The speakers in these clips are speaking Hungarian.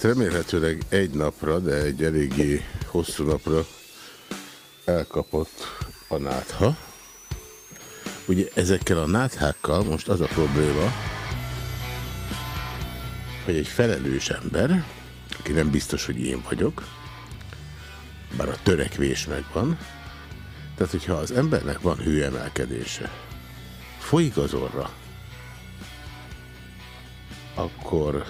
Hát remélhetőleg egy napra, de egy eléggé hosszú napra elkapott a nátha. Ugye ezekkel a náthákkal most az a probléma, hogy egy felelős ember, aki nem biztos, hogy én vagyok, bár a törekvés megvan, tehát hogyha az embernek van hőemelkedése, folyik az orra, akkor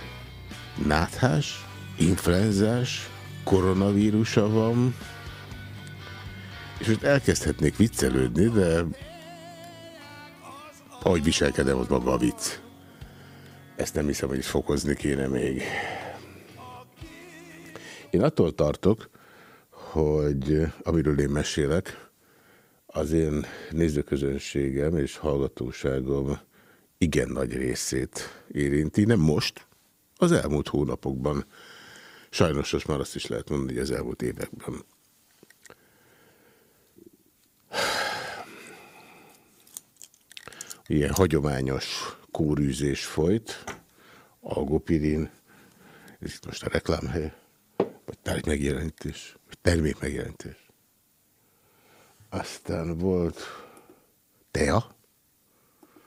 náthás, influenzás, koronavírusa van, és most elkezdhetnék viccelődni, de ahogy viselkedem, az maga a vicc. Ezt nem hiszem, hogy fokozni kéne még. Én attól tartok, hogy amiről én mesélek, az én nézőközönségem és hallgatóságom igen nagy részét érinti. Nem most, az elmúlt hónapokban. Sajnos most már azt is lehet mondani, hogy az elmúlt években. Ilyen hagyományos kórűzés folyt, algopirin, ez itt most a reklámhely, vagy tárgy megjelenítés, vagy termék megjelenítés. Aztán volt tea,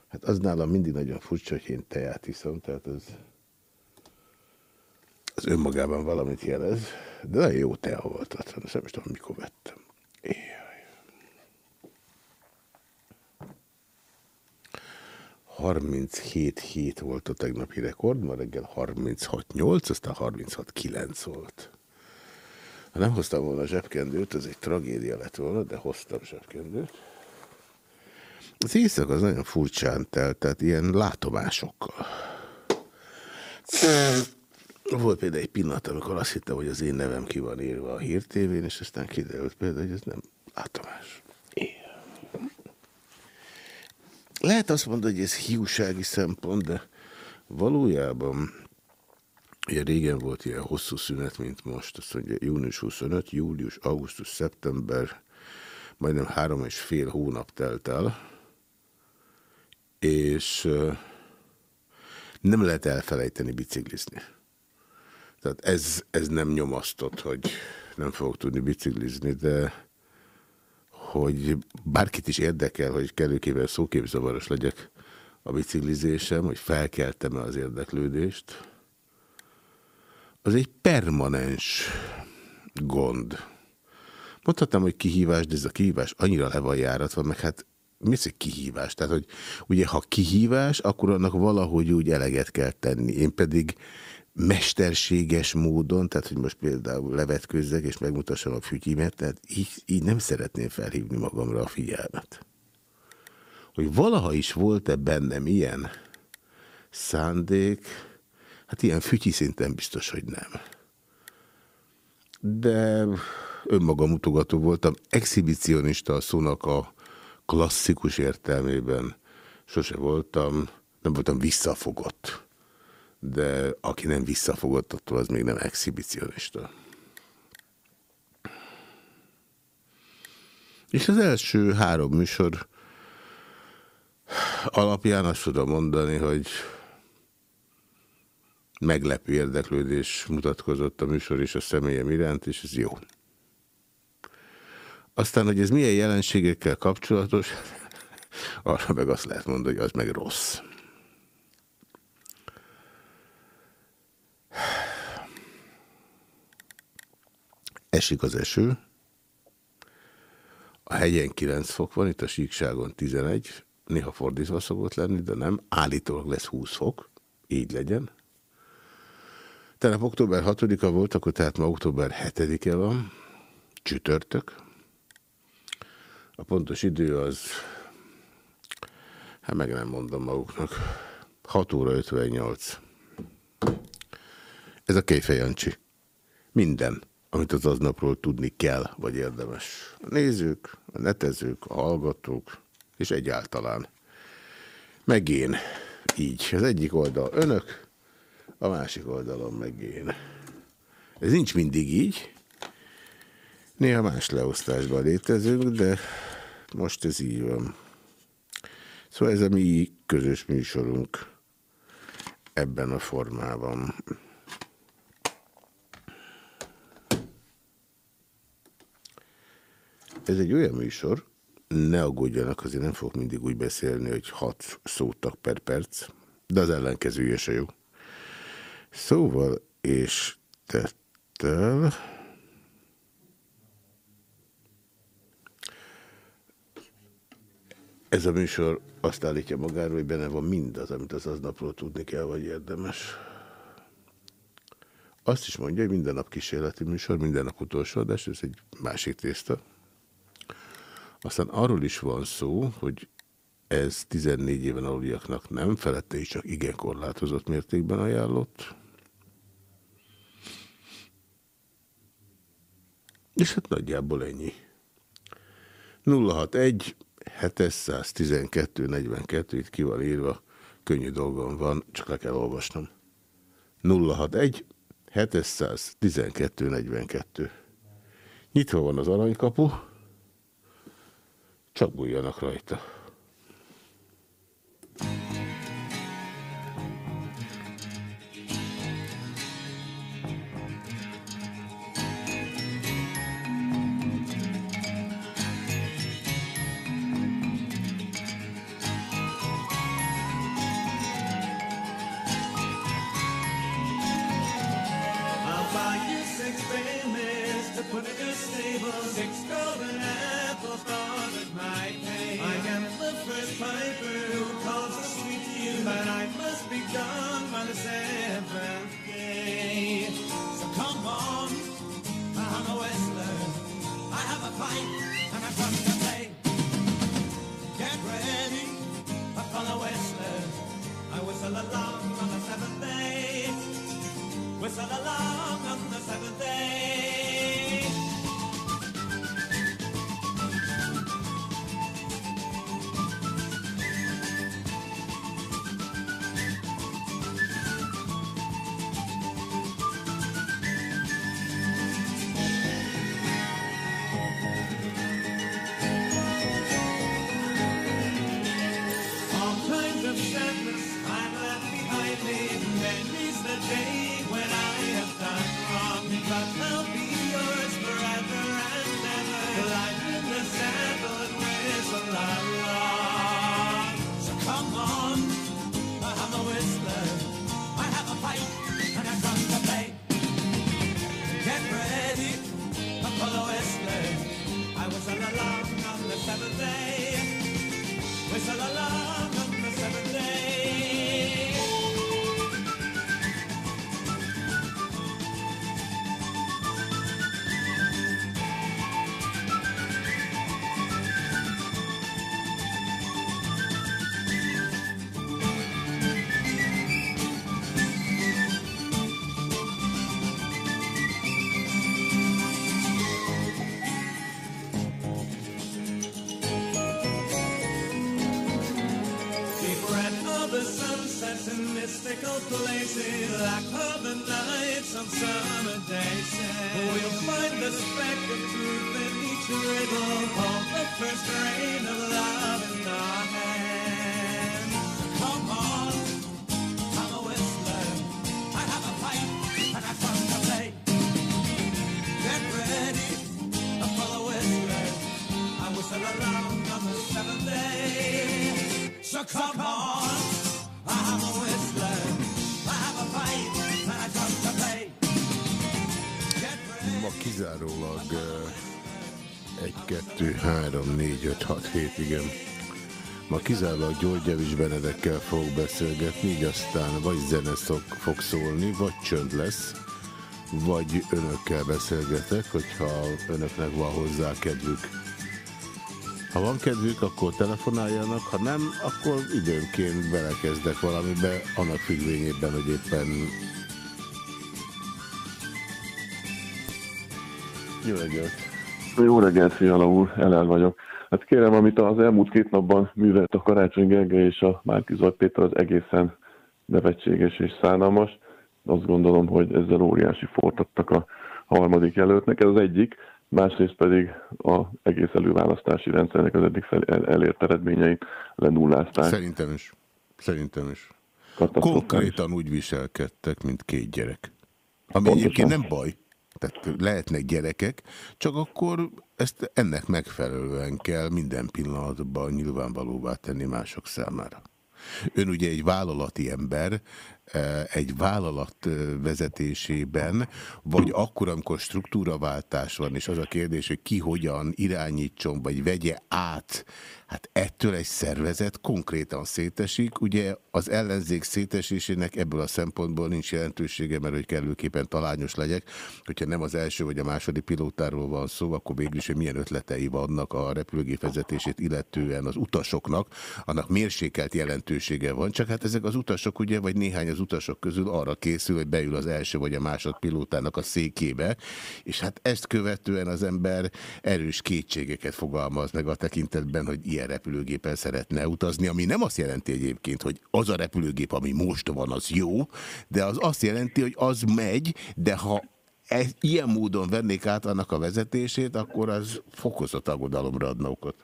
hát az nálam mindig nagyon furcsa, hogy én teát iszom, tehát az az önmagában valamit jelez, de nagyon jó tea volt, hát nem is tudom, mikor vettem. Éjjaj. 37 hét volt a tegnapi rekord, ma reggel 36-8, aztán 36-9 volt. Ha nem hoztam volna zsebkendőt, ez egy tragédia lett volna, de hoztam zsebkendőt. Az éjszak az nagyon furcsán telt, tehát ilyen látomásokkal. Volt például egy pillanat, amikor azt hittem, hogy az én nevem ki van írva a hírtévén, és aztán kiderült például, hogy ez nem látomás. Lehet azt mondani, hogy ez hiúsági szempont, de valójában ugye régen volt ilyen hosszú szünet, mint most, azt mondja június 25, július, augusztus, szeptember, majdnem három és fél hónap telt el, és nem lehet elfelejteni biciklizni. Tehát ez, ez nem nyomasztott, hogy nem fogok tudni biciklizni, de hogy bárkit is érdekel, hogy kellőképpen szóképzavaros legyek a biciklizésem, hogy felkeltem-e az érdeklődést, az egy permanens gond. Mondhatnám, hogy kihívás, de ez a kihívás annyira le van járatva, meg hát mi egy kihívás? Tehát, hogy ugye ha kihívás, akkor annak valahogy úgy eleget kell tenni. Én pedig mesterséges módon, tehát hogy most például levetkőzzek és megmutassam a fütyimet, tehát így, így nem szeretném felhívni magamra a figyelmet. Hogy valaha is volt-e bennem ilyen szándék, hát ilyen fütyi szinten biztos, hogy nem. De önmagam mutogató voltam, exhibicionista a szónak a klasszikus értelmében sose voltam, nem voltam visszafogott de aki nem visszafogott, attól az még nem exhibicionista. És az első három műsor alapján azt tudom mondani, hogy meglepő érdeklődés mutatkozott a műsor és a személyem iránt, és ez jó. Aztán, hogy ez milyen jelenségekkel kapcsolatos, arra meg azt lehet mondani, hogy az meg rossz. Esik az eső, a hegyen 9 fok van, itt a síkságon 11, néha fordítva szokott lenni, de nem, állítólag lesz 20 fok, így legyen. Tehát október 6-a volt, akkor tehát ma október 7-e van, csütörtök. A pontos idő az, hát meg nem mondom maguknak, 6 óra 58. Ez a Kejfej Jancsi. Minden amit az aznapról tudni kell, vagy érdemes. A nézők, a netezők, a hallgatók, és egyáltalán. Meg én. Így. Az egyik oldal önök, a másik oldalon meg én. Ez nincs mindig így. Néha más leosztásban létezünk, de most ez így van. Szóval ez a mi közös műsorunk ebben a formában. Ez egy olyan műsor, ne aggódjanak, azért nem fogok mindig úgy beszélni, hogy hat szótak per perc, de az ellenkezője se jó. Szóval és tettel... Ez a műsor azt állítja magáról, hogy benne van mindaz, amit az aznapról tudni kell, vagy érdemes. Azt is mondja, hogy minden nap kísérleti műsor, minden nap utolsó adás, ez egy másik tészta. Aztán arról is van szó, hogy ez 14 éven aluliaknak nem, felette is csak igen korlátozott mértékben ajánlott. És hát nagyjából ennyi. 061 712 42, itt ki van írva, könnyű dolgom van, csak le kell olvasnom. 061 712 42. Nyitva van az aranykapu, csak bújjanak rajta. places. Igen. Ma kizárólag György Javis Benedekkel fog beszélgetni, így aztán vagy zene szok, fog szólni, vagy csönd lesz, vagy önökkel beszélgetek, hogyha önöknek van hozzá kedvük. Ha van kedvük, akkor telefonáljanak, ha nem, akkor időnként belekezdek valamibe, annak függvényében, hogy éppen Jó reggelt! Jó reggelt, Fiala úr, Elel vagyok. Kérem, amit az elmúlt két napban művelt a Karácsony Gergely és a Márki Zolt Péter, az egészen nevetséges és szánalmas. Azt gondolom, hogy ezzel óriási fortattak a harmadik jelöltnek. Ez az egyik. másrészt pedig az egész előválasztási rendszernek az eddig elért eredményeit lenullázták. Szerintem is. Szerintem is. Konkrétan úgy viselkedtek, mint két gyerek. Ami Pontosan. egyébként nem baj. Tehát lehetnek gyerekek, csak akkor ezt ennek megfelelően kell minden pillanatban nyilvánvalóvá tenni mások számára. Ön ugye egy vállalati ember, e, egy vállalat e, vezetésében, vagy akkor, amikor struktúraváltás van, és az a kérdés, hogy ki hogyan irányítson, vagy vegye át Hát ettől egy szervezet konkrétan szétesik. Ugye az ellenzék szétesésének ebből a szempontból nincs jelentősége, mert hogy kellőképpen talányos legyek. Hogyha nem az első vagy a második pilótáról van szó, akkor végül is, hogy milyen ötletei vannak a repülőgép vezetését illetően az utasoknak, annak mérsékelt jelentősége van. Csak hát ezek az utasok ugye, vagy néhány az utasok közül arra készül, hogy beül az első vagy a másod pilótának a székébe, és hát ezt követően az ember erős kétségeket fogalmaz meg a tekintetben, hogy ilyen repülőgépen szeretne utazni, ami nem azt jelenti egyébként, hogy az a repülőgép, ami most van, az jó, de az azt jelenti, hogy az megy, de ha e, ilyen módon vennék át annak a vezetését, akkor az fokozott aggodalomra adna okot.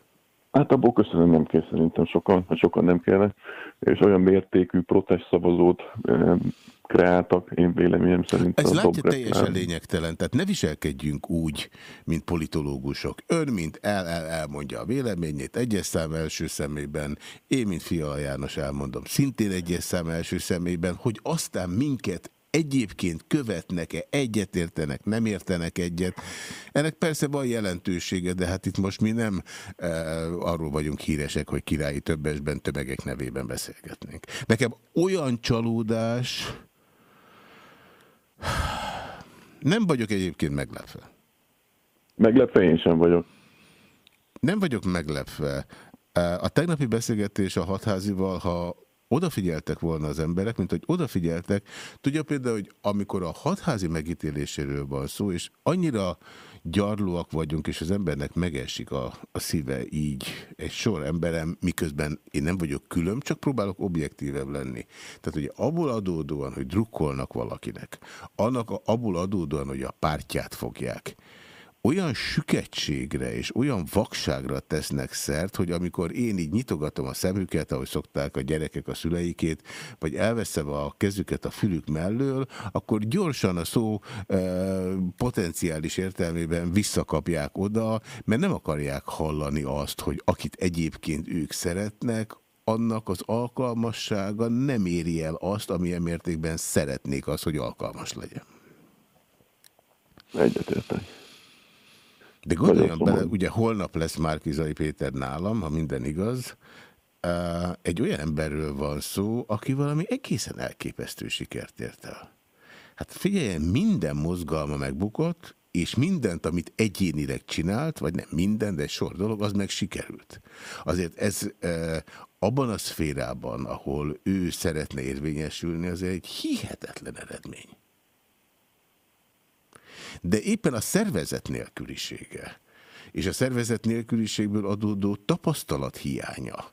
Hát abból köszönöm nem kell szerintem sokan, sokan nem kellene, és olyan mértékű protest szavazót kreáltak, én véleményem szerint. Ez látja teljesen lényegtelen, tehát ne viselkedjünk úgy, mint politológusok. Ön, mint el, el elmondja a véleményét egyes szám első szemében, én, mint Fiala János elmondom szintén egyes szám első szemében, hogy aztán minket egyébként követnek-e, egyetértenek, nem értenek egyet. Ennek persze van jelentősége, de hát itt most mi nem e, arról vagyunk híresek, hogy királyi többesben, tömegek nevében beszélgetnénk. Nekem olyan csalódás, nem vagyok egyébként meglepve. Meglepve én sem vagyok. Nem vagyok meglepve. A tegnapi beszélgetés a hatházival, ha odafigyeltek volna az emberek, mint hogy odafigyeltek. Tudja például, hogy amikor a hatházi megítéléséről van szó, és annyira gyarlóak vagyunk, és az embernek megesik a, a szíve így egy sor emberem, miközben én nem vagyok külön, csak próbálok objektívebb lenni. Tehát ugye abból adódóan, hogy drukkolnak valakinek, annak abból adódóan, hogy a pártját fogják, olyan süketségre és olyan vakságra tesznek szert, hogy amikor én így nyitogatom a szemüket, ahogy szokták a gyerekek a szüleikét, vagy elveszem a kezüket a fülük mellől, akkor gyorsan a szó e, potenciális értelmében visszakapják oda, mert nem akarják hallani azt, hogy akit egyébként ők szeretnek, annak az alkalmassága nem éri el azt, amilyen mértékben szeretnék az, hogy alkalmas legyen. Egyetértek. De gondoljon bele, ugye holnap lesz Márkizai Péter nálam, ha minden igaz. Egy olyan emberről van szó, aki valami egészen elképesztő sikert ért el. Hát figyeljen, minden mozgalma megbukott, és mindent, amit egyénileg csinált, vagy nem minden, de egy sor dolog, az meg sikerült. Azért ez e, abban a szférában, ahol ő szeretne érvényesülni, az egy hihetetlen eredmény de éppen a szervezet nélkülisége és a szervezet nélküliségből adódó tapasztalat hiánya,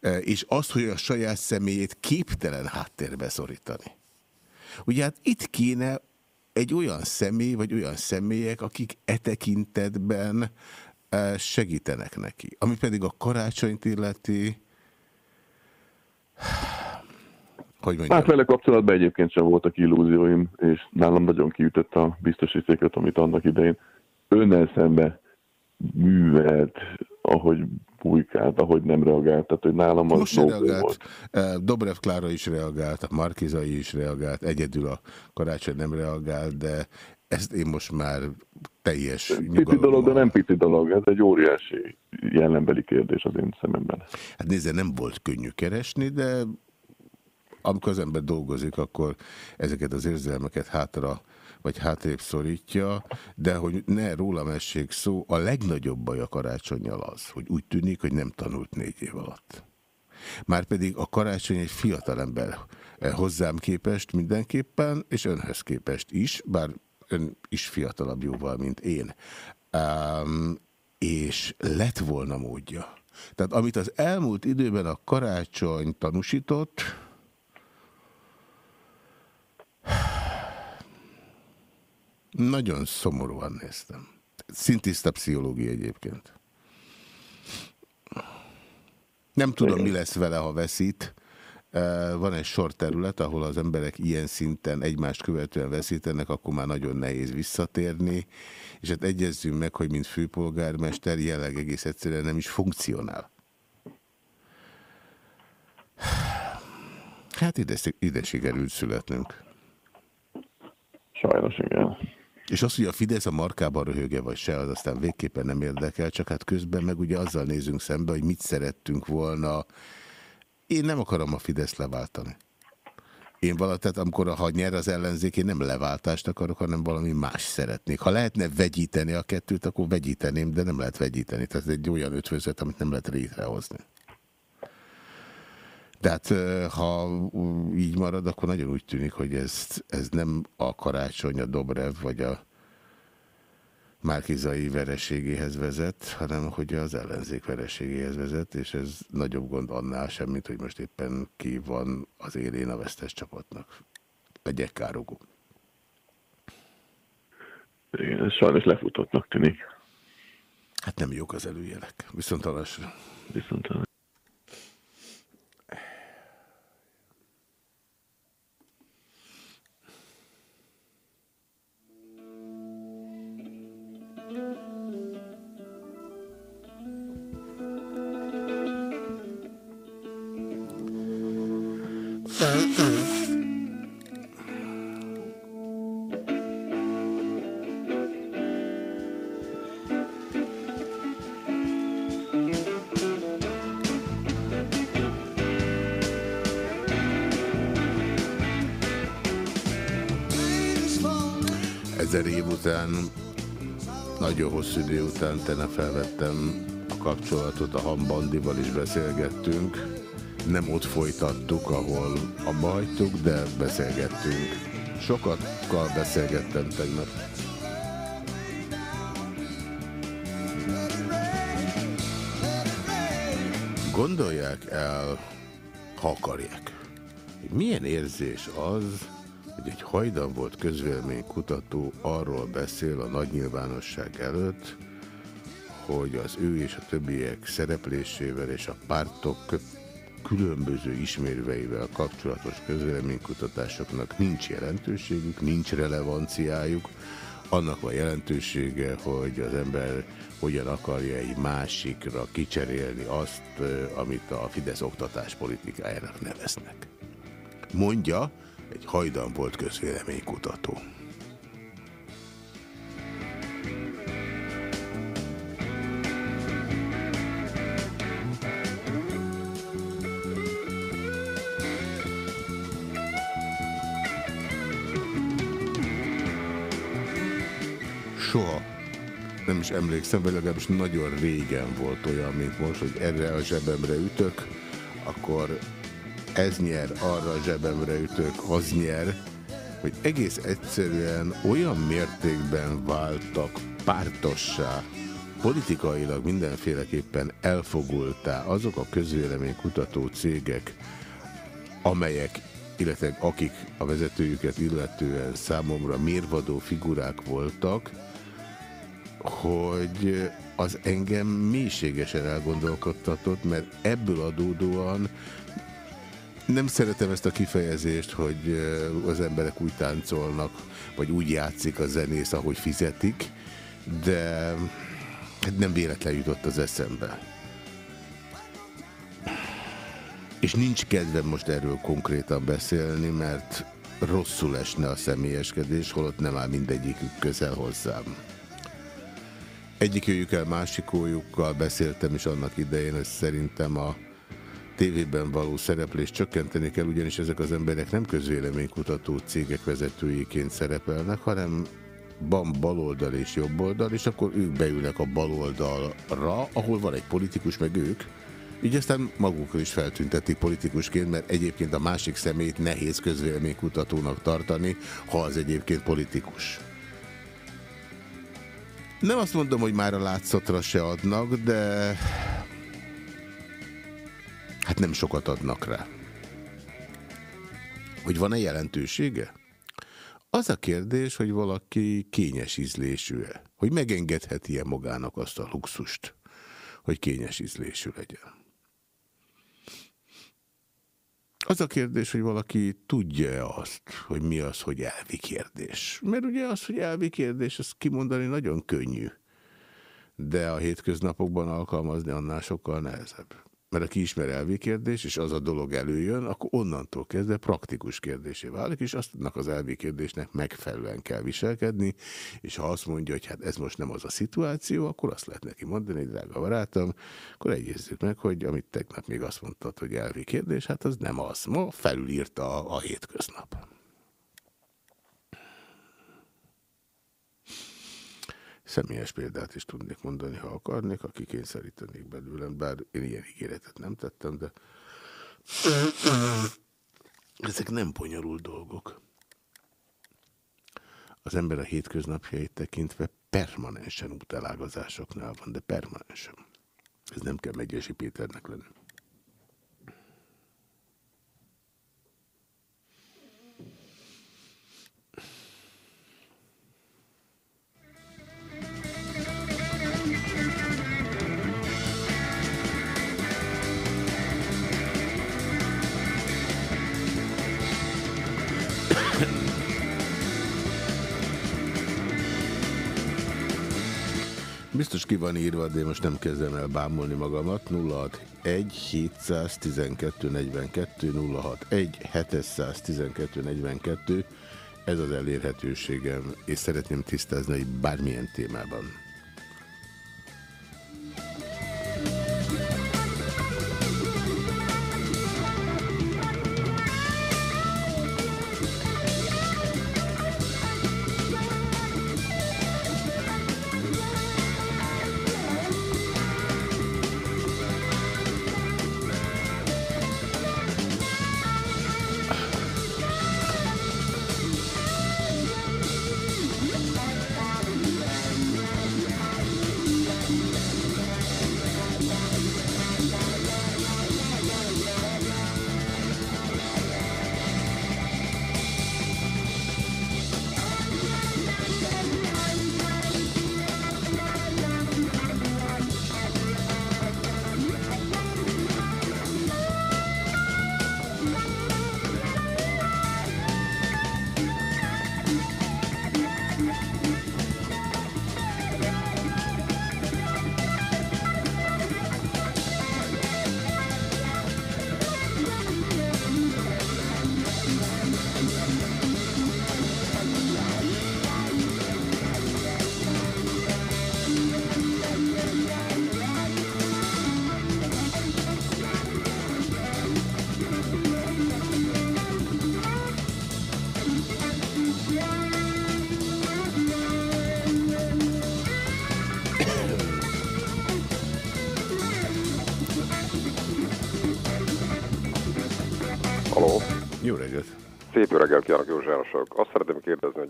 e, és az, hogy a saját személyét képtelen háttérbe szorítani. Ugye hát itt kéne egy olyan személy, vagy olyan személyek, akik e tekintetben e, segítenek neki. Ami pedig a karácsonyt illeti, hogy mondjam. Hát vele kapcsolatban egyébként sem voltak illúzióim, és nálam nagyon kiütött a biztosítékot, amit annak idején önnel szembe művelt, ahogy bujkált, ahogy nem reagált. Tehát, hogy nálam az Most reagált. Volt. Dobrev Klára is reagált, a Markizai is reagált, egyedül a karácsony nem reagált, de ezt én most már teljes Pici dolog, de nem pici dolog. Ez egy óriási jellembeli kérdés az én szememben. Hát nézze, nem volt könnyű keresni, de amikor az ember dolgozik, akkor ezeket az érzelmeket hátra vagy hátrébb szorítja, de hogy ne rólam essék szó, a legnagyobb baj a karácsonyjal az, hogy úgy tűnik, hogy nem tanult négy év alatt. Márpedig a karácsony egy fiatal ember eh, hozzám képest mindenképpen, és önhöz képest is, bár ön is fiatalabb jóval, mint én. Um, és lett volna módja. Tehát amit az elmúlt időben a karácsony tanúsított, nagyon szomorúan néztem. Szintiszta pszichológia egyébként. Nem tudom, mi lesz vele, ha veszít. Van egy sor terület, ahol az emberek ilyen szinten egymást követően veszítenek, akkor már nagyon nehéz visszatérni, és hát egyezzünk meg, hogy mint főpolgármester jelenleg egész egyszerűen nem is funkcionál. Hát ide, ide sikerült születnünk. Sajnos igen. És az, hogy a Fidesz a markában röhöge vagy se, az aztán végképpen nem érdekel, csak hát közben meg ugye azzal nézünk szembe, hogy mit szerettünk volna. Én nem akarom a Fidesz leváltani. Én valahogy, tehát amikor ha nyer az ellenzék, én nem leváltást akarok, hanem valami más szeretnék. Ha lehetne vegyíteni a kettőt, akkor vegyíteném, de nem lehet vegyíteni. Tehát ez egy olyan ötvözet, amit nem lehet létrehozni. Tehát ha így marad, akkor nagyon úgy tűnik, hogy ez, ez nem a karácsony, a Dobrev vagy a Márkizai vereségéhez vezet, hanem hogy az ellenzék vereségéhez vezet, és ez nagyobb gond annál sem, mint hogy most éppen ki van az élén a vesztes csapatnak. Legyek károgó. Igen, ez sajnos lefutottnak tűnik. Hát nem jók az előjelek. Viszont halasra. Viszont halasra. Ezer év után, nagyon hosszú idő után tenne felvettem a kapcsolatot, a Hambandival is beszélgettünk nem ott folytattuk, ahol abba hagytuk, de beszélgettünk. Sokakkal beszélgettem tegnap. Gondolják el, ha akarják, milyen érzés az, hogy egy hajdan volt közvéleménykutató arról beszél a nagy nyilvánosság előtt, hogy az ő és a többiek szereplésével és a pártok különböző ismérveivel kapcsolatos közvéleménykutatásoknak nincs jelentőségük, nincs relevanciájuk. Annak a jelentősége, hogy az ember hogyan akarja egy másikra kicserélni azt, amit a Fidesz oktatáspolitikájának neveznek. Mondja, egy hajdan volt közvéleménykutató. soha nem is emlékszem, vagy legalábbis nagyon régen volt olyan, mint most, hogy erre a zsebemre ütök, akkor ez nyer, arra a zsebemre ütök, az nyer, hogy egész egyszerűen olyan mértékben váltak pártossá, politikailag mindenféleképpen elfogultá azok a közvéleménykutató cégek, amelyek, illetve akik a vezetőjüket illetően számomra mérvadó figurák voltak, hogy az engem mélységesen elgondolkodtatott, mert ebből adódóan nem szeretem ezt a kifejezést, hogy az emberek úgy táncolnak, vagy úgy játszik a zenész, ahogy fizetik, de nem véletlen jutott az eszembe. És nincs kedvem most erről konkrétan beszélni, mert rosszul esne a személyeskedés, holott nem áll mindegyikük közel hozzám. Egyikőjükkel, másikójukkal beszéltem is annak idején, hogy szerintem a tévében való szereplést csökkenteni kell, ugyanis ezek az emberek nem közvéleménykutató cégek vezetőiként szerepelnek, hanem van baloldal és jobboldal, és akkor ők beülnek a baloldalra, ahol van egy politikus, meg ők. Így aztán magukról is feltüntetik politikusként, mert egyébként a másik szemét nehéz közvéleménykutatónak tartani, ha az egyébként politikus. Nem azt mondom, hogy már a látszatra se adnak, de hát nem sokat adnak rá. Hogy van-e jelentősége? Az a kérdés, hogy valaki kényes ízlésű-e, hogy megengedheti-e magának azt a luxust, hogy kényes ízlésű legyen. Az a kérdés, hogy valaki tudja-e azt, hogy mi az, hogy elvi kérdés. Mert ugye az, hogy elvi kérdés, azt kimondani nagyon könnyű. De a hétköznapokban alkalmazni annál sokkal nehezebb. Mert aki ismer elvi kérdés, és az a dolog előjön, akkor onnantól kezdve praktikus kérdésé válik, és azt az elvi kérdésnek megfelelően kell viselkedni, és ha azt mondja, hogy hát ez most nem az a szituáció, akkor azt lehet neki mondani, drága barátom, akkor egyezzük meg, hogy amit tegnap még azt mondtad, hogy elvi kérdés, hát az nem az. Ma felülírta a, a hétköznap. Személyes példát is tudnék mondani, ha akarnék, aki kényszerítenék belőlem, bár én ilyen ígéretet nem tettem, de ezek nem bonyolult dolgok. Az ember a hétköznapjait tekintve permanensen útelágazásoknál van, de permanensen. Ez nem kell Megyesi Péternek lenni. Biztos ki van írva, de most nem kezdem el bámulni magamat. 061 712 42 061 712 42 ez az elérhetőségem, és szeretném tisztázni, hogy bármilyen témában.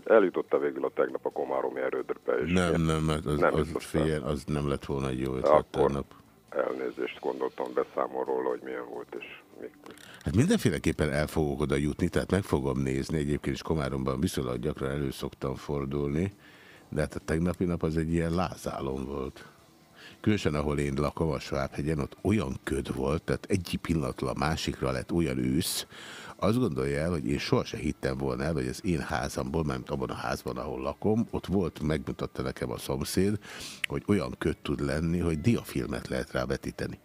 Eljutott-e végül a tegnap a Komáromi erődre is? Nem, nem, mert az, nem, az, figyel, az nem lett volna egy jó ötlet Akkor tegnap. elnézést gondoltam, beszámol róla, hogy milyen volt, és még... Hát mindenféleképpen el fogok oda jutni, tehát meg fogom nézni, egyébként is Komáromban viszonylag gyakran elő szoktam fordulni, de hát a tegnapi nap az egy ilyen lázálom volt. Különösen, ahol én lakom a Svábhegyen, ott olyan köd volt, tehát egy pillanatlan másikra lett olyan ősz, azt gondolja el, hogy én sohasem hittem volna el, hogy az én házamból, mert abban a házban, ahol lakom, ott volt, megmutatta nekem a szomszéd, hogy olyan köt tud lenni, hogy diafilmet lehet rá vetíteni.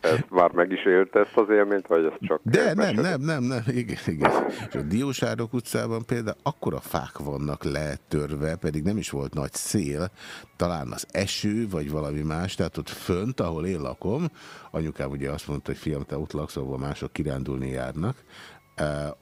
Ezt már meg is élt ezt az élményt, vagy ez csak... De nem, nem, nem, nem, igen, igen. És a Diósárok utcában például akkora fák vannak letörve, pedig nem is volt nagy szél, talán az eső, vagy valami más, tehát ott fönt, ahol én lakom, anyukám ugye azt mondta, hogy fiam, te ott laksz, ahol mások kirándulni járnak,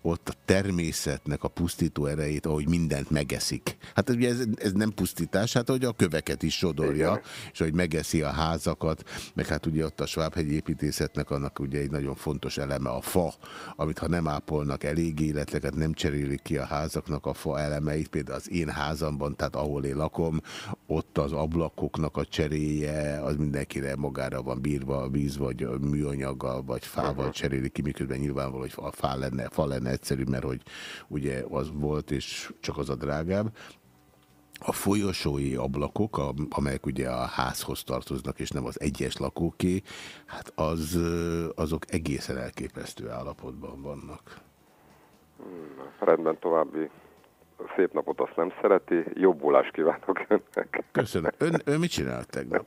ott a természetnek a pusztító erejét, ahogy mindent megeszik. Hát ugye ez, ez nem pusztítás, hát hogy a köveket is sodorja, Igen. és hogy megeszi a házakat, meg hát ugye ott a Svábhegy építészetnek annak ugye egy nagyon fontos eleme a fa, amit ha nem ápolnak elég életleket, nem cserélik ki a házaknak a fa elemeit, például az én házamban, tehát ahol én lakom, ott az ablakoknak a cseréje, az mindenkire magára van bírva, víz vagy műanyaggal, vagy fával cseréli ki, miközben nyilvánvaló, hogy a fal lenne, fal lenne egyszerű, mert hogy ugye az volt, és csak az a drágább. A folyosói ablakok, amelyek ugye a házhoz tartoznak, és nem az egyes lakóké, hát az, azok egészen elképesztő állapotban vannak. Hmm, rendben, további szép napot azt nem szereti. Jobbulást kívánok önnek. Köszönöm. Ön, ön mit csinált tegnap?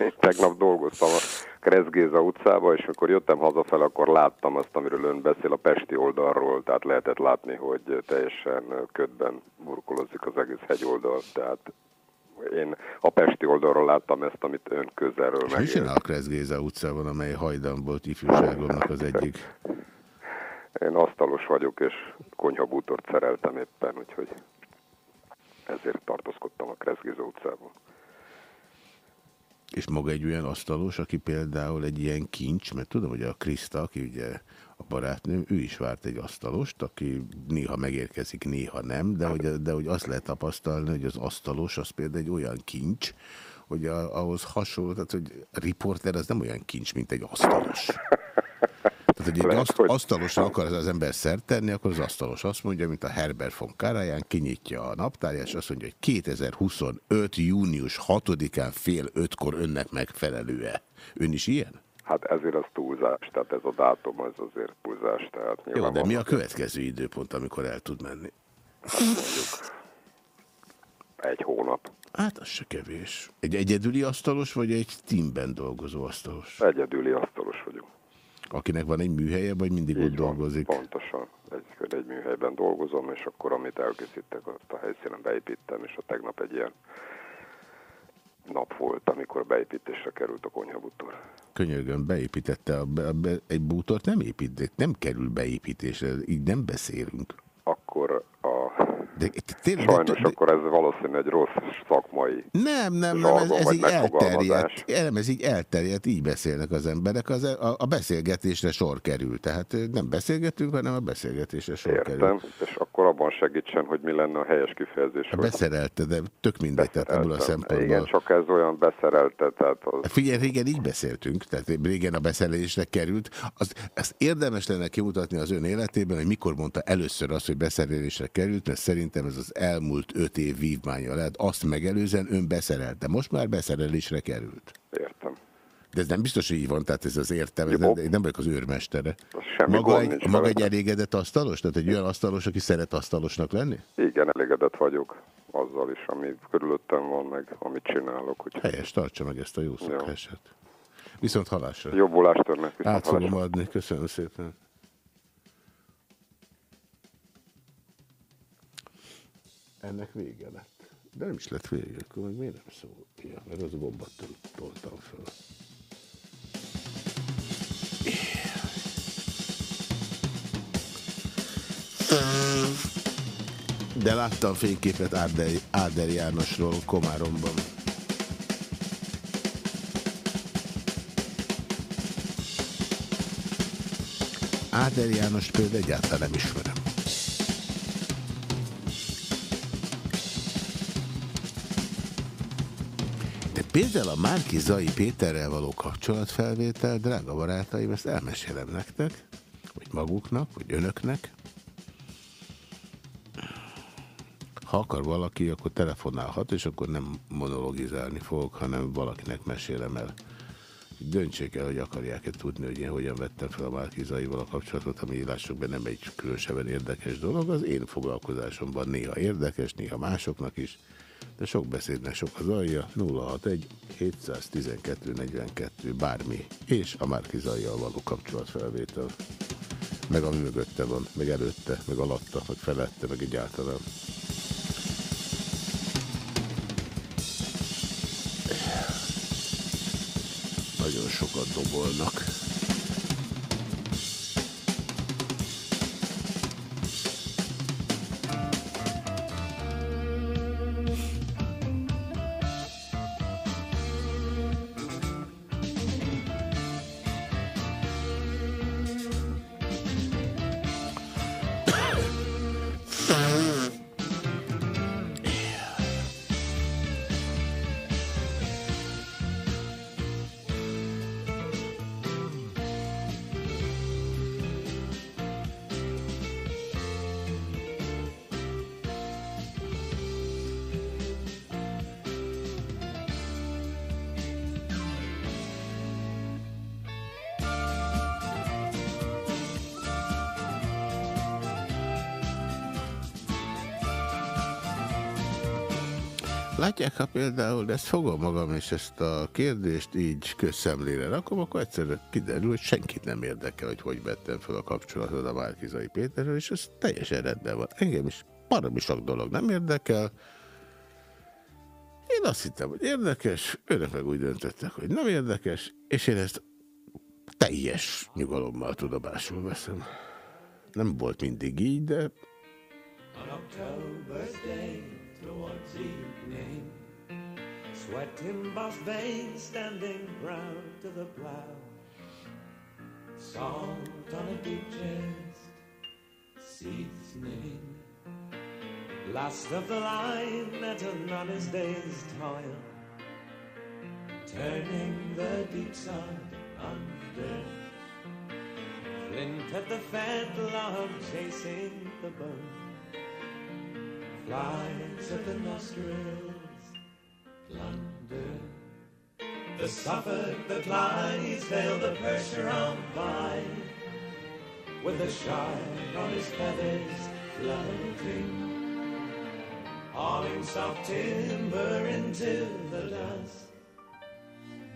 Én tegnap dolgoztam a Kreszgéza utcába, és amikor jöttem hazafel, akkor láttam azt, amiről ön beszél a Pesti oldalról, tehát lehetett látni, hogy teljesen ködben burkolozik az egész hegyoldal, tehát én a Pesti oldalról láttam ezt, amit ön közelről meg. És mi a Kreszgéza utcában, amely hajdan volt ifjúságomnak az egyik? Én asztalos vagyok, és konyhabútort szereltem éppen, úgyhogy ezért tartózkodtam a Kreszgéza utcában. És maga egy olyan asztalos, aki például egy ilyen kincs, mert tudom, hogy a Kriszta, aki ugye a barátnőm, ő is várt egy asztalost, aki néha megérkezik, néha nem, de hogy, de hogy azt lehet tapasztalni, hogy az asztalos az például egy olyan kincs, hogy a, ahhoz hasonló, tehát hogy a riporter az nem olyan kincs, mint egy asztalos. Tehát, egy aszt hogy... asztalosra akar az ember szert tenni, akkor az asztalos azt mondja, mint a Herbert von Karajan, kinyitja a naptárját, és azt mondja, hogy 2025. június 6-án fél ötkor önnek megfelelő-e. Ön is ilyen? Hát ezért az túlzás, tehát ez a dátum az azért túlzás. Tehát Jó, de mi a következő időpont, amikor el tud menni? Mondjuk egy hónap. Hát az se kevés. Egy egyedüli asztalos, vagy egy teamben dolgozó asztalos? Egyedüli asztalos vagyok. Akinek van egy műhelye, vagy mindig Így ott van, dolgozik? pontosan. Egy, egy műhelyben dolgozom, és akkor amit elkészítek, azt a helyszínen beépítem, és a tegnap egy ilyen nap volt, amikor beépítésre került a konyhabútor. Könyörgöm, beépítette a, be, be, egy bútort, nem épít, nem kerül beépítésre, így nem beszélünk. Akkor a de, tényleg, Sajnos de, akkor ez valószínű egy rossz szakmai Nem, nem, nem, ez, ez így elterjedt. Nem, ez így elterjedt, így beszélnek az emberek. Az, a, a beszélgetésre sor kerül. Tehát nem beszélgetünk, hanem a beszélgetésre sor Értem, kerül. és akkor abban segítsen, hogy mi lenne a helyes kifejezés. Beszerelte, de tök mindegy, tehát ebből a szempontból. Igen, csak ez olyan beszerelte. Tehát az... Hát figyelj, régen így beszéltünk, tehát régen a beszerelésre került. Az, ezt érdemes lenne kimutatni az ön életében, hogy mikor mondta először azt, hogy beszerelésre került, mert szerint szerintem ez az elmúlt öt év vívmánya lehet. Azt megelőzen ön beszerelte. Most már beszerelésre került. Értem. De ez nem biztos, hogy így van, tehát ez az értem, ez nem, nem vagyok az őrmestere. Semmi maga egy, maga egy elégedett asztalos? Tehát egy olyan asztalos, aki szeret asztalosnak lenni? Igen, elégedett vagyok azzal is, ami körülöttem van, meg amit csinálok. Úgy. Helyes, tartsa meg ezt a jó szokását. Viszont halásra. Jobbulást önnek. Át fogom adni. Köszönöm szépen. Ennek vége lett. De nem is lett vége, akkor meg miért nem szól ilyen, mert az gombat toltam fel. De láttam fényképet Áder, Áder Jánosról Komáromban. Áder János például egyáltalán nem ismerem. Például a Márki Zai Péterrel való kapcsolatfelvétel, drága barátaim, ezt elmesélem nektek, vagy maguknak, vagy önöknek. Ha akar valaki, akkor telefonálhat, és akkor nem monologizálni fogok, hanem valakinek mesélem el. Döntsék el, hogy akarják-e tudni, hogy én hogyan vettem fel a Márki Zaival a kapcsolatot, ami írásokban nem egy különösebben érdekes dolog. Az én foglalkozásomban néha érdekes, néha másoknak is de sok beszédnek sok az alja, 061 712 42 bármi, és a Márkizaljal való kapcsolatfelvétel. Meg ami mögötte van, meg előtte, meg alatta, meg felette, meg egyáltalán. Nagyon sokat dobolnak. Ha például, de ezt fogom magam, és ezt a kérdést így közszemlére rakom, akkor egyszerűen kiderül, hogy senkit nem érdekel, hogy hogy vettem fel a kapcsolatot a Márkizai Péterrel, és ez teljesen rendben van. Engem is baromi sok dolog nem érdekel. Én azt hittem, hogy érdekes, önök meg úgy döntöttek, hogy nem érdekes, és én ezt teljes nyugalommal tudomásul veszem. Nem volt mindig így, de... Sweat in Boss veins standing proud to the plow. Salt on a deep chest, seasoning. Last of the line at an honest day's toil. Turning the deep sod under. Flint at the log chasing the bone. Flies at the nostrils, plunder The Suffolk, the Clydesdale, the Percher on by With the shine on his feathers floating. Hauling soft timber into the dust.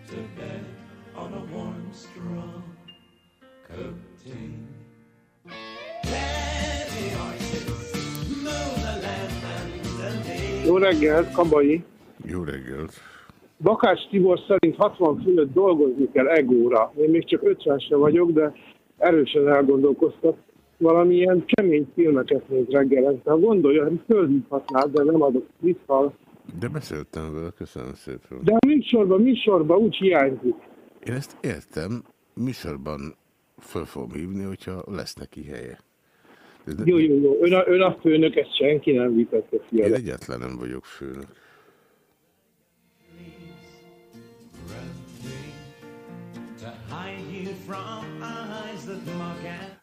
To bed on a warm straw coating. Jó reggelt, Kabai! Jó reggelt! Bakács Tibor szerint 60 fölött dolgozni kell egóra. Én még csak 50 se vagyok, de erősen elgondolkoztak. Valamilyen kemény filmeket néz reggelente. Gondolja, hogy fölhívhatnád, de nem adok vissza. De beszéltem vele, köszönöm szépen. De a műsorban, műsorban úgy hiányzik. Én ezt értem, műsorban föl fogom hívni, hogyha lesz neki helye. Ez jó, jó, jó. Ön a, ön a főnök, ezt senki nem vitette fiatal. Én egyetlen nem vagyok főnök.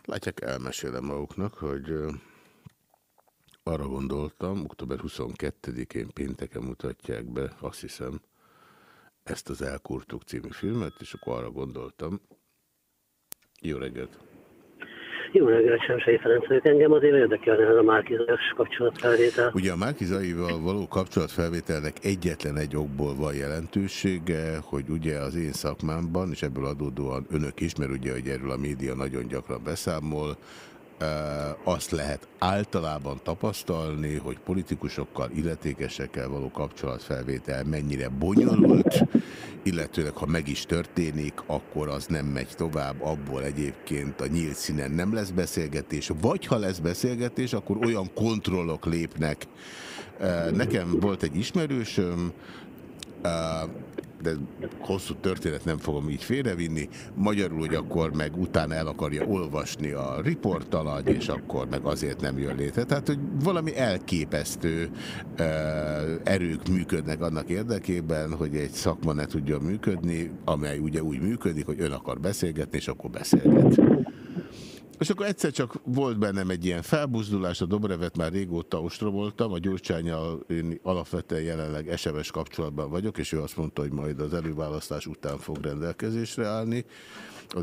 Látják, elmesélem maguknak, hogy arra gondoltam, október 22-én pénteken mutatják be, azt hiszem, ezt az Elkurtuk című filmet, és akkor arra gondoltam. Jó reggelt! Jó reggelt, Semsei Ferenc vagyok. Engem azért érdekelne ez a Márkizajos kapcsolatfelvétel. Ugye a Márkizaival való kapcsolatfelvételnek egyetlen egy okból van jelentősége, hogy ugye az én szakmámban, és ebből adódóan önök is, mert ugye hogy erről a média nagyon gyakran beszámol, azt lehet általában tapasztalni, hogy politikusokkal, illetékesekkel való kapcsolatfelvétel mennyire bonyolult, illetőleg ha meg is történik, akkor az nem megy tovább, abból egyébként a nyílt színen nem lesz beszélgetés, vagy ha lesz beszélgetés, akkor olyan kontrollok lépnek. Nekem volt egy ismerősöm, de hosszú történet nem fogom így félrevinni. Magyarul, hogy akkor meg utána el akarja olvasni a riportalany, és akkor meg azért nem jön létre. Tehát, hogy valami elképesztő uh, erők működnek annak érdekében, hogy egy szakma ne tudjon működni, amely ugye úgy működik, hogy ön akar beszélgetni, és akkor beszélget. És akkor egyszer csak volt bennem egy ilyen felbuzdulás, a Dobrevet már régóta ostromoltam, a Gyurcsányjal én alapvetően jelenleg SMS kapcsolatban vagyok, és ő azt mondta, hogy majd az előválasztás után fog rendelkezésre állni.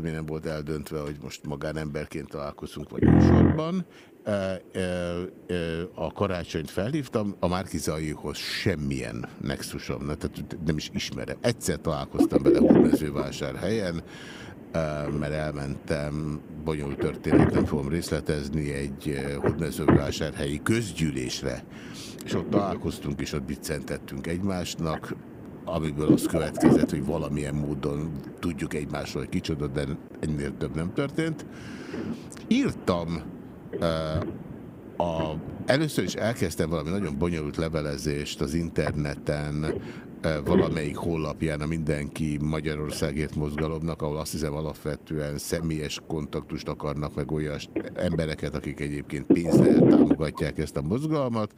Még nem volt eldöntve, hogy most magánemberként találkozunk, vagy műsorban. E, e, e, a karácsonyt felhívtam, a Márkizaihoz semmilyen nexusom, tehát nem is ismerem. Egyszer találkoztam vele helyen, mert elmentem, bonyolult történet, nem fogom részletezni, egy hódmezővásárhelyi közgyűlésre, és ott találkoztunk, és ott biccentettünk egymásnak, amiből az következett, hogy valamilyen módon tudjuk egymásról, kicsoda, de ennél több nem történt. Írtam a, először is elkezdtem valami nagyon bonyolult levelezést az interneten valamelyik honlapján a Mindenki Magyarországért mozgalomnak, ahol azt hiszem alapvetően személyes kontaktust akarnak meg olyan embereket, akik egyébként pénzzel támogatják ezt a mozgalmat,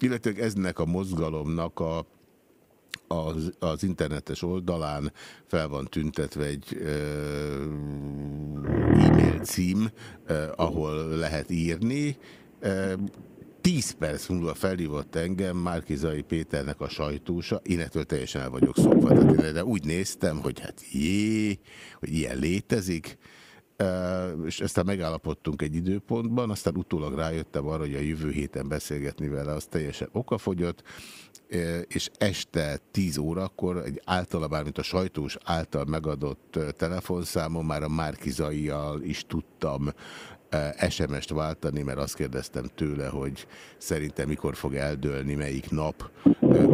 illetve eznek a mozgalomnak a az, az internetes oldalán fel van tüntetve egy e-mail cím, ahol lehet írni, Tíz perc múlva felhívott engem Márkizai Péternek a sajtósa, én teljesen el vagyok szokva. Tehát én úgy néztem, hogy hát jé, hogy ilyen létezik, és aztán megállapodtunk egy időpontban, aztán utólag rájöttem arra, hogy a jövő héten beszélgetni vele, az teljesen okafogyott, és este 10 órakor egy általában, mint a sajtós által megadott telefonszámon már a Márkizaial is tudtam SMS-t váltani, mert azt kérdeztem tőle, hogy szerintem mikor fog eldőlni, melyik nap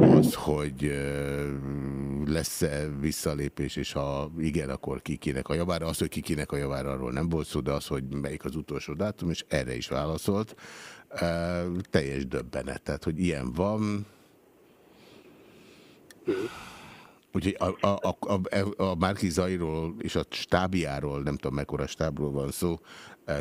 az, hogy lesz-e visszalépés, és ha igen, akkor kikinek a javára. Az, hogy kikinek a javára, arról nem volt szó, de az, hogy melyik az utolsó dátum, és erre is válaszolt. Teljes döbbenet, tehát, hogy ilyen van, Úgyhogy a, a, a, a, a Márki Zairól és a stábjáról, nem tudom mekkora stábról van szó,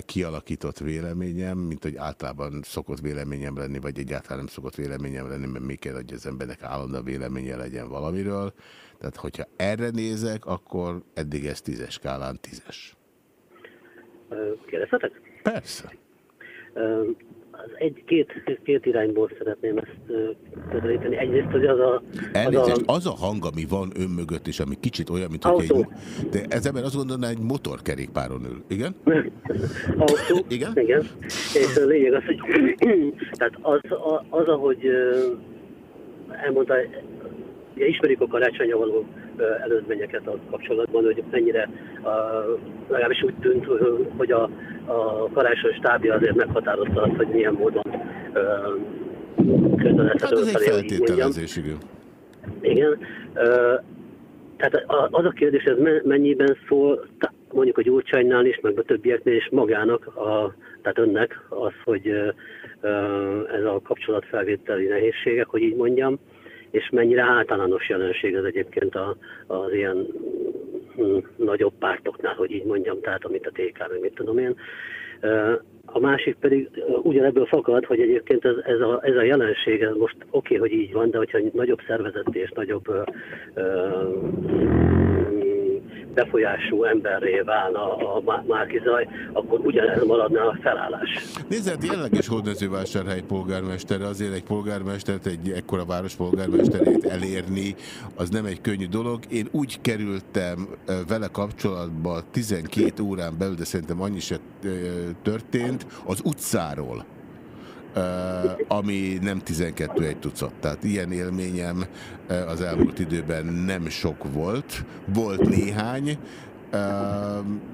kialakított véleményem, mint hogy általában szokott véleményem lenni, vagy egyáltalán nem szokott véleményem lenni, mert még kell, hogy az embernek állandó véleménye legyen valamiről. Tehát, hogyha erre nézek, akkor eddig ez tízes skálán tízes. Kérdezhetek? Persze egy, két, két irányból szeretném ezt közelíteni. Egyrészt, hogy az a... Elnézést, az a, az a hang, ami van ön mögött, és ami kicsit olyan, mint hogy egy... De ez ember azt gondolná, egy motorkerékpáron ül. Igen? Autó. Igen? Igen. És a lényeg az, hogy tehát az, az, ahogy elmondta, ugye ismerik a karácsonyra való előzményeket a kapcsolatban, hogy mennyire legalábbis úgy tűnt, hogy a, a karácsony stábja azért meghatározta azt, hogy milyen módon Hát ez egy feltételezés, igen. Igen. Tehát az a kérdés, ez mennyiben szól, mondjuk a Gyurcsánynál is, meg a többieknél is magának, a, tehát önnek az, hogy ez a kapcsolatfelvételi nehézségek, hogy így mondjam, és mennyire általános jelenség ez egyébként a, az ilyen hm, nagyobb pártoknál, hogy így mondjam, tehát amit a TK, mit tudom én. A másik pedig ugyanebből fakad, hogy egyébként ez, ez, a, ez a jelenség, ez most oké, okay, hogy így van, de hogyha nagyobb szervezeté és nagyobb ö, ö, befolyású emberré válna a Márkizaj, akkor ugyanez maradna a felállás. Nézd, jelenleg is Hódmezővásárhely polgármestere, azért egy polgármestert, egy ekkora város polgármesterét elérni, az nem egy könnyű dolog. Én úgy kerültem vele kapcsolatba 12 órán belül, de szerintem annyi se történt, az utcáról ami nem 12 egy tucat. Tehát ilyen élményem az elmúlt időben nem sok volt. Volt néhány,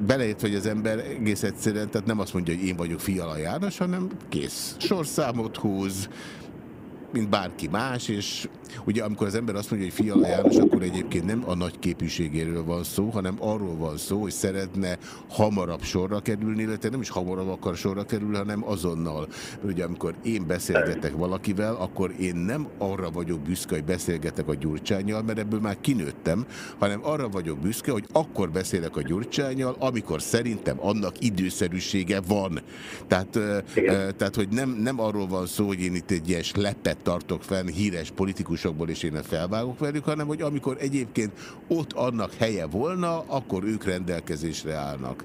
belejött, hogy az ember egész egyszerűen, tehát nem azt mondja, hogy én vagyok Fiala János, hanem kész. Sorszámot húz, mint bárki más, és ugye amikor az ember azt mondja, hogy Fiala János, akkor egyébként nem a nagy képűségéről van szó, hanem arról van szó, hogy szeretne hamarabb sorra kerülni, illetve nem is hamarabb akar sorra kerülni, hanem azonnal. Ugye amikor én beszélgetek valakivel, akkor én nem arra vagyok büszke, hogy beszélgetek a gyurcsányjal, mert ebből már kinőttem, hanem arra vagyok büszke, hogy akkor beszélek a gyurcsányjal, amikor szerintem annak időszerűsége van. Tehát, tehát hogy nem, nem arról van szó, hogy én itt egy ilyen lepet tartok fenn híres politikusokból, és én felvágok velük, hanem hogy amikor egyébként ott annak helye volna, akkor ők rendelkezésre állnak.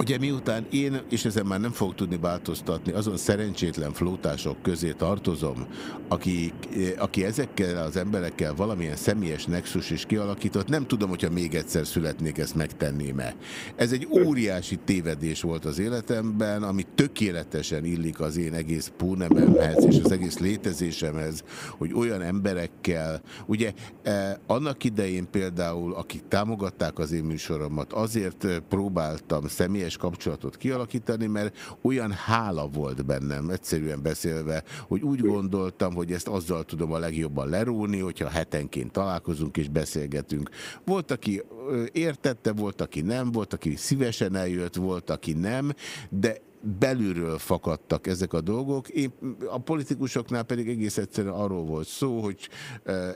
Ugye miután én, és ezen már nem fog tudni változtatni, azon szerencsétlen flótások közé tartozom, aki, aki ezekkel az emberekkel valamilyen személyes nexus is kialakított, nem tudom, hogyha még egyszer születnék, ezt megtenném-e. Ez egy óriási tévedés volt az életemben, ami tökéletesen illik az én egész pónememhez és az egész létezésemhez, hogy olyan emberekkel, ugye eh, annak idején például, akik támogatták az én műsoromat, azért próbáltam személyes személyes kapcsolatot kialakítani, mert olyan hála volt bennem, egyszerűen beszélve, hogy úgy gondoltam, hogy ezt azzal tudom a legjobban lerúlni, hogyha hetenként találkozunk és beszélgetünk. Volt, aki értette, volt, aki nem, volt, aki szívesen eljött, volt, aki nem, de belülről fakadtak ezek a dolgok. Én, a politikusoknál pedig egész egyszerűen arról volt szó, hogy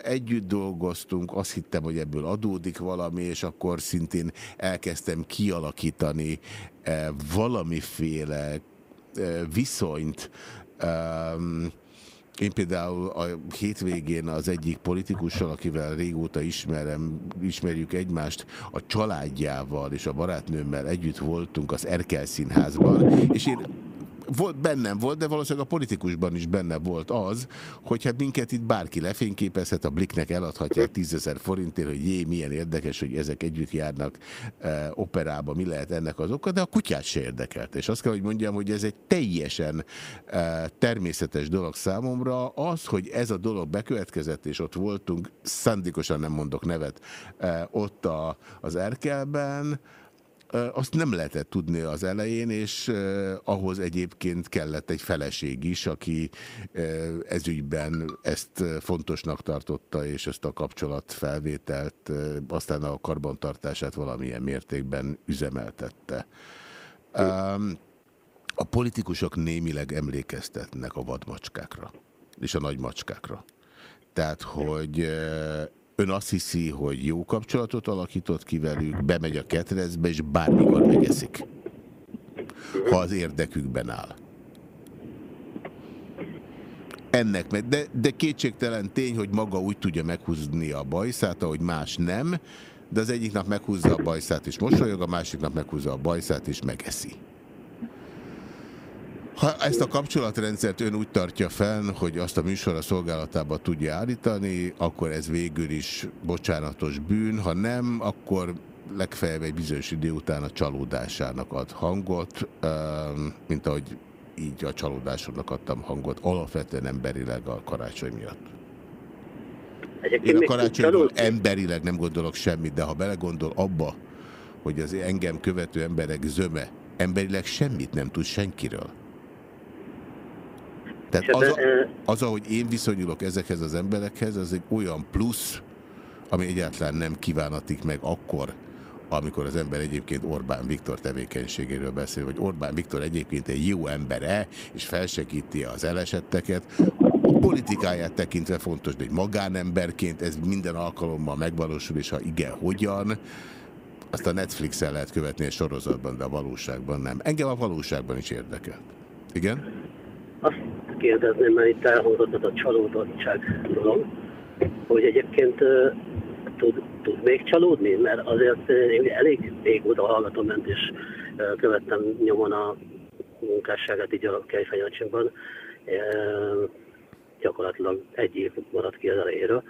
együtt dolgoztunk, azt hittem, hogy ebből adódik valami, és akkor szintén elkezdtem kialakítani valamiféle viszonyt, én például a hétvégén az egyik politikussal, akivel régóta ismerem, ismerjük egymást, a családjával és a barátnőmmel együtt voltunk az Erkel Színházban, és én volt, bennem volt, de valószínűleg a politikusban is benne volt az, hogy hát minket itt bárki lefényképezhet, a Bliknek eladhatják tízezer forintért, hogy jé, milyen érdekes, hogy ezek együtt járnak e, operába, mi lehet ennek az oka, de a kutyát se érdekelt. És azt kell, hogy mondjam, hogy ez egy teljesen e, természetes dolog számomra, az, hogy ez a dolog bekövetkezett, és ott voltunk, szándékosan nem mondok nevet, e, ott a, az Erkelben, azt nem lehetett tudni az elején, és ahhoz egyébként kellett egy feleség is, aki ezügyben ezt fontosnak tartotta, és ezt a kapcsolatfelvételt, aztán a karbantartását valamilyen mértékben üzemeltette. A politikusok némileg emlékeztetnek a vadmacskákra, és a nagymacskákra. Tehát, hogy ön azt hiszi, hogy jó kapcsolatot alakított ki velük, bemegy a ketrezbe, és bármikor megeszik. Ha az érdekükben áll. Ennek, de, de kétségtelen tény, hogy maga úgy tudja meghúzni a bajszát, ahogy más nem, de az egyik nap meghúzza a bajszát és mosolyog, a másik nap meghúzza a bajszát és megeszi. Ha ezt a kapcsolatrendszert ön úgy tartja fenn, hogy azt a műsor a szolgálatába tudja állítani, akkor ez végül is bocsánatos bűn, ha nem, akkor legfeljebb egy bizonyos idő után a csalódásának ad hangot, mint ahogy így a csalódásomnak adtam hangot, alapvetően emberileg a karácsony miatt. Én a karácsonyról emberileg nem gondolok semmit, de ha belegondol abba, hogy az engem követő emberek zöme emberileg semmit nem tud senkiről, tehát az, az, ahogy én viszonyulok ezekhez az emberekhez, az egy olyan plusz, ami egyáltalán nem kívánatik meg akkor, amikor az ember egyébként Orbán Viktor tevékenységéről beszél, vagy Orbán Viktor egyébként egy jó embere, és felsegíti az elesetteket. A politikáját tekintve fontos, hogy magánemberként ez minden alkalommal megvalósul, és ha igen, hogyan, azt a Netflix-el lehet követni a sorozatban, de a valóságban nem. Engem a valóságban is érdekel. Igen? Azt kérdezném, mert itt elhangzott az a csalódottság dolog, hogy egyébként tud, tud még csalódni, mert azért én elég régóta hallgatom ment, és követtem nyomon a munkásságát így a Kejfejancsinkban. Gyakorlatilag egy év maradt ki az elejéről.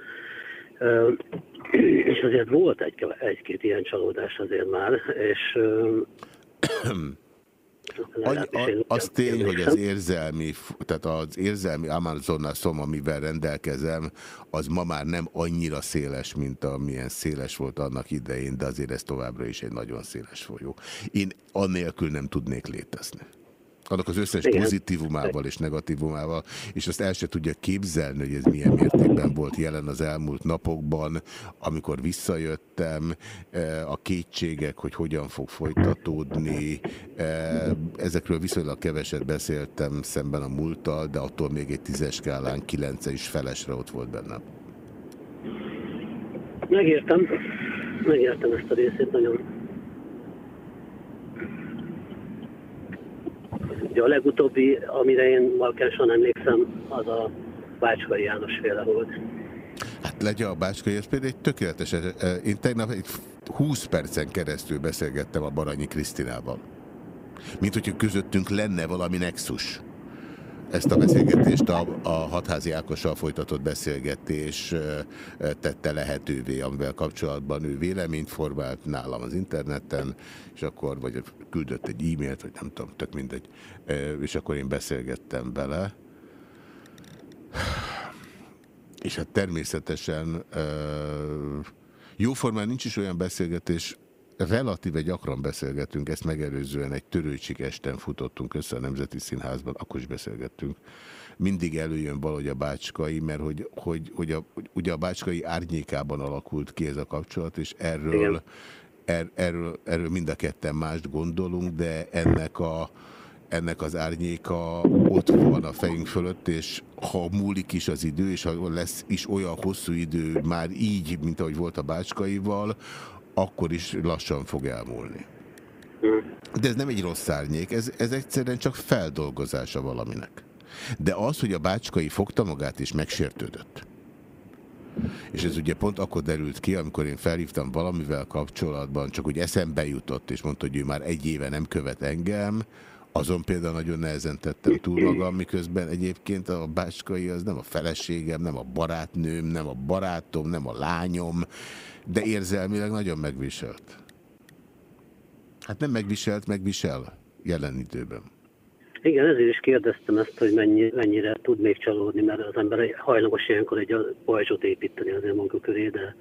És azért volt egy, egy-két ilyen csalódás azért már, és Annyi, a, az tény, hogy az érzelmi, tehát az érzelmi Amazonnal szom, amivel rendelkezem, az ma már nem annyira széles, mint amilyen széles volt annak idején, de azért ez továbbra is egy nagyon széles folyó. Én annélkül nem tudnék létezni annak az összes Igen. pozitívumával és negatívumával, és azt el se tudja képzelni, hogy ez milyen mértékben volt jelen az elmúlt napokban, amikor visszajöttem, eh, a kétségek, hogy hogyan fog folytatódni, eh, ezekről viszonylag keveset beszéltem szemben a múlttal, de attól még egy tízes skálán kilence is felesre ott volt bennem. Megértem, megértem ezt a részét nagyon Ugye a legutóbbi, amire én markánsan emlékszem, az a Bácskai János féle volt. Hát legyen a Bácskai, ez például egy tökéletes. Én tegnap egy 20 percen keresztül beszélgettem a Baranyi Krisztinával. Mint hogyha közöttünk lenne valami nexus ezt a beszélgetést a, a hatházi Ákossal folytatott beszélgetés tette lehetővé, amivel kapcsolatban ő véleményt formált nálam az interneten, és akkor, vagy küldött egy e-mailt, vagy nem tudom, tök mindegy, és akkor én beszélgettem bele. És hát természetesen jóformán nincs is olyan beszélgetés, relatíve gyakran beszélgetünk, ezt megelőzően egy törőcsik esten futottunk össze a Nemzeti Színházban, akkor is beszélgettünk. Mindig előjön valahogy a bácskai, mert hogy, hogy, hogy a, ugye a bácskai árnyékában alakult ki ez a kapcsolat, és erről, er, erről, erről mind a ketten mást gondolunk, de ennek a ennek az árnyéka ott van a fejünk fölött, és ha múlik is az idő, és ha lesz is olyan hosszú idő már így, mint ahogy volt a bácskaival, akkor is lassan fog elmúlni. De ez nem egy rossz árnyék, ez, ez egyszerűen csak feldolgozása valaminek. De az, hogy a bácskai fogta magát és megsértődött, és ez ugye pont akkor derült ki, amikor én felhívtam valamivel kapcsolatban, csak úgy eszembe jutott, és mondta, hogy ő már egy éve nem követ engem, Azon például nagyon nehezen tettem túl magam, miközben egyébként a bácskai az nem a feleségem, nem a barátnőm, nem a barátom, nem a lányom, de érzelmileg nagyon megviselt. Hát nem megviselt, megvisel jelen időben. Igen, ezért is kérdeztem ezt, hogy mennyi, mennyire tud még csalódni, mert az ember hajlamos ilyenkor egy pajzsot építeni azért maga köré, de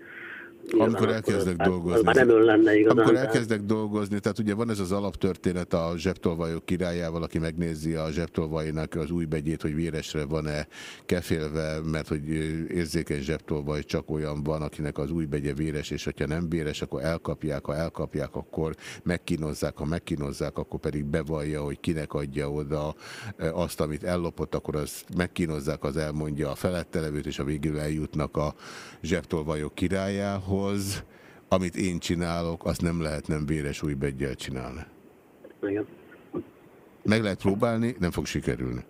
amikor elkezdek hát, dolgozni. Már nem ön lenne igazán. Amikor elkezdek dolgozni, tehát ugye van ez az alaptörténet a zsebtolvajok királyával, aki megnézi a zsebtolvajnak az új begyét, hogy véresre van-e kefélve, mert hogy érzékeny zsebtolvaj csak olyan van, akinek az új begye véres, és hogyha nem véres, akkor elkapják, ha elkapják, akkor megkínozzák, ha megkínozzák, akkor pedig bevallja, hogy kinek adja oda azt, amit ellopott, akkor az megkínozzák, az elmondja a felettelevőt, és a végül eljutnak a zsebtolvajok királyához ahhoz, amit én csinálok, azt nem lehet nem véres új beggyel csinálni. Igen. Meg lehet próbálni, nem fog sikerülni.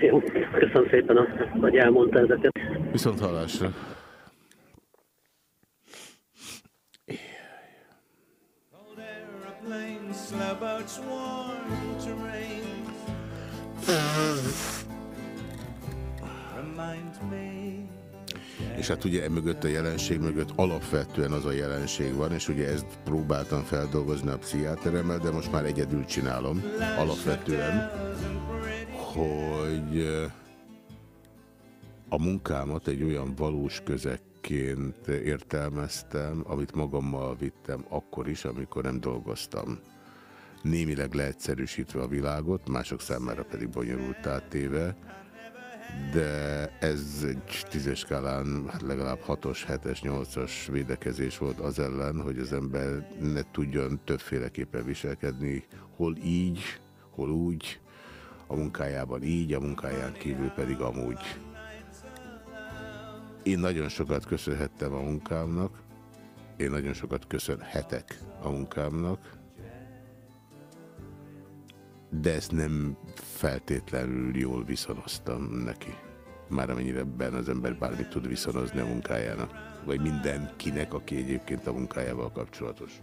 Jó, köszönöm szépen, hogy elmondta ezeket. Viszont hallásra. Remind me és hát ugye mögött a jelenség mögött alapvetően az a jelenség van, és ugye ezt próbáltam feldolgozni a pszichiáteremmel, de most már egyedül csinálom, alapvetően, hogy a munkámat egy olyan valós közekként értelmeztem, amit magammal vittem akkor is, amikor nem dolgoztam. Némileg leegyszerűsítve a világot, mások számára pedig bonyolultá téve, de ez egy tízes skálán hát legalább 6-os, 7-es, 8-as védekezés volt az ellen, hogy az ember ne tudjon többféleképpen viselkedni, hol így, hol úgy, a munkájában így, a munkáján kívül pedig amúgy. Én nagyon sokat köszönhettem a munkámnak, én nagyon sokat köszönhetek a munkámnak, de ezt nem feltétlenül jól viszonoztam neki. Már amennyire ebben az ember bármit tud viszonozni a munkájának, vagy mindenkinek, aki egyébként a munkájával kapcsolatos.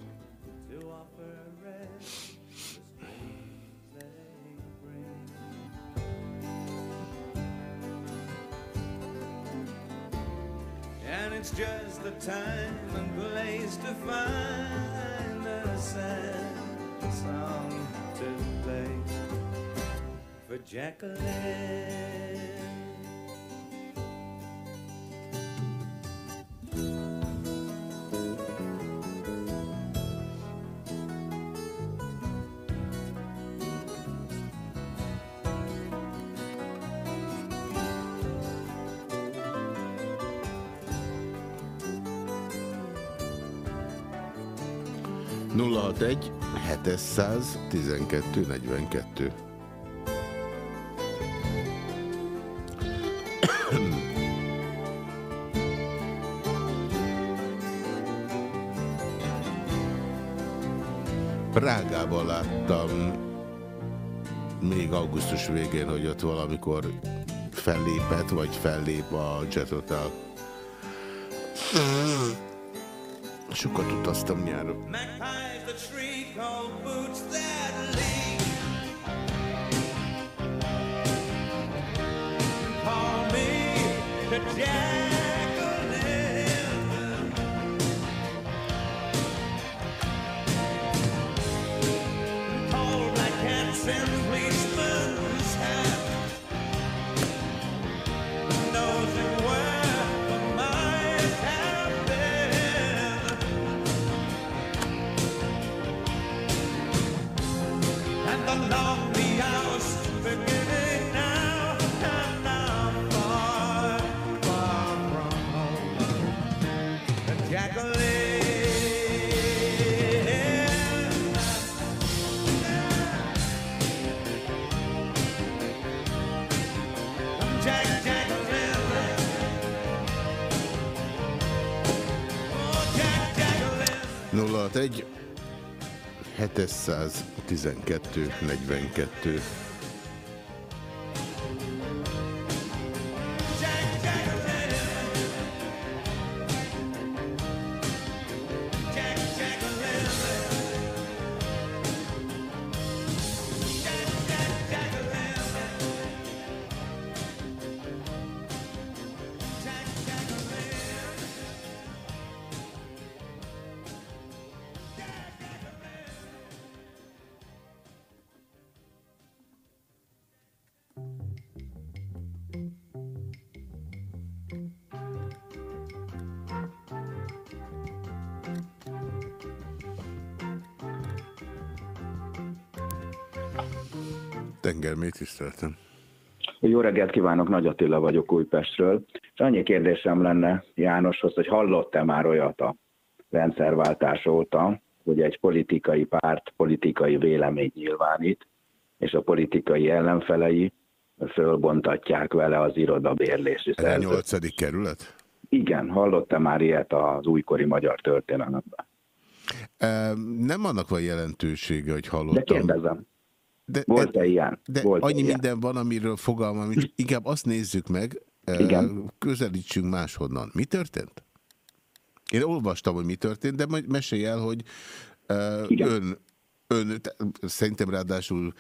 Just the time and place to find a sad song to For for Jacqueline. Nulla 712 42. Prágában láttam még augusztus végén, hogy ott valamikor fellépett, vagy fellép a Jet Hotel. Sokat utaztam nyáron. 712 42 reggelt kívánok, Nagy Attila vagyok Újpestről. És annyi kérdésem lenne Jánoshoz, hogy hallott-e már olyat a rendszerváltás óta, hogy egy politikai párt politikai vélemény nyilvánít, és a politikai ellenfelei fölbontatják vele az irodabérlési Ez a nyolcadik kerület? Igen, hallottam már ilyet az újkori magyar történelemben. Nem annak van jelentősége, hogy hallottam. De kérdezem. De, Volt-e ilyen? De Volt annyi ilyen? minden van, amiről fogalmam, és inkább azt nézzük meg, Igen. közelítsünk máshonnan. Mi történt? Én olvastam, hogy mi történt, de majd mesélj el, hogy Igen. ön Ön szerintem ráadásul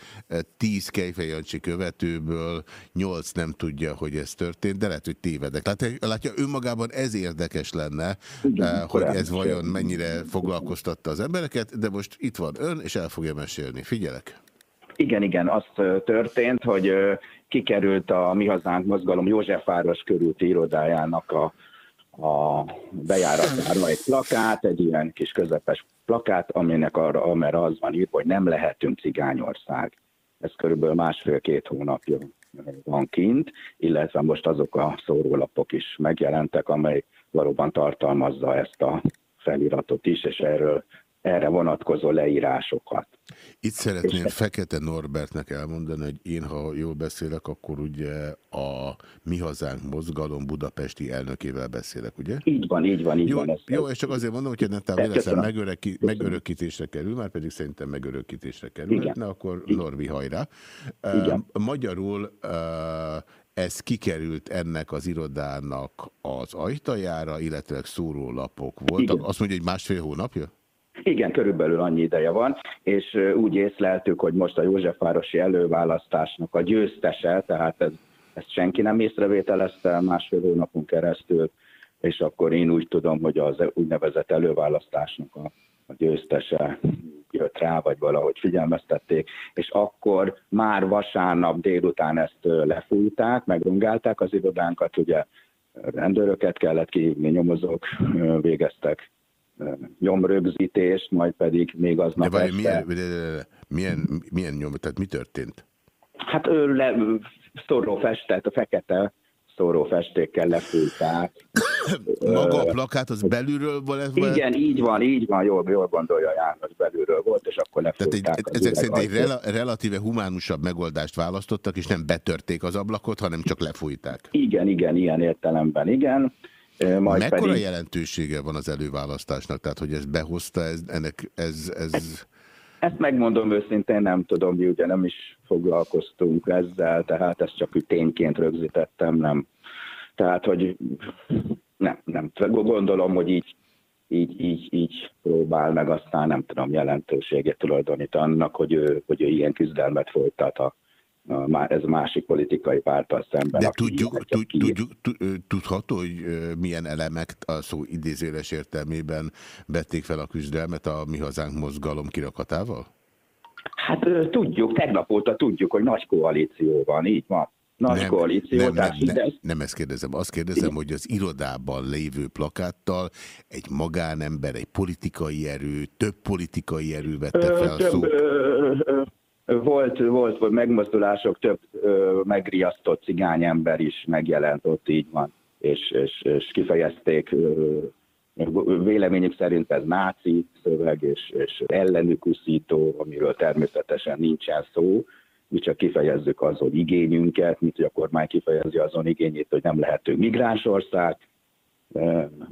tíz Kejfejancsi követőből nyolc nem tudja, hogy ez történt, de lehet, hogy tévedek. Látja, látja önmagában ez érdekes lenne, Igen, hogy ez vajon mennyire foglalkoztatta az embereket, de most itt van ön, és el fogja mesélni. Figyelek! Igen, igen, az történt, hogy kikerült a Mi Hazánk mozgalom Józsefváros körülti irodájának a, a bejáratára egy plakát, egy ilyen kis közepes plakát, aminek arra, amire az van írva, hogy nem lehetünk cigányország. Ez körülbelül másfél-két hónapja van kint, illetve most azok a szórólapok is megjelentek, amely valóban tartalmazza ezt a feliratot is, és erről erre vonatkozó leírásokat. Itt szeretném Fekete Norbertnek elmondani, hogy én, ha jól beszélek, akkor ugye a Mi Hazánk mozgalom budapesti elnökével beszélek, ugye? Így van, így van, így jó, van. Ezt jó, és csak azért mondom, hogyha netán véletlen megöröki, megörökítésre kerül, már pedig szerintem megörökítésre kerül, Igen. na akkor Norvi hajrá. Igen. Uh, magyarul uh, ez kikerült ennek az irodának az ajtajára, illetve szórólapok voltak. Igen. Azt mondja, hogy másfél hónapja? Igen, körülbelül annyi ideje van, és úgy észleltük, hogy most a Józsefvárosi előválasztásnak a győztese, tehát ez, ezt senki nem észrevételezte másfél hónapon keresztül, és akkor én úgy tudom, hogy az úgynevezett előválasztásnak a, a győztese jött rá, vagy valahogy figyelmeztették, és akkor már vasárnap délután ezt lefújták, megrongálták az irodánkat, ugye rendőröket kellett kihívni, nyomozók végeztek nyomrögzítést, majd pedig még aznap De este... milyen, milyen, milyen nyom, tehát mi történt? Hát ő le, szorró festet, a fekete szóró festékkel lefújták. Maga a plakát az belülről volt? Igen, így van, így van, jól, jól gondolja János, belülről volt, és akkor lefújták. Tehát egy, ezek szerint egy rela, relatíve humánusabb megoldást választottak, és nem betörték az ablakot, hanem csak lefújták. Igen, igen, ilyen értelemben, igen. Majd Mekkora pedig... jelentősége van az előválasztásnak? Tehát, hogy ez behozta, ez, ennek, ez, ez... Ezt megmondom őszintén, nem tudom, mi ugye nem is foglalkoztunk ezzel, tehát ezt csak úgy tényként rögzítettem, nem. Tehát, hogy nem, nem. Gondolom, hogy így, így, így, így próbál meg, aztán nem tudom jelentőséget tulajdonít annak, hogy ő, hogy ő ilyen küzdelmet folytat a ez a másik politikai párttal szemben. De tudjuk, tud, tudjuk, tudható, hogy milyen elemek a szó idézéles értelmében vették fel a küzdelmet a Mi Hazánk mozgalom kirakatával? Hát tudjuk, tegnap óta tudjuk, hogy nagy koalíció van, így van. Nagy nem, koalíció. Nem, nem, nem, nem, nem ezt kérdezem, azt kérdezem, Igen. hogy az irodában lévő plakáttal egy magánember, egy politikai erő, több politikai erő vette fel a szót. Volt, volt, volt megmozdulások, több ö, megriasztott cigányember is megjelent, ott így van, és, és, és kifejezték ö, véleményük szerint ez náci szöveg, és, és ellenük uszító, amiről természetesen nincsen szó, mi csak kifejezzük azon igényünket, mint hogy a kormány kifejezi azon igényét, hogy nem lehetünk migránsország.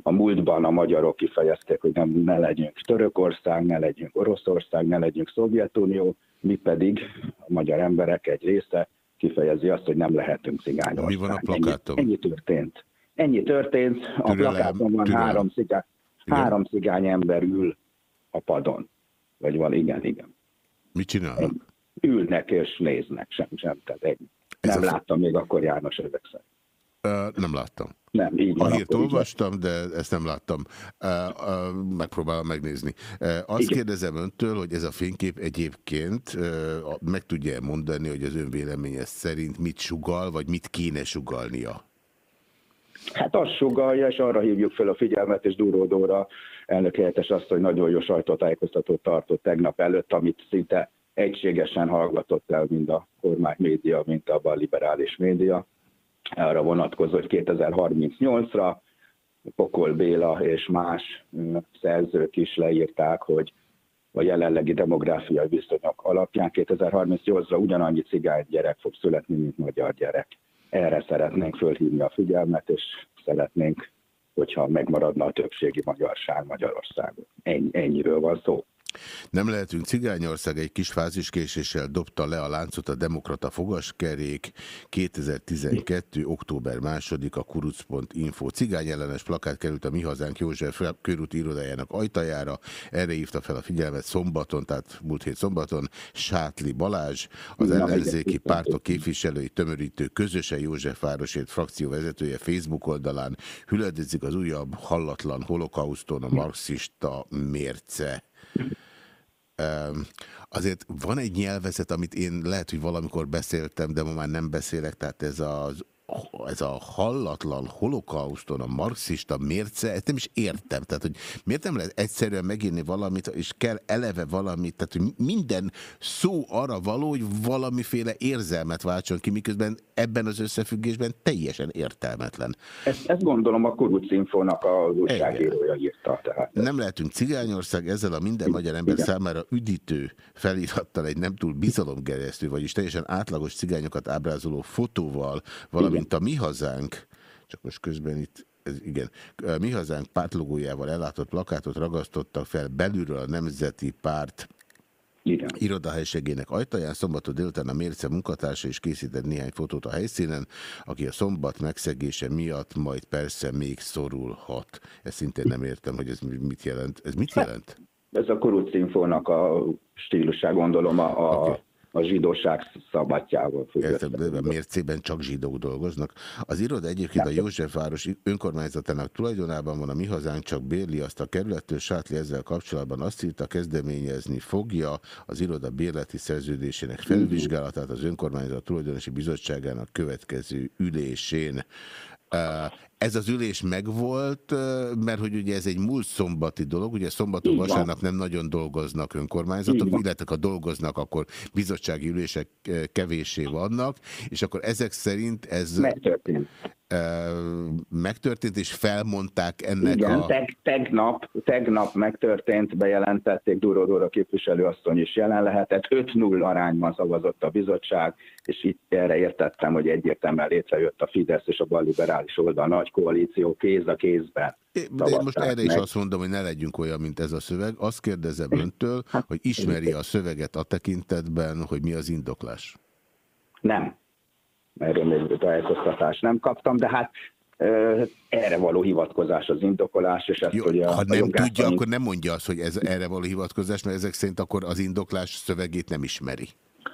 A múltban a magyarok kifejezték, hogy nem, ne legyünk Törökország, ne legyünk Oroszország, ne legyünk Szovjetunió, mi pedig a magyar emberek egy része kifejezi azt, hogy nem lehetünk cigányok. Mi van a plakáton? Ennyi, ennyi történt. Ennyi történt. A türelem, plakáton van türelem. három, cigány, három cigány ember ül a padon. Vagy van, igen, igen. Mit csinálnak? Ülnek és néznek, sem, sem. Tehát egy. Nem a... láttam még akkor János ezek szerint. Uh, nem láttam. Nem, így A hírt olvastam, de ezt nem láttam. Megpróbálom megnézni. Azt Igen. kérdezem öntől, hogy ez a fénykép egyébként meg tudja -e mondani, hogy az ön véleménye szerint mit sugal, vagy mit kéne sugalnia? Hát azt sugalja, és arra hívjuk fel a figyelmet, és Duró Dóra elnök helyettes azt, hogy nagyon jó sajtótájékoztatót tartott tegnap előtt, amit szinte egységesen hallgatott el mind a kormány média, mint a liberális média. Arra vonatkozó, hogy 2038-ra Pokol Béla és más szerzők is leírták, hogy a jelenlegi demográfiai viszonyok alapján 2038-ra ugyanannyi cigány gyerek fog születni, mint magyar gyerek. Erre szeretnénk fölhívni a figyelmet, és szeretnénk, hogyha megmaradna a többségi magyarság Magyarországon. Ennyi, ennyiről van szó. Nem lehetünk Cigányország egy kis fáziskéséssel dobta le a láncot a demokrata fogaskerék 2012. október 2 a kuruc.info. Cigány ellenes plakát került a Mi Hazánk József körúti irodájának ajtajára. Erre hívta fel a figyelmet szombaton, tehát múlt hét szombaton Sátli Balázs, az ellenzéki pártok képviselői tömörítő közösen József Városét frakció vezetője Facebook oldalán hüledezik az újabb hallatlan holokauszton a marxista mérce. Azért van egy nyelvezet, amit én lehet, hogy valamikor beszéltem, de ma már nem beszélek, tehát ez az ez a hallatlan holokauszton, a marxista mérce, ezt nem is értem. Tehát, hogy miért nem lehet egyszerűen megírni valamit, és kell eleve valamit, tehát, hogy minden szó arra való, hogy valamiféle érzelmet váltson ki, miközben ebben az összefüggésben teljesen értelmetlen. Ezt, ezt gondolom a Kuruc Infónak a újságírója írta. Tehát. Nem lehetünk cigányország, ezzel a minden magyar ember Igen. számára üdítő felirattal egy nem túl bizalomgeresztő, vagyis teljesen átlagos cigányokat ábrázoló fotóval, valamint mint a Mi Hazánk, csak most közben itt ez igen, Mi Hazánk pártlogójával ellátott plakátot ragasztottak fel belülről a Nemzeti Párt igen. irodahelységének ajtaján. Szombaton délután a Mérce munkatársa is készített néhány fotót a helyszínen, aki a szombat megszegése miatt majd persze még szorulhat. Ezt szintén nem értem, hogy ez mit jelent. Ez mit jelent? Ez a Kuruc Infónak a stílusá gondolom a, a okay a zsidóság szabadjával Értem, de mércében csak zsidók dolgoznak. Az iroda egyébként a Józsefváros önkormányzatának tulajdonában van, a mi hazánk csak bérli azt a kerülettől, Sátli ezzel kapcsolatban azt írta, kezdeményezni fogja az iroda bérleti szerződésének felvizsgálatát az önkormányzat tulajdonosi bizottságának következő ülésén. Ez az ülés megvolt, mert hogy ugye ez egy múlt szombati dolog, ugye szombaton, vasárnap nem nagyon dolgoznak önkormányzatok, illetve ha dolgoznak, akkor bizottsági ülések kevésé vannak, és akkor ezek szerint ez... Megtörtént megtörtént, és felmondták ennek Igen, a... Teg, tegnap, tegnap megtörtént, bejelentették, Duró Dóra képviselőasszony is jelen lehetett, 5-0 arányban szavazott a bizottság, és itt erre értettem, hogy egyértelműen létrejött a Fidesz és a balliberális oldal nagy koalíció kéz a kézben. De én most erre meg. is azt mondom, hogy ne legyünk olyan, mint ez a szöveg. Azt kérdezem öntől, hát, hogy ismeri a szöveget a tekintetben, hogy mi az indoklás? Nem erről még tájékoztatást nem kaptam, de hát erre való hivatkozás az indokolás, és ezt, Jó, hogy a, ha nem a tudja, akkor nem mondja azt, hogy ez erre való hivatkozás, mert ezek szerint akkor az indoklás szövegét nem ismeri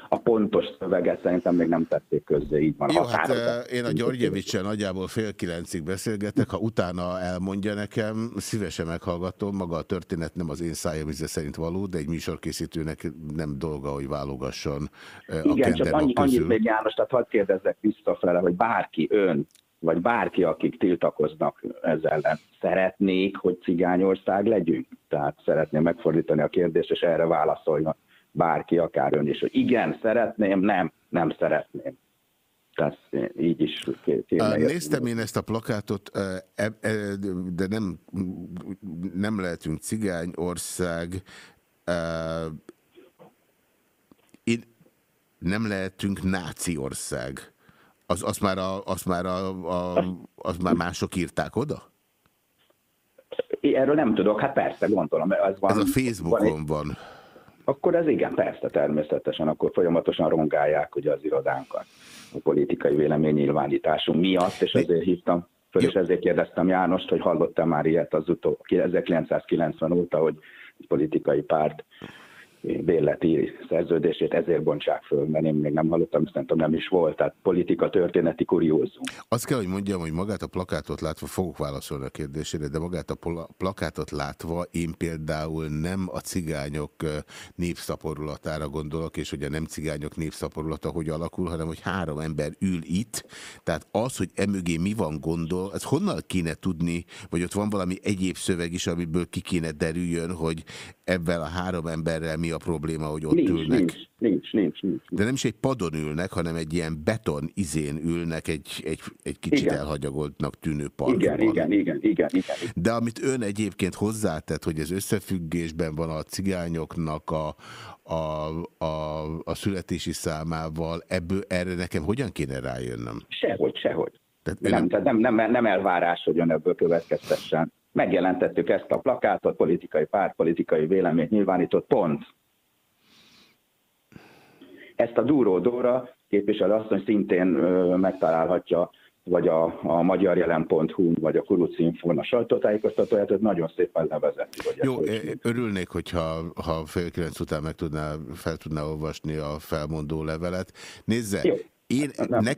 a pontos szöveget szerintem még nem tették közzé, így van. Jó, hát én a Györgyevicsel nagyjából fél kilencig beszélgetek, ha utána elmondja nekem, szívesen meghallgatom, maga a történet nem az én szájam íze szerint való, de egy műsorkészítőnek nem dolga, hogy válogasson a Igen, csak annyi, annyit még János, tehát hadd kérdezzek visszafele, hogy bárki, ön, vagy bárki, akik tiltakoznak ezzel ellen, szeretnék, hogy cigányország legyünk? Tehát szeretném megfordítani a kérdést, és erre válaszoljon bárki, akár ön is, hogy igen, szeretném, nem, nem szeretném. Tehát így is kéne Néztem én ezt a plakátot, e, e, de nem, nem lehetünk cigányország. Én nem lehetünk náci ország. Az, azt már, a, azt már, a, a, azt már mások írták oda? Erről nem tudok, hát persze, gondolom. Ez, van, ez a Facebookon van. van akkor ez igen, persze, természetesen, akkor folyamatosan rongálják ugye az irodánkat a politikai véleménynyilvánításunk miatt, és ezért hívtam föl, és ezért kérdeztem Jánost, hogy hallottam már ilyet az utó 1990 óta, hogy politikai párt bérleti szerződését ezért bontsák föl, mert én még nem hallottam, szerintem nem is volt, tehát politika történeti kuriózum. Azt kell, hogy mondjam, hogy magát a plakátot látva fogok válaszolni a kérdésére, de magát a plakátot látva én például nem a cigányok népszaporulatára gondolok, és hogy a nem cigányok népszaporulata hogy alakul, hanem hogy három ember ül itt, tehát az, hogy emögé mi van gondol, ez honnan kéne tudni, vagy ott van valami egyéb szöveg is, amiből ki kéne derüljön, hogy ebben a három emberrel mi a probléma, hogy ott nincs, ülnek. Nincs, nincs, nincs, nincs. De nem is egy padon ülnek, hanem egy ilyen beton izén ülnek, egy, egy, egy kicsit igen. elhagyagoltnak tűnő parkban. Igen, igen, igen, igen, igen. De amit ön egyébként hozzátett, hogy ez összefüggésben van a cigányoknak a, a, a, a születési számával, ebből erre nekem hogyan kéne rájönnöm? Sehogy, sehogy. Tehát nem, nem, nem, nem elvárás, hogy ön ebből következtessen. Megjelentettük ezt a plakátot, politikai párt, politikai véleményt nyilvánított, pont. Ezt a Dúró Dóra képviselő asszony szintén megtalálhatja, vagy a, a magyarjelen.hu, vagy a Kuruc Infón a sajtótájékoztatóját, ez nagyon szépen levezeti. Hogy Jó, örülnék, hogyha ha fél kilenc után meg tudná, fel tudná olvasni a felmondó levelet. Nézze, Jó. én, nek,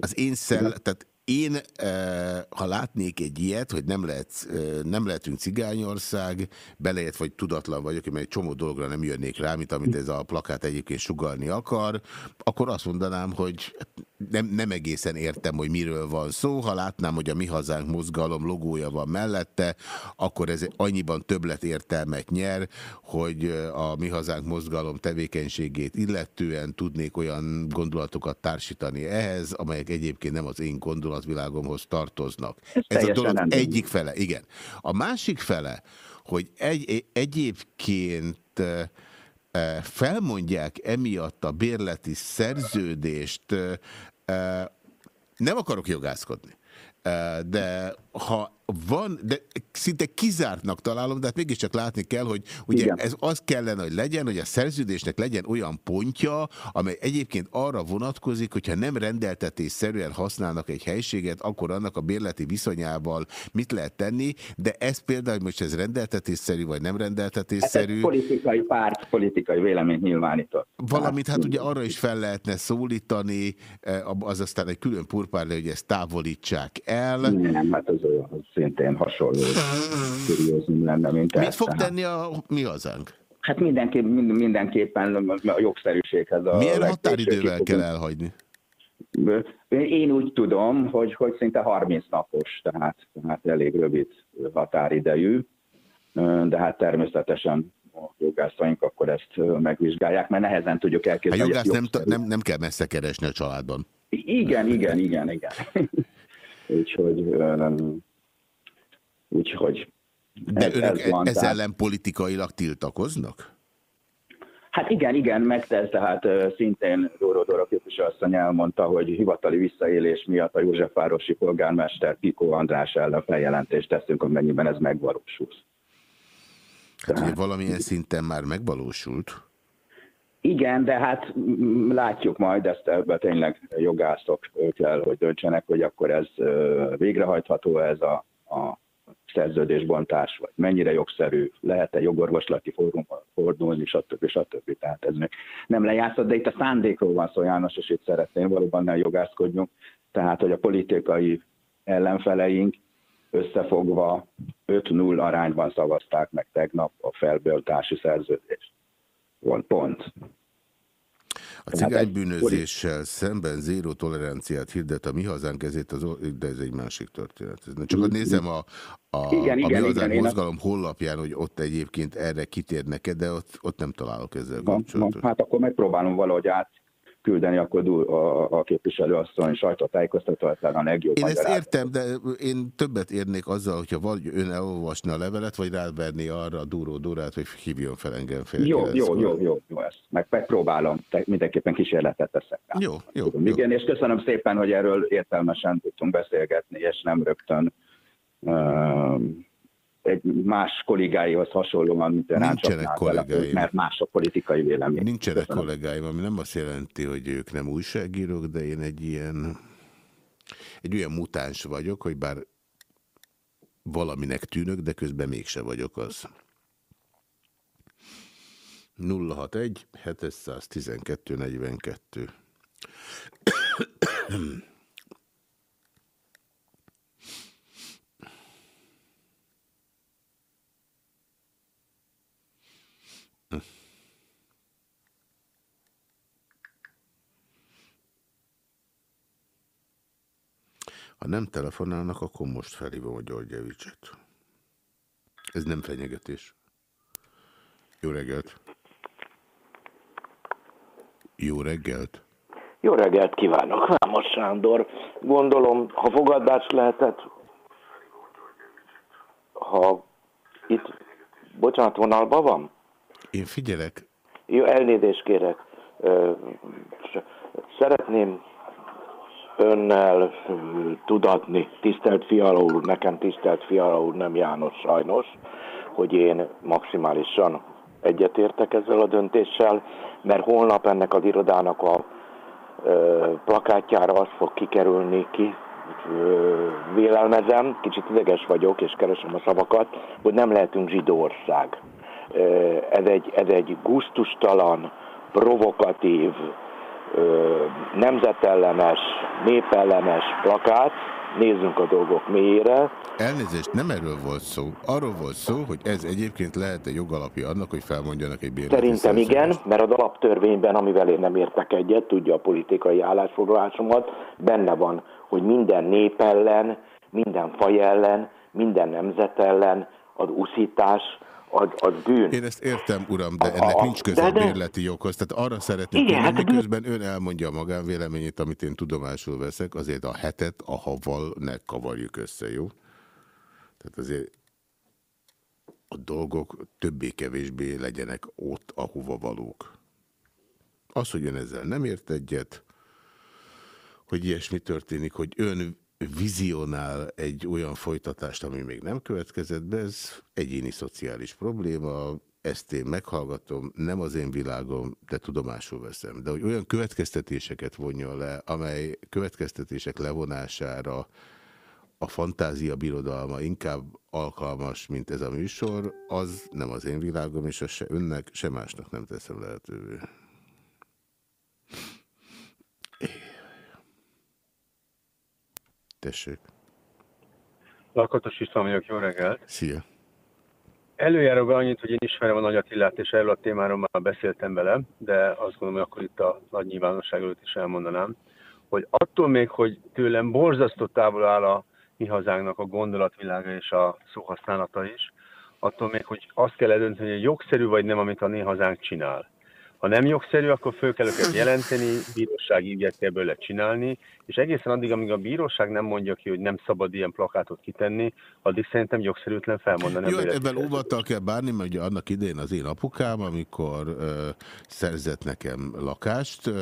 az én szell, tehát én, eh, ha látnék egy ilyet, hogy nem, lehet, eh, nem lehetünk cigányország, belejött vagy tudatlan vagyok, mert egy csomó dologra nem jönnék rá, mint amit ez a plakát egyébként sugalni akar, akkor azt mondanám, hogy nem, nem egészen értem, hogy miről van szó. Ha látnám, hogy a Mi Hazánk mozgalom logója van mellette, akkor ez annyiban többlet értelmet nyer, hogy a Mi Hazánk mozgalom tevékenységét illetően tudnék olyan gondolatokat társítani ehhez, amelyek egyébként nem az én gondolat gondolatvilágomhoz tartoznak. Ez, Ez a dolog nem egyik fele, igen. A másik fele, hogy egy, egyébként felmondják emiatt a bérleti szerződést, nem akarok jogászkodni, de ha van, de szinte kizártnak találom, de hát mégiscsak látni kell, hogy ugye Igen. ez az kellene, hogy legyen, hogy a szerződésnek legyen olyan pontja, amely egyébként arra vonatkozik, hogyha nem rendeltetésszerűen használnak egy helységet, akkor annak a bérleti viszonyával mit lehet tenni, de ez például, most ez rendeltetésszerű vagy nem rendeltetésszerű. Ez politikai párt, politikai véleményt nyilvánított. Valamit hát ugye arra is fel lehetne szólítani, eh, az aztán egy külön purpár, hogy ezt távolítsák el. Nem, hát az olyan, az szintén hasonló kuriózum lenne, mint Mit fog tenni a mi hazánk? Hát mindenképp, mindenképpen a jogszerűséghez. A Milyen határidővel kell elhagyni? Én úgy tudom, hogy, hogy szinte 30 napos, tehát, tehát elég rövid határidejű, de hát természetesen a jogászaink akkor ezt megvizsgálják, mert nehezen tudjuk elképzelni. A jogász nem, nem, nem kell messze keresni a családban. Igen, igen, igen, igen. Úgyhogy Úgyhogy De ez, önök ez van, ez tehát... ellen politikailag tiltakoznak? Hát igen, igen, megtesz, tehát szintén Dóró Dóra képviselőasszony elmondta, hogy hivatali visszaélés miatt a Józsefvárosi polgármester Piko András ellen feljelentést teszünk, amennyiben ez megvalósul. Hát tehát... valamilyen szinten már megvalósult? Igen, de hát látjuk majd, ezt ebben tényleg jogászok kell, hogy döntsenek, hogy akkor ez végrehajtható ez a, a szerződésbontás, vagy mennyire jogszerű, lehet-e jogorvoslati fórumban fordulni, stb. stb. Tehát ez még nem lejátszott, de itt a szándékról van szó, János, és itt szeretném valóban nem jogászkodjunk, tehát, hogy a politikai ellenfeleink összefogva 5-0 arányban szavazták meg tegnap a felböltási szerződést. Van pont. A cigánybűnözéssel szemben zéró toleranciát hirdet a mi hazánk ezért, az, de ez egy másik történet. Csak hogy nézem a, a, igen, a igen, mi hazánk igen, mozgalom honlapján, hogy ott egyébként erre kitérnek -e, de ott, ott nem találok ezzel kapcsolatot. Hát akkor megpróbálom valahogy át küldeni, akkor a, a képviselőasszony sajtótájékoztatóan a legjobb. Én ezt értem, de én többet érnék azzal, hogyha vagy ön elolvasna a levelet, vagy ráverni arra a Dúró Dórát, hogy hívjon fel engem fél Jó, jó, jó, jó, jó, ezt meg, megpróbálom, mindenképpen kísérletet teszek. Jó, jó, jó. Igen, és köszönöm szépen, hogy erről értelmesen tudtunk beszélgetni, és nem rögtön uh, egy más kollégáihoz hasonlóan, mint ön Nincsenek kollégáim. mert más a politikai vélemény. Nincsenek Köszönöm. kollégáim, ami nem azt jelenti, hogy ők nem újságírók, de én egy ilyen egy olyan mutáns vagyok, hogy bár valaminek tűnök, de közben mégse vagyok az. 061 712 42 Ha nem telefonálnak, akkor most felhívom a Györgyevicset. Ez nem fenyegetés. Jó reggelt! Jó reggelt! Jó reggelt kívánok, Vámos Sándor. Gondolom, ha fogadás lehetett, ha itt, bocsánat, vonalban van? Én figyelek. Jó, elnézést kérek. Szeretném önnel tudatni, tisztelt Fiala úr, nekem tisztelt Fiala úr, nem János sajnos, hogy én maximálisan egyetértek ezzel a döntéssel, mert holnap ennek az irodának a ö, plakátjára az fog kikerülni ki, ö, vélelmezem, kicsit ideges vagyok, és keresem a szavakat, hogy nem lehetünk zsidó ország. Ö, ez, egy, ez egy guztustalan, provokatív, nemzetellenes, népellenes plakát, nézzünk a dolgok mélyére. Elnézést, nem erről volt szó. Arról volt szó, hogy ez egyébként lehet egy jogalapja annak, hogy felmondjanak egy bérleti Szerintem igen, mert az alaptörvényben, amivel én nem értek egyet, tudja a politikai állásfoglalásomat, benne van, hogy minden nép ellen, minden faj ellen, minden nemzet ellen az uszítás, az, az bűn. Én ezt értem, uram, de ennek a, nincs köze bérleti joghoz. Tehát arra szeretnék Igen, tudni, hát miközben ön elmondja a magánvéleményét, amit én tudomásul veszek, azért a hetet a haval ne kavarjuk össze, jó? Tehát azért a dolgok többé-kevésbé legyenek ott, ahova valók. Az, hogy ön ezzel nem ért egyet, hogy ilyesmi történik, hogy ön vizionál egy olyan folytatást, ami még nem következett be, ez egyéni szociális probléma, ezt én meghallgatom, nem az én világom, de tudomásul veszem. De hogy olyan következtetéseket vonjon le, amely következtetések levonására a fantázia birodalma inkább alkalmas, mint ez a műsor, az nem az én világom, és az se önnek, se másnak nem teszem lehetővé. Tessék. Lakatos István vagyok, jó reggelt. Szia. Előjáróban annyit, hogy én ismerem a Nagy Attilát, és erről a témáról már beszéltem vele, de azt gondolom, hogy akkor itt a nagy nyilvánosság előtt is elmondanám, hogy attól még, hogy tőlem borzasztó távol áll a mi hazánknak a gondolatvilága és a szóhasználata is, attól még, hogy azt kell eldönteni, hogy jogszerű vagy nem, amit a mi hazánk csinál. Ha nem jogszerű, akkor föl kell őket jelenteni, bírósági ügyet kell belőle csinálni, és egészen addig, amíg a bíróság nem mondja ki, hogy nem szabad ilyen plakátot kitenni, addig szerintem jogszerűtlen felmondani. Jó, ebben óvattal kell bárni, mert ugye annak idején az én apukám, amikor ö, szerzett nekem lakást, ö,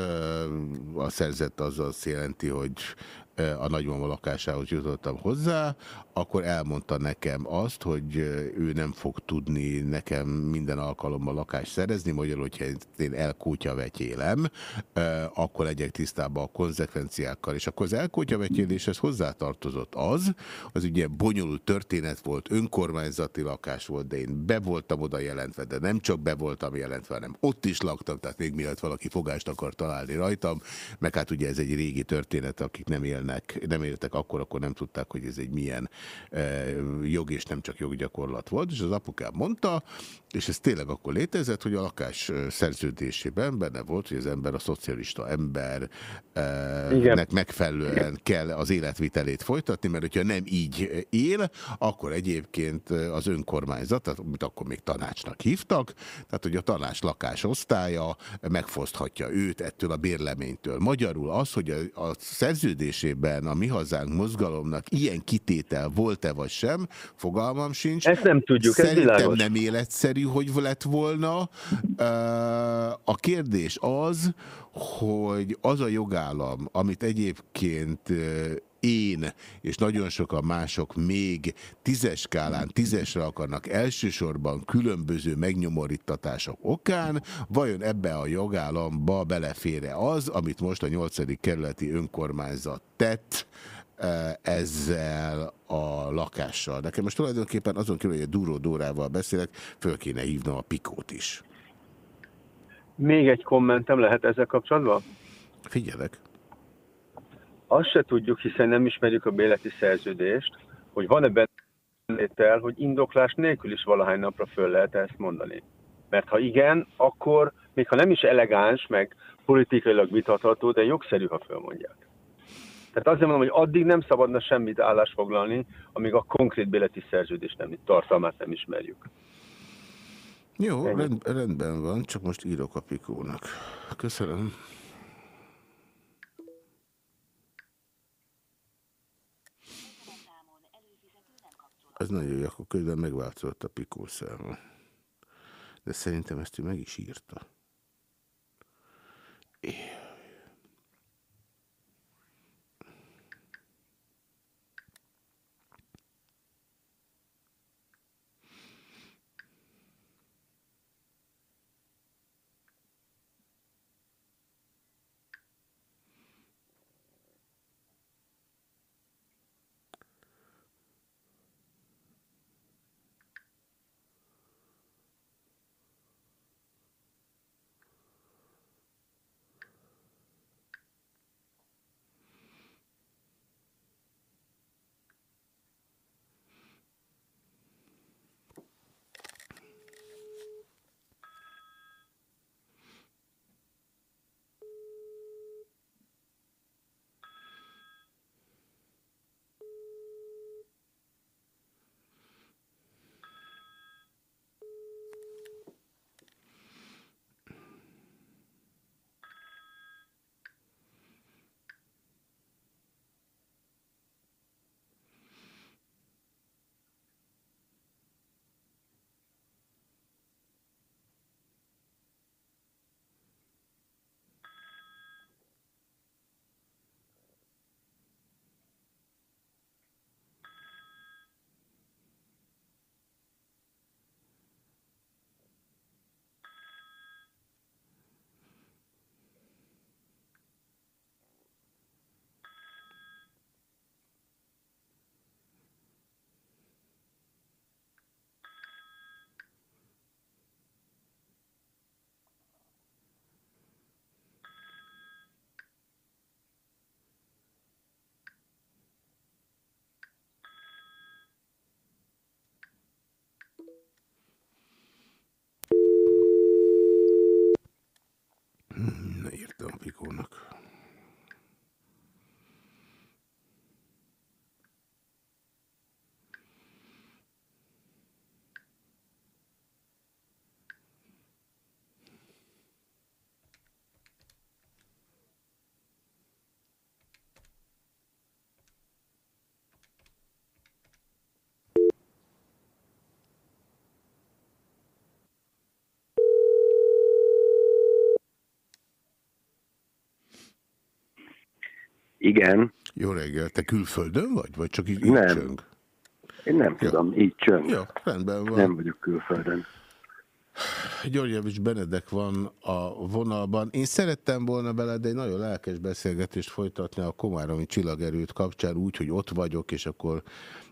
a szerzett az azt jelenti, hogy a nagymama lakásához jutottam hozzá, akkor elmondta nekem azt, hogy ő nem fog tudni nekem minden alkalommal lakást szerezni, magyarul, hogyha én elkútya vetyélem, akkor legyek tisztában a konzekvenciákkal. És akkor az elkútya vetyéléshez hozzátartozott az, az ugye bonyolult történet volt, önkormányzati lakás volt, de én be voltam oda jelentve, de nem csak be voltam jelentve, hanem ott is laktam, tehát még mielőtt valaki fogást akar találni rajtam, meg hát ugye ez egy régi történet, akik nem élnek élnek, nem éltek akkor, akkor nem tudták, hogy ez egy milyen e, jog és nem csak joggyakorlat volt, és az apukám mondta, és ez tényleg akkor létezett, hogy a lakás szerződésében benne volt, hogy az ember a szocialista embernek e, megfelelően kell az életvitelét folytatni, mert hogyha nem így él, akkor egyébként az önkormányzat, amit akkor még tanácsnak hívtak, tehát hogy a tanács lakásosztálya megfoszthatja őt ettől a bérleménytől. Magyarul az, hogy a, a szerződésében esetében a Mi Hazánk mozgalomnak ilyen kitétel volt-e vagy sem, fogalmam sincs. Ezt nem tudjuk, Szerintem ez világos. nem életszerű, hogy lett volna. A kérdés az, hogy az a jogállam, amit egyébként én és nagyon sokan mások még tízes skálán tízesre akarnak elsősorban különböző megnyomorítatások okán, vajon ebbe a jogállamba belefére az, amit most a 8. kerületi önkormányzat tett, e, ezzel a lakással. Nekem most tulajdonképpen azon kívül, hogy a Duró Dórával beszélek, föl kéne hívnom a Pikót is. Még egy kommentem lehet ezzel kapcsolatban? Figyelek. Azt se tudjuk, hiszen nem ismerjük a béleti szerződést, hogy van-e benne hogy indoklás nélkül is valahány napra föl lehet ezt mondani. Mert ha igen, akkor még ha nem is elegáns, meg politikailag vitatható, de jogszerű, ha fölmondják. Tehát azért mondom, hogy addig nem szabadna semmit állásfoglalni, amíg a konkrét béleti szerződés nem, tartalmát nem ismerjük. Jó, rend, rendben van, csak most írok a Pikónak. Köszönöm. Ez nagyon jó, akkor közben megváltozott a Pikó száma. De szerintem ezt ő meg is írta. Yeah. Hm, írtam Pikónak. Igen. Jó reggel. Te külföldön vagy? Vagy csak így, így nem. csöng? Én nem ja. tudom, így csöng. Jó, rendben van. Nem vagyok külföldön. Györgyevics Benedek van a vonalban. Én szerettem volna veled egy nagyon lelkes beszélgetést folytatni a Komáromi csillagerőt kapcsán úgy, hogy ott vagyok, és akkor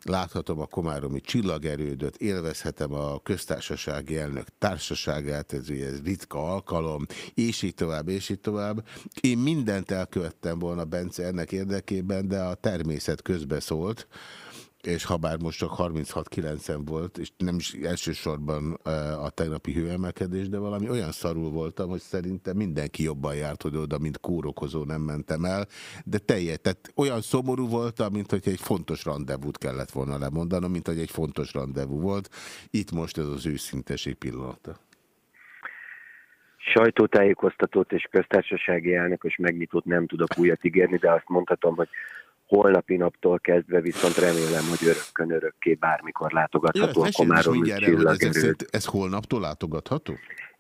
láthatom a Komáromi csillagerődöt, élvezhetem a köztársasági elnök társaságát, ez ugye ez ritka alkalom, és így tovább, és így tovább. Én mindent elkövettem volna Bence ennek érdekében, de a természet közbeszólt, és ha bár most csak 36-9 volt, és nem is elsősorban a tegnapi hőemelkedés, de valami olyan szarul voltam, hogy szerintem mindenki jobban járt, hogy oda, mint kórokozó nem mentem el, de teljes, tehát olyan szomorú voltam, mint hogy egy fontos rendezvút kellett volna lemondanom, mint hogy egy fontos rendezvú volt. Itt most ez az őszinteség pillanata sajtótájékoztatót és köztársasági elnökös megnyitót nem tudok újat ígérni, de azt mondhatom, hogy holnapi naptól kezdve viszont remélem, hogy örökkön örökké bármikor látogatható ja, a Komáromi csillagerőt. Ez, ez holnaptól látogatható?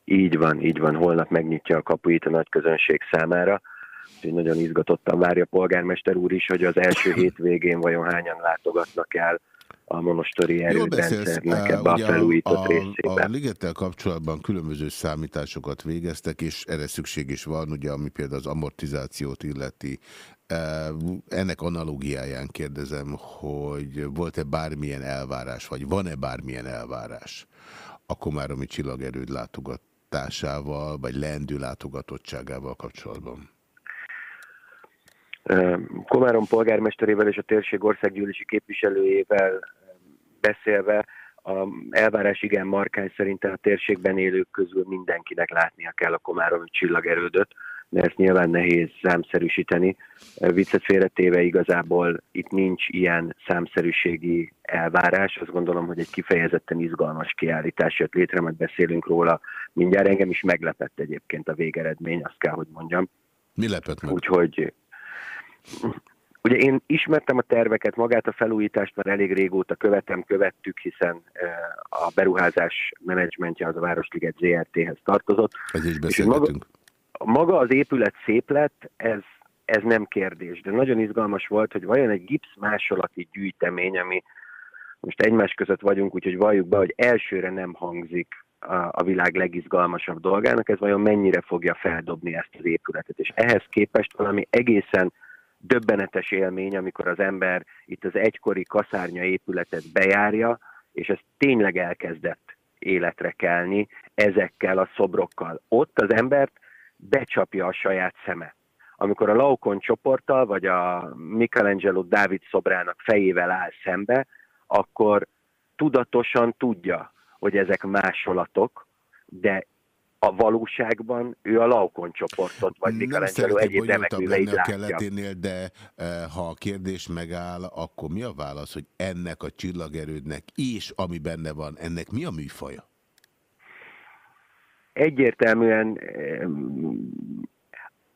Így van, így van. Holnap megnyitja a kapuit a nagy közönség számára. Úgyhogy nagyon izgatottan várja a polgármester úr is, hogy az első hétvégén vajon hányan látogatnak el a monostori erődrendszernek ebbe a felújított a, részébe. A ligettel kapcsolatban különböző számításokat végeztek, és erre szükség is van, ugye, ami például az amortizációt illeti. Ennek analógiáján kérdezem, hogy volt-e bármilyen elvárás, vagy van-e bármilyen elvárás a Komáromi csillagerőd látogatásával, vagy leendő látogatottságával kapcsolatban? Komárom polgármesterével és a térség országgyűlési képviselőjével beszélve a elvárás igen markány szerintem a térségben élők közül mindenkinek látnia kell a Komáromi csillagerődöt, de ezt nyilván nehéz számszerűsíteni. Viccet félretéve igazából itt nincs ilyen számszerűségi elvárás. Azt gondolom, hogy egy kifejezetten izgalmas kiállítás jött létre, majd beszélünk róla. Mindjárt engem is meglepett egyébként a végeredmény, azt kell, hogy mondjam. Mi lepett meg? Úgyhogy Ugye én ismertem a terveket, magát a felújítást már elég régóta követem, követtük, hiszen a beruházás menedzsmentje az a Városliget ZRT-hez tartozott. Ez is beszélgetünk. Maga, maga az épület szép lett, ez, ez nem kérdés, de nagyon izgalmas volt, hogy vajon egy gipsz másolati gyűjtemény, ami most egymás között vagyunk, úgyhogy valljuk be, hogy elsőre nem hangzik a, a világ legizgalmasabb dolgának, ez vajon mennyire fogja feldobni ezt az épületet. És ehhez képest valami egészen döbbenetes élmény, amikor az ember itt az egykori kaszárnya épületet bejárja, és ez tényleg elkezdett életre kelni ezekkel a szobrokkal. Ott az embert becsapja a saját szeme. Amikor a Laukon csoporttal, vagy a Michelangelo Dávid szobrának fejével áll szembe, akkor tudatosan tudja, hogy ezek másolatok, de a valóságban ő a Laukon csoportot, vagy Michelangelo egyéb remekműveit látja. keleténél, de e, ha a kérdés megáll, akkor mi a válasz, hogy ennek a csillagerődnek és ami benne van, ennek mi a műfaja? Egyértelműen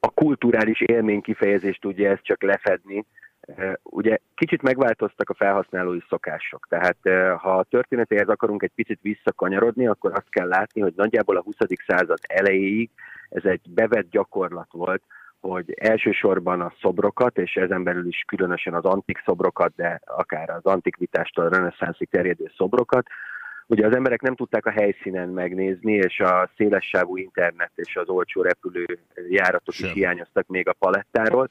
a kulturális élmény kifejezést tudja ezt csak lefedni, Ugye kicsit megváltoztak a felhasználói szokások, tehát ha a történetéhez akarunk egy picit visszakanyarodni, akkor azt kell látni, hogy nagyjából a 20. század elejéig ez egy bevett gyakorlat volt, hogy elsősorban a szobrokat, és ezen belül is különösen az antik szobrokat, de akár az antikvitástól a reneszánszig terjedő szobrokat, ugye az emberek nem tudták a helyszínen megnézni, és a szélessávú internet és az olcsó repülő járatok Sem. is hiányoztak még a palettáról,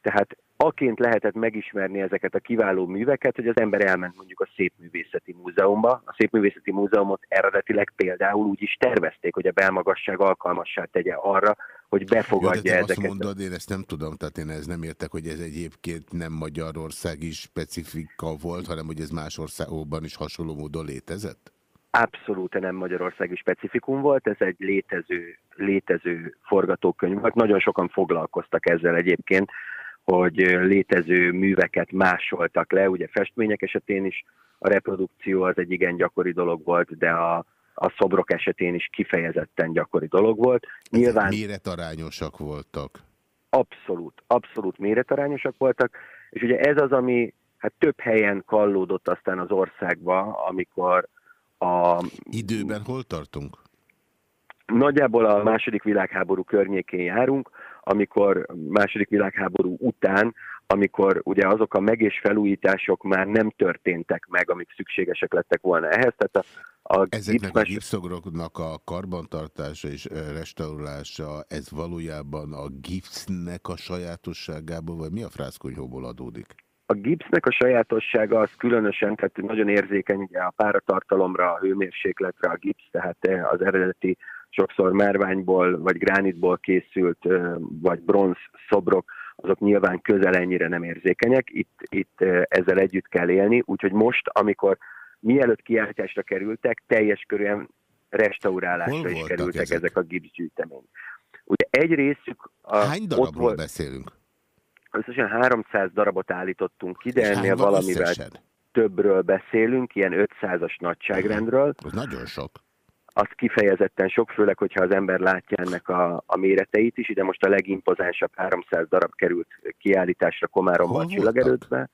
tehát aként lehetett megismerni ezeket a kiváló műveket, hogy az ember elment mondjuk a Szépművészeti Múzeumba. A Szépművészeti Múzeumot eredetileg például úgy is tervezték, hogy a belmagasság alkalmassá tegye arra, hogy befogadja Jó, ezeket. Azt mondod, én ezt nem tudom, tehát én ez nem értek, hogy ez egyébként nem Magyarországi specifika volt, hanem hogy ez más országokban is hasonló módon létezett? Abszolút nem magyarországi specifikum volt, ez egy létező, létező forgatókönyv volt. Nagyon sokan foglalkoztak ezzel egyébként, hogy létező műveket másoltak le, ugye festmények esetén is a reprodukció az egy igen gyakori dolog volt, de a, a szobrok esetén is kifejezetten gyakori dolog volt. Nyilván méretarányosak voltak. Abszolút, abszolút méretarányosak voltak, és ugye ez az, ami hát több helyen kallódott aztán az országba, amikor a... Időben hol tartunk? Nagyjából a második világháború környékén járunk, amikor második világháború után, amikor ugye azok a meg- és felújítások már nem történtek meg, amik szükségesek lettek volna ehhez. Tehát a, a Ezeknek gipszmes... a gipszogroknak a karbantartása és restaurálása, ez valójában a gipsznek a sajátosságából, vagy mi a frászkonyhóból adódik? A gipsznek a sajátossága az különösen, tehát nagyon érzékeny ugye a páratartalomra, a hőmérsékletre a gipsz, tehát az eredeti sokszor márványból vagy gránitból készült, vagy bronz szobrok, azok nyilván közel ennyire nem érzékenyek, itt, itt ezzel együtt kell élni, úgyhogy most, amikor mielőtt kiállításra kerültek, teljes körűen restaurálásra is kerültek ezek, ezek a gipsgyűjtemény. Ugye egy részük... A, Hány darabról volt, beszélünk? Összesen 300 darabot állítottunk ide, ennél valamivel összesen? többről beszélünk, ilyen 500-as nagyságrendről. Ez nagyon sok az kifejezetten sok, főleg, hogyha az ember látja ennek a, a méreteit is. Ide most a legimpozánsabb 300 darab került kiállításra Komáromban csillagerődbe.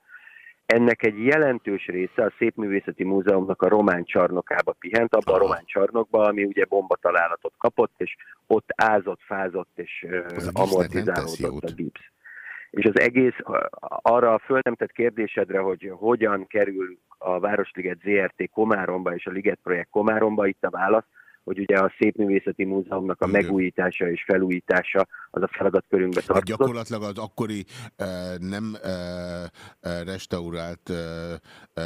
Ennek egy jelentős része a Szépművészeti Múzeumnak a román csarnokába pihent, abban a román csarnokba, ami ugye bombatalálatot kapott, és ott ázott, fázott és amortizálódott a gipsz. És az egész arra a föl nem tett kérdésedre, hogy hogyan kerül a Városliget ZRT Komáromba és a Liget Projekt Komáromba, itt a válasz, hogy ugye a Szépművészeti Múzeumnak a megújítása és felújítása az a feladatkörünkbe tartozott. Gyakorlatilag az akkori nem restaurált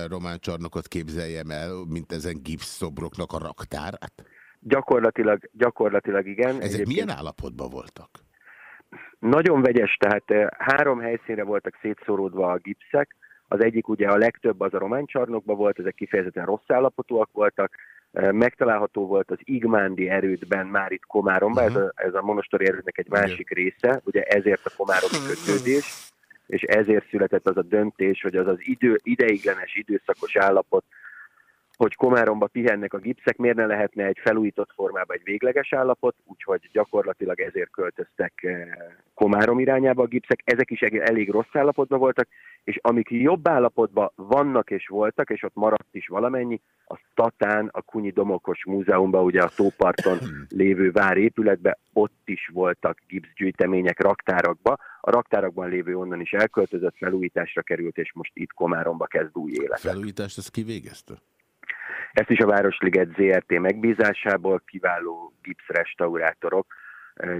román csarnokot képzeljem el, mint ezen gipszszobroknak a raktárát? Gyakorlatilag, gyakorlatilag igen. Ezek Egyébként milyen állapotban voltak? Nagyon vegyes, tehát három helyszínre voltak szétszóródva a gipszek, Az egyik ugye a legtöbb az a román csarnokban volt, ezek kifejezetten rossz állapotúak voltak, megtalálható volt az Igmándi erődben már itt Komáromban, uh-huh. ez, a, ez a monostori erődnek egy másik része, ugye ezért a Komáromi kötődés, és ezért született az a döntés, hogy az az idő, ideiglenes időszakos állapot hogy Komáromba pihennek a gipszek, miért ne lehetne egy felújított formában egy végleges állapot, úgyhogy gyakorlatilag ezért költöztek eh, Komárom irányába a gipszek. Ezek is elég rossz állapotban voltak, és amik jobb állapotban vannak és voltak, és ott maradt is valamennyi, az Tatán, a Kunyi Domokos Múzeumban, ugye a tóparton lévő várépületben, ott is voltak gipszgyűjtemények raktárakba. A raktárakban lévő onnan is elköltözött, felújításra került, és most itt Komáromba kezd új életet. Felújítást ezt kivégezte? Ezt is a Városliget ZRT megbízásából kiváló gipszrestaurátorok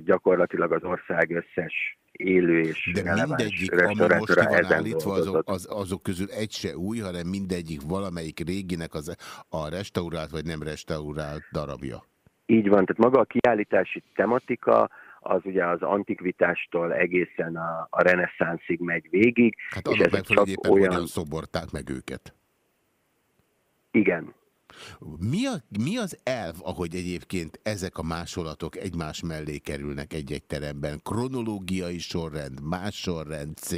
gyakorlatilag az ország összes élő és De mindegyik, ami most van állítva, azok, az, azok közül egy se új, hanem mindegyik valamelyik réginek az, a restaurált vagy nem restaurált darabja. Így van, tehát maga a kiállítási tematika, az ugye az antikvitástól egészen a, a reneszánszig megy végig. Hát és meg csak olyan... szoborták meg őket. Igen, mi, a, mi az elv, ahogy egyébként ezek a másolatok egymás mellé kerülnek egy-egy teremben? Kronológiai sorrend, más sorrend, C?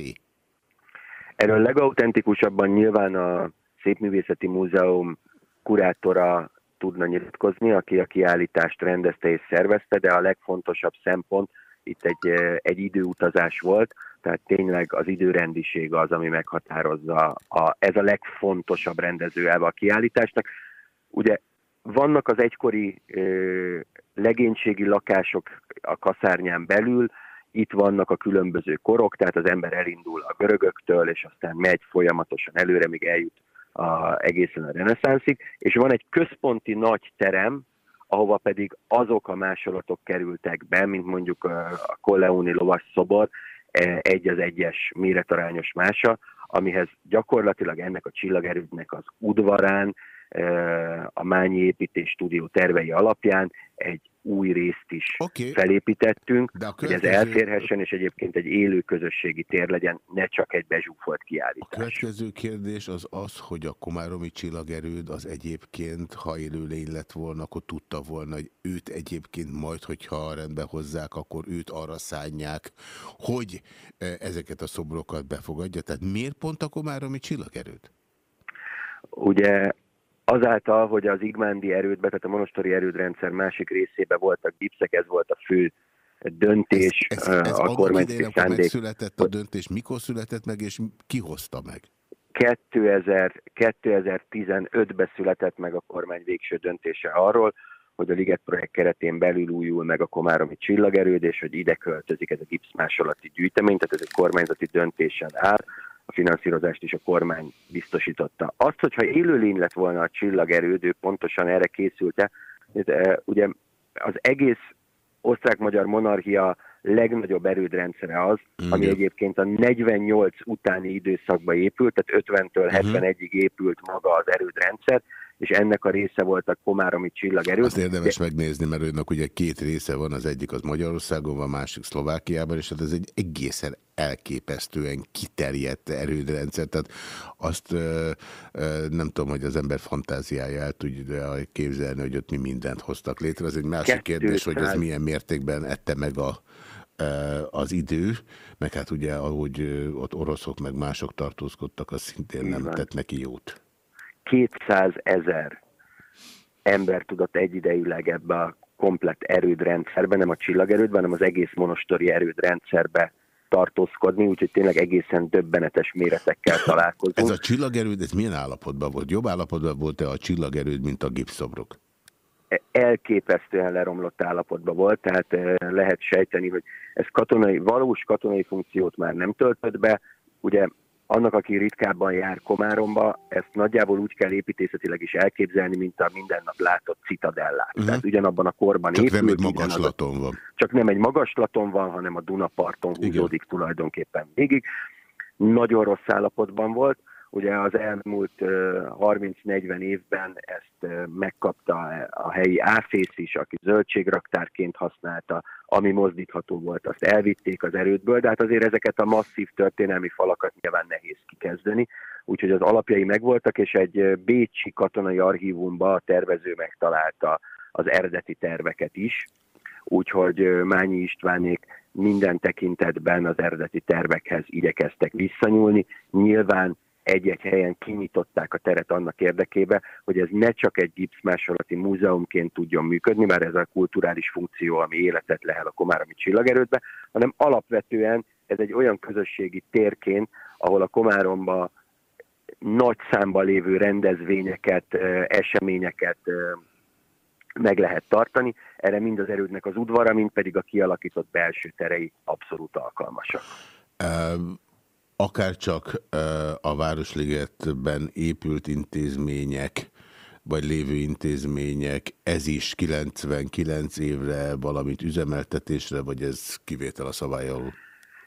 Erről legauthentikusabban nyilván a Szépművészeti Múzeum kurátora tudna nyilatkozni, aki a kiállítást rendezte és szervezte, de a legfontosabb szempont itt egy, egy időutazás volt, tehát tényleg az időrendiség az, ami meghatározza. A, ez a legfontosabb rendező elve a kiállításnak. Ugye vannak az egykori ö, legénységi lakások a kaszárnyán belül, itt vannak a különböző korok, tehát az ember elindul a görögöktől, és aztán megy folyamatosan előre, míg eljut a, egészen a reneszánszig, és van egy központi nagy terem, ahova pedig azok a másolatok kerültek be, mint mondjuk a Colleoni lovas szobor, e, egy az egyes méretarányos mása, amihez gyakorlatilag ennek a csillagerődnek az udvarán a Mányi Építés Stúdió tervei alapján egy új részt is okay. felépítettünk, De következő... hogy ez elférhessen, és egyébként egy élő közösségi tér legyen, ne csak egy bezsúfolt kiállítás. A következő kérdés az az, hogy a Komáromi csillagerőd az egyébként, ha élőlény lett volna, akkor tudta volna, hogy őt egyébként majd, hogyha rendbe hozzák, akkor őt arra szánják, hogy ezeket a szobrokat befogadja. Tehát miért pont a Komáromi csillagerőd? Ugye azáltal, hogy az Igmándi erődbe, tehát a monostori erődrendszer másik részébe voltak gipszek, ez volt a fő döntés. Ez, ez, ez a kormányzati szándék. megszületett a döntés, mikor született meg, és ki hozta meg? 2000, 2015-ben született meg a kormány végső döntése arról, hogy a Liget projekt keretén belül újul meg a Komáromi csillagerőd, és hogy ide költözik ez a gipszmásolati gyűjtemény, tehát ez egy kormányzati döntésen áll, a finanszírozást is a kormány biztosította. Azt, hogyha élőlény lett volna a csillagerőd, ők pontosan erre készülte, ugye az egész osztrák-magyar monarchia legnagyobb erődrendszere az, mm. ami egyébként a 48 utáni időszakban épült, tehát 50-től 71-ig mhm. épült maga az erődrendszer, és ennek a része volt a Komáromi csillagerő. Azt érdemes De... megnézni, mert őnek ugye két része van, az egyik az Magyarországon van, a másik Szlovákiában, és hát ez egy egészen elképesztően kiterjedt erődrendszer, tehát azt ö, ö, nem tudom, hogy az ember fantáziája el tudja képzelni, hogy ott mi mindent hoztak létre. Az egy másik kérdés, hogy ez milyen mértékben ette meg a, az idő, meg hát ugye ahogy ott oroszok meg mások tartózkodtak, az szintén nem tett neki jót. 200 ezer ember tudott egyidejűleg ebbe a komplett erődrendszerbe, nem a csillagerődben, hanem az egész monostori erődrendszerbe tartózkodni, úgyhogy tényleg egészen döbbenetes méretekkel találkozunk. Ez a csillagerőd, ez milyen állapotban volt? Jobb állapotban volt-e a csillagerőd, mint a gipszobrok? elképesztően leromlott állapotban volt, tehát eh, lehet sejteni, hogy ez katonai, valós katonai funkciót már nem töltött be. Ugye annak, aki ritkábban jár Komáromba, ezt nagyjából úgy kell építészetileg is elképzelni, mint a minden nap látott citadellát. Uh-huh. Tehát ugyanabban a korban csak épült. Csak nem egy magaslaton van. Csak nem egy magaslaton van, hanem a Dunaparton húzódik Igen. tulajdonképpen végig. Nagyon rossz állapotban volt. Ugye az elmúlt 30-40 évben ezt megkapta a helyi áfész is, aki zöldségraktárként használta, ami mozdítható volt, azt elvitték az erődből, de hát azért ezeket a masszív történelmi falakat nyilván nehéz kikezdeni, úgyhogy az alapjai megvoltak, és egy bécsi katonai archívumba a tervező megtalálta az eredeti terveket is, úgyhogy Mányi Istvánék minden tekintetben az eredeti tervekhez igyekeztek visszanyúlni. Nyilván egy-egy helyen kinyitották a teret annak érdekébe, hogy ez ne csak egy gipszmásolati múzeumként tudjon működni, mert ez a kulturális funkció, ami életet lehel a Komáromi csillagerődbe, hanem alapvetően ez egy olyan közösségi térként, ahol a Komáromba nagy számban lévő rendezvényeket, eseményeket meg lehet tartani. Erre mind az erődnek az udvara, mind pedig a kialakított belső terei abszolút alkalmasak. Csak a Városligetben épült intézmények, vagy lévő intézmények, ez is 99 évre valamit üzemeltetésre, vagy ez kivétel a szabály alól?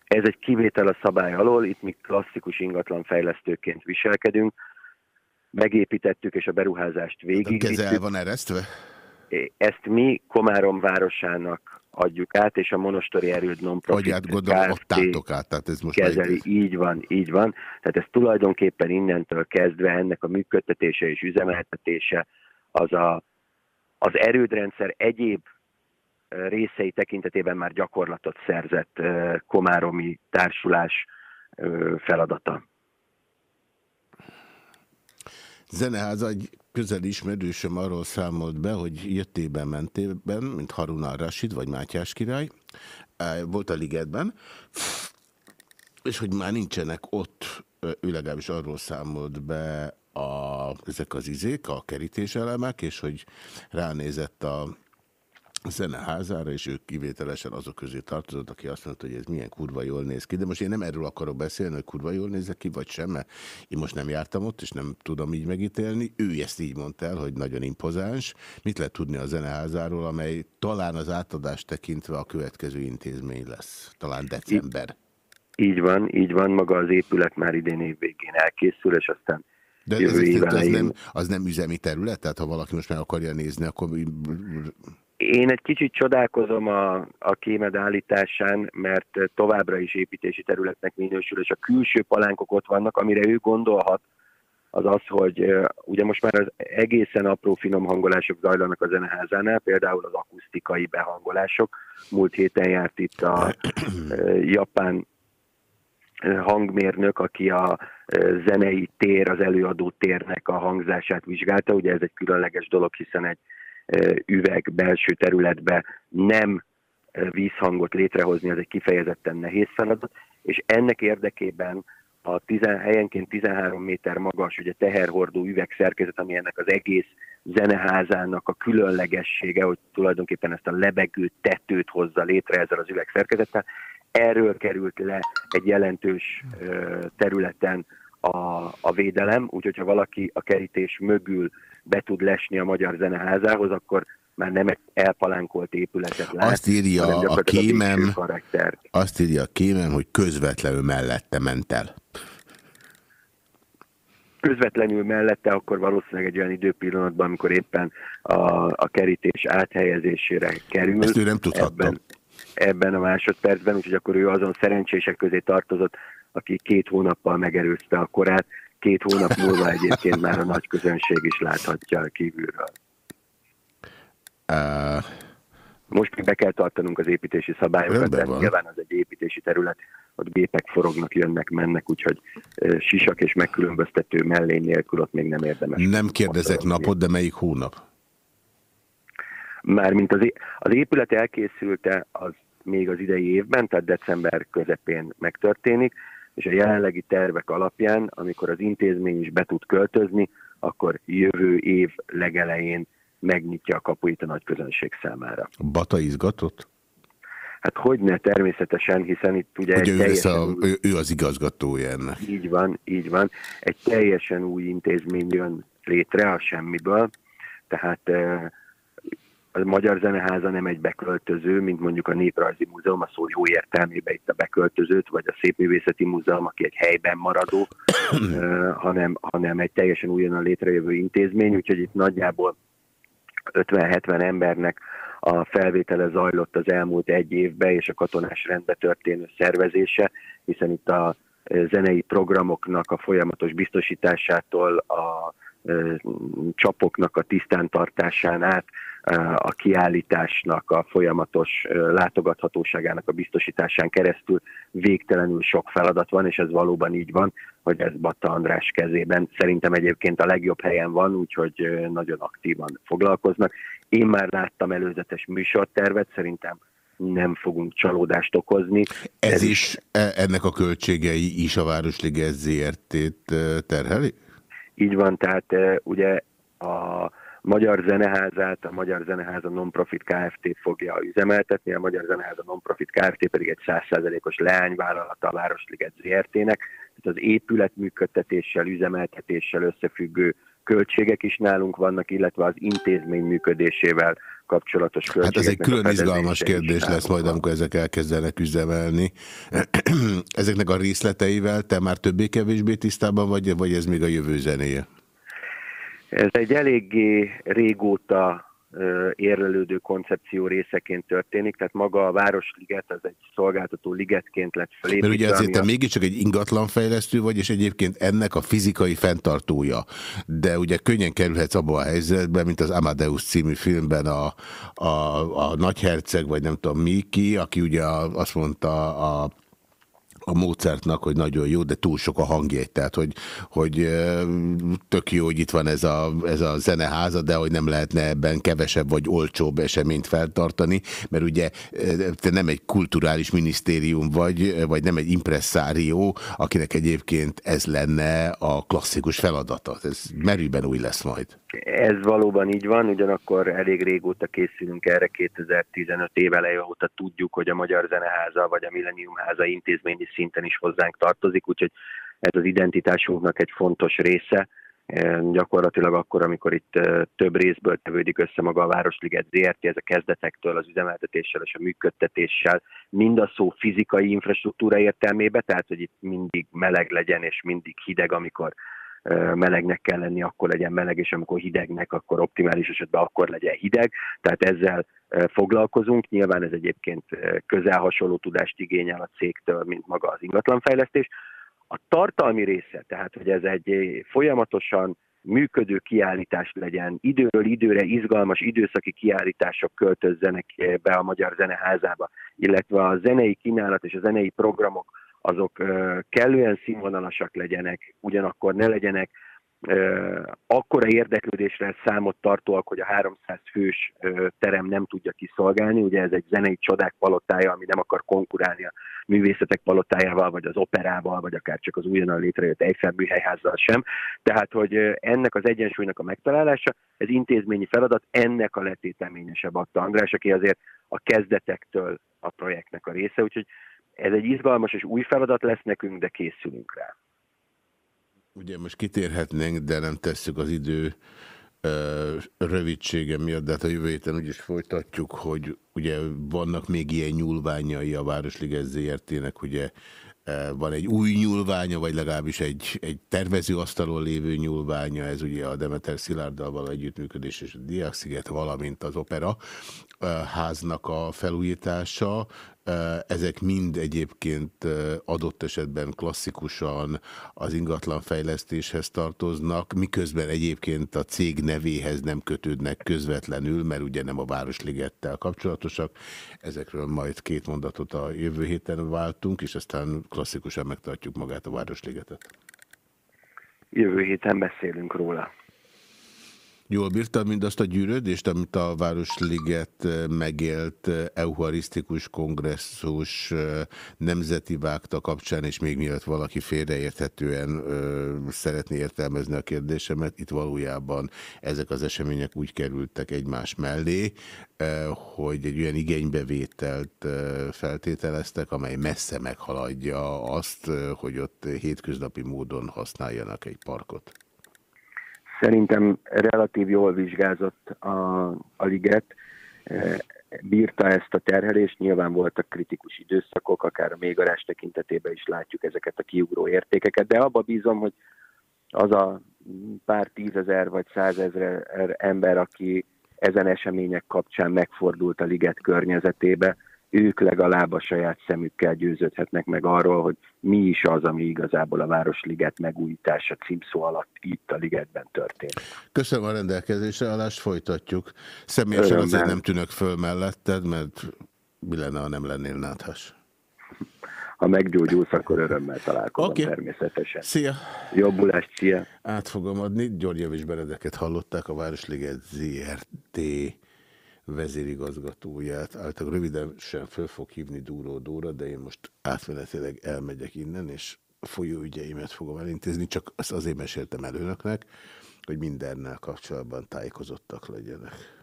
Ez egy kivétel a szabály alól, itt mi klasszikus ingatlan fejlesztőként viselkedünk, megépítettük és a beruházást végig. Kezel van eresztve? Ezt mi Komárom városának adjuk át, és a Monostori Erőd Non-Profit gondolom, adtátok át, tehát ez most kezeli. Így van, így van. Tehát ez tulajdonképpen innentől kezdve ennek a működtetése és üzemeltetése az a, az erődrendszer egyéb részei tekintetében már gyakorlatot szerzett komáromi társulás feladata. Zeneháza egy közeli ismerősöm arról számolt be, hogy jöttében mentében, mint Harun al-Rashid vagy Mátyás király, volt a ligetben, és hogy már nincsenek ott, ő legalábbis arról számolt be a, ezek az izék, a kerítéselemek, és hogy ránézett a zeneházára, és ők kivételesen azok közé tartozott, aki azt mondta, hogy ez milyen kurva jól néz ki. De most én nem erről akarok beszélni, hogy kurva jól nézek ki, vagy sem, mert én most nem jártam ott, és nem tudom így megítélni. Ő ezt így mondta el, hogy nagyon impozáns. Mit lehet tudni a zeneházáról, amely talán az átadást tekintve a következő intézmény lesz, talán december. Így van, így van, maga az épület már idén év végén elkészül, és aztán de ez, ez, az, nem, az nem üzemi terület? Tehát ha valaki most meg akarja nézni, akkor én egy kicsit csodálkozom a, a kémed állításán, mert továbbra is építési területnek minősül, és a külső palánkok ott vannak, amire ő gondolhat, az az, hogy ugye most már az egészen apró finom hangolások zajlanak a zeneházánál, például az akusztikai behangolások. Múlt héten járt itt a japán hangmérnök, aki a zenei tér, az előadó térnek a hangzását vizsgálta. Ugye ez egy különleges dolog, hiszen egy üveg belső területbe nem vízhangot létrehozni, az egy kifejezetten nehéz feladat, és ennek érdekében a tizen, helyenként 13 méter magas ugye teherhordó üvegszerkezet, ami ennek az egész zeneházának a különlegessége, hogy tulajdonképpen ezt a lebegő tetőt hozza létre ezzel az üvegszerkezettel, erről került le egy jelentős területen a, a védelem, úgyhogy ha valaki a kerítés mögül be tud lesni a Magyar Zeneházához, akkor már nem elpalánkolt épületet lát. Azt írja a kémem, azt írja a kémem, hogy közvetlenül mellette ment el. Közvetlenül mellette akkor valószínűleg egy olyan időpillanatban, amikor éppen a, a kerítés áthelyezésére kerül. Ezt ő nem tudhatta. Ebben, ebben a másodpercben, úgyhogy akkor ő azon szerencsések közé tartozott, aki két hónappal megerőzte a korát, két hónap múlva egyébként már a nagy közönség is láthatja a kívülről. Uh, Most még be kell tartanunk az építési szabályokat, de nyilván az egy építési terület, ott gépek forognak, jönnek, mennek, úgyhogy sisak és megkülönböztető mellé nélkül ott még nem érdemes. Nem kérdezek napot, de melyik hónap? Mármint az, az épület elkészülte az még az idei évben, tehát december közepén megtörténik, és a jelenlegi tervek alapján, amikor az intézmény is be tud költözni, akkor jövő év legelején megnyitja a kapuit a nagy közönség számára. Bata izgatott? Hát hogyne, természetesen, hiszen itt ugye... Ugye ő, teljesen a, új... ő az igazgatója ennek. Így van, így van. Egy teljesen új intézmény jön létre a semmiből, tehát a Magyar Zeneháza nem egy beköltöző, mint mondjuk a Néprajzi Múzeum, a szó jó értelmében itt a beköltözőt, vagy a Szépművészeti Múzeum, aki egy helyben maradó, hanem, hanem egy teljesen újonnan létrejövő intézmény, úgyhogy itt nagyjából 50-70 embernek a felvétele zajlott az elmúlt egy évben, és a katonás rendbe történő szervezése, hiszen itt a zenei programoknak a folyamatos biztosításától, a csapoknak a tisztántartásán át, a kiállításnak a folyamatos látogathatóságának a biztosításán keresztül végtelenül sok feladat van, és ez valóban így van, hogy ez Batta András kezében szerintem egyébként a legjobb helyen van, úgyhogy nagyon aktívan foglalkoznak. Én már láttam előzetes műsortervet, szerintem nem fogunk csalódást okozni. Ez, ez is, e, ennek a költségei is a Városliget ZRT-t terheli? Így van, tehát ugye a Magyar Zeneházát, a Magyar Zeneháza Nonprofit Kft. fogja üzemeltetni, a Magyar Zeneháza Nonprofit Kft. pedig egy 100%-os leányvállalata a Városliget ZRT-nek, tehát az épület működtetéssel, üzemeltetéssel összefüggő költségek is nálunk vannak, illetve az intézmény működésével kapcsolatos költségek. Hát ez egy külön izgalmas kérdés lesz majd, amikor ezek elkezdenek üzemelni. Ezeknek a részleteivel te már többé-kevésbé tisztában vagy, vagy ez még a jövő zenéje? Ez egy eléggé régóta érlelődő koncepció részeként történik, tehát maga a Városliget az egy szolgáltató ligetként lett felépítve. Mert ugye azért te a... mégiscsak egy ingatlanfejlesztő vagy, és egyébként ennek a fizikai fenntartója, de ugye könnyen kerülhetsz abba a helyzetbe, mint az Amadeus című filmben a, a, a nagyherceg, vagy nem tudom mi ki, aki ugye azt mondta a a Mozartnak, hogy nagyon jó, de túl sok a hangjegy, tehát hogy, hogy tök jó, hogy itt van ez a, ez a zeneháza, de hogy nem lehetne ebben kevesebb vagy olcsóbb eseményt feltartani, mert ugye te nem egy kulturális minisztérium vagy, vagy nem egy impresszárió, akinek egyébként ez lenne a klasszikus feladata. Ez merőben új lesz majd. Ez valóban így van, ugyanakkor elég régóta készülünk erre, 2015 év eleje óta tudjuk, hogy a Magyar Zeneháza vagy a Millennium Háza intézményi szinten is hozzánk tartozik, úgyhogy ez az identitásunknak egy fontos része. Gyakorlatilag akkor, amikor itt több részből tevődik össze maga a Városliget ZRT, ez a kezdetektől az üzemeltetéssel és a működtetéssel, mind a szó fizikai infrastruktúra értelmébe, tehát hogy itt mindig meleg legyen és mindig hideg, amikor melegnek kell lenni, akkor legyen meleg, és amikor hidegnek, akkor optimális esetben akkor legyen hideg. Tehát ezzel foglalkozunk. Nyilván ez egyébként közel hasonló tudást igényel a cégtől, mint maga az ingatlanfejlesztés. A tartalmi része, tehát hogy ez egy folyamatosan működő kiállítás legyen, időről időre izgalmas időszaki kiállítások költözzenek be a Magyar Zeneházába, illetve a zenei kínálat és a zenei programok azok kellően színvonalasak legyenek, ugyanakkor ne legyenek akkora érdeklődésre számot tartóak, hogy a 300 fős terem nem tudja kiszolgálni. Ugye ez egy zenei csodák palotája, ami nem akar konkurálni a művészetek palotájával, vagy az operával, vagy akár csak az újonnan létrejött Eiffel műhelyházzal sem. Tehát, hogy ennek az egyensúlynak a megtalálása, ez intézményi feladat, ennek a letéteményesebb adta András, aki azért a kezdetektől a projektnek a része, úgyhogy ez egy izgalmas és új feladat lesz nekünk, de készülünk rá. Ugye most kitérhetnénk, de nem tesszük az idő rövidsége miatt, de hát a jövő héten úgyis folytatjuk, hogy ugye vannak még ilyen nyúlványai a Városliget ZRT-nek, ugye van egy új nyúlványa, vagy legalábbis egy, egy tervezőasztalon lévő nyúlványa, ez ugye a Demeter Szilárddal való együttműködés és a Diaksziget, valamint az Opera háznak a felújítása. Ezek mind egyébként adott esetben klasszikusan az ingatlanfejlesztéshez tartoznak, miközben egyébként a cég nevéhez nem kötődnek közvetlenül, mert ugye nem a Városligettel kapcsolatosak. Ezekről majd két mondatot a jövő héten váltunk, és aztán klasszikusan megtartjuk magát a Városligetet. Jövő héten beszélünk róla. Jól bírtam mindazt a gyűrődést, amit a Városliget eh, megélt eh, euharisztikus kongresszus eh, nemzeti vágta kapcsán, és még mielőtt valaki félreérthetően szeretné értelmezni a kérdésemet, itt valójában ezek az események úgy kerültek egymás mellé, hogy egy olyan igénybevételt ö, feltételeztek, amely messze meghaladja azt, hogy ott hétköznapi módon használjanak egy parkot. Szerintem relatív jól vizsgázott a, a liget, e, bírta ezt a terhelést, nyilván voltak kritikus időszakok, akár a mégarás tekintetében is látjuk ezeket a kiugró értékeket, de abba bízom, hogy az a pár tízezer vagy százezer ember, aki ezen események kapcsán megfordult a liget környezetébe, ők legalább a saját szemükkel győződhetnek meg arról, hogy mi is az, ami igazából a Városliget megújítása címszó alatt itt a ligetben történt. Köszönöm a rendelkezésre, állást folytatjuk. Személyesen Örömmel. azért nem tűnök föl melletted, mert mi lenne, ha nem lennél náthas? Ha meggyógyulsz, akkor örömmel találkozom okay. természetesen. Szia! Jobbulást, szia! Át fogom adni. György Benedeket hallották, a Városliget ZRT vezérigazgatóját. Általában röviden sem föl fog hívni Dúró Dóra, de én most átmenetileg elmegyek innen, és folyóügyeimet fogom elintézni, csak azt azért meséltem el önöknek, hogy mindennel kapcsolatban tájékozottak legyenek.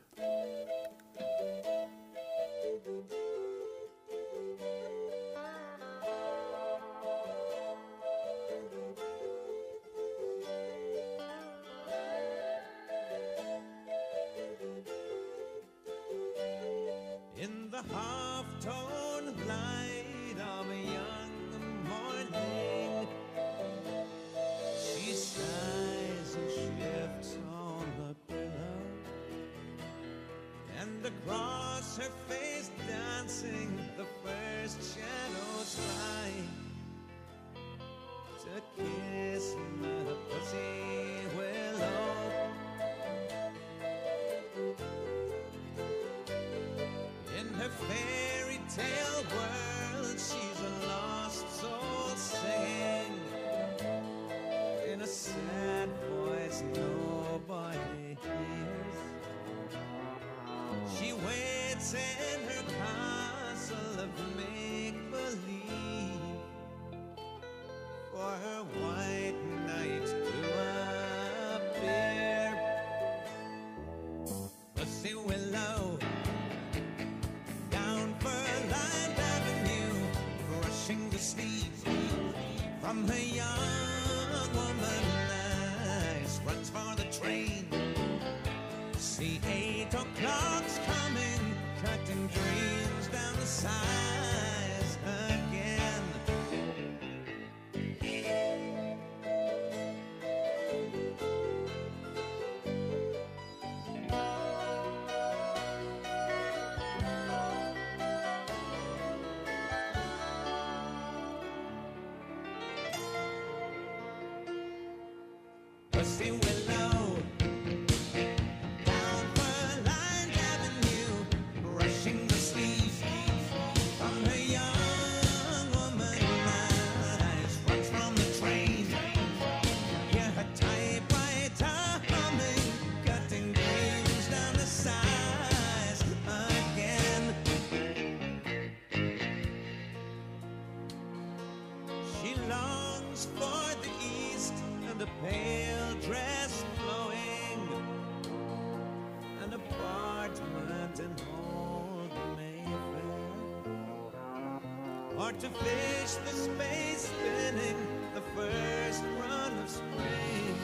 To fish the space spinning the first run of spring.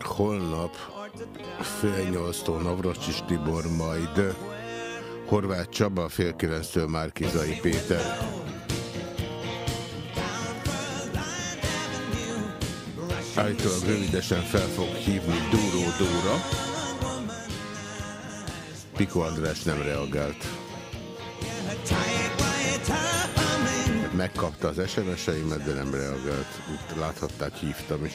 Holnap fél nyolctól Navracsis Tibor, majd Horváth Csaba, fél kilenctől Márkizai Péter. Állítólag rövidesen fel fog hívni Dúró Dóra. Piko András nem reagált. Megkapta az SMS-eimet, de nem reagált. Itt láthatták, hívtam is.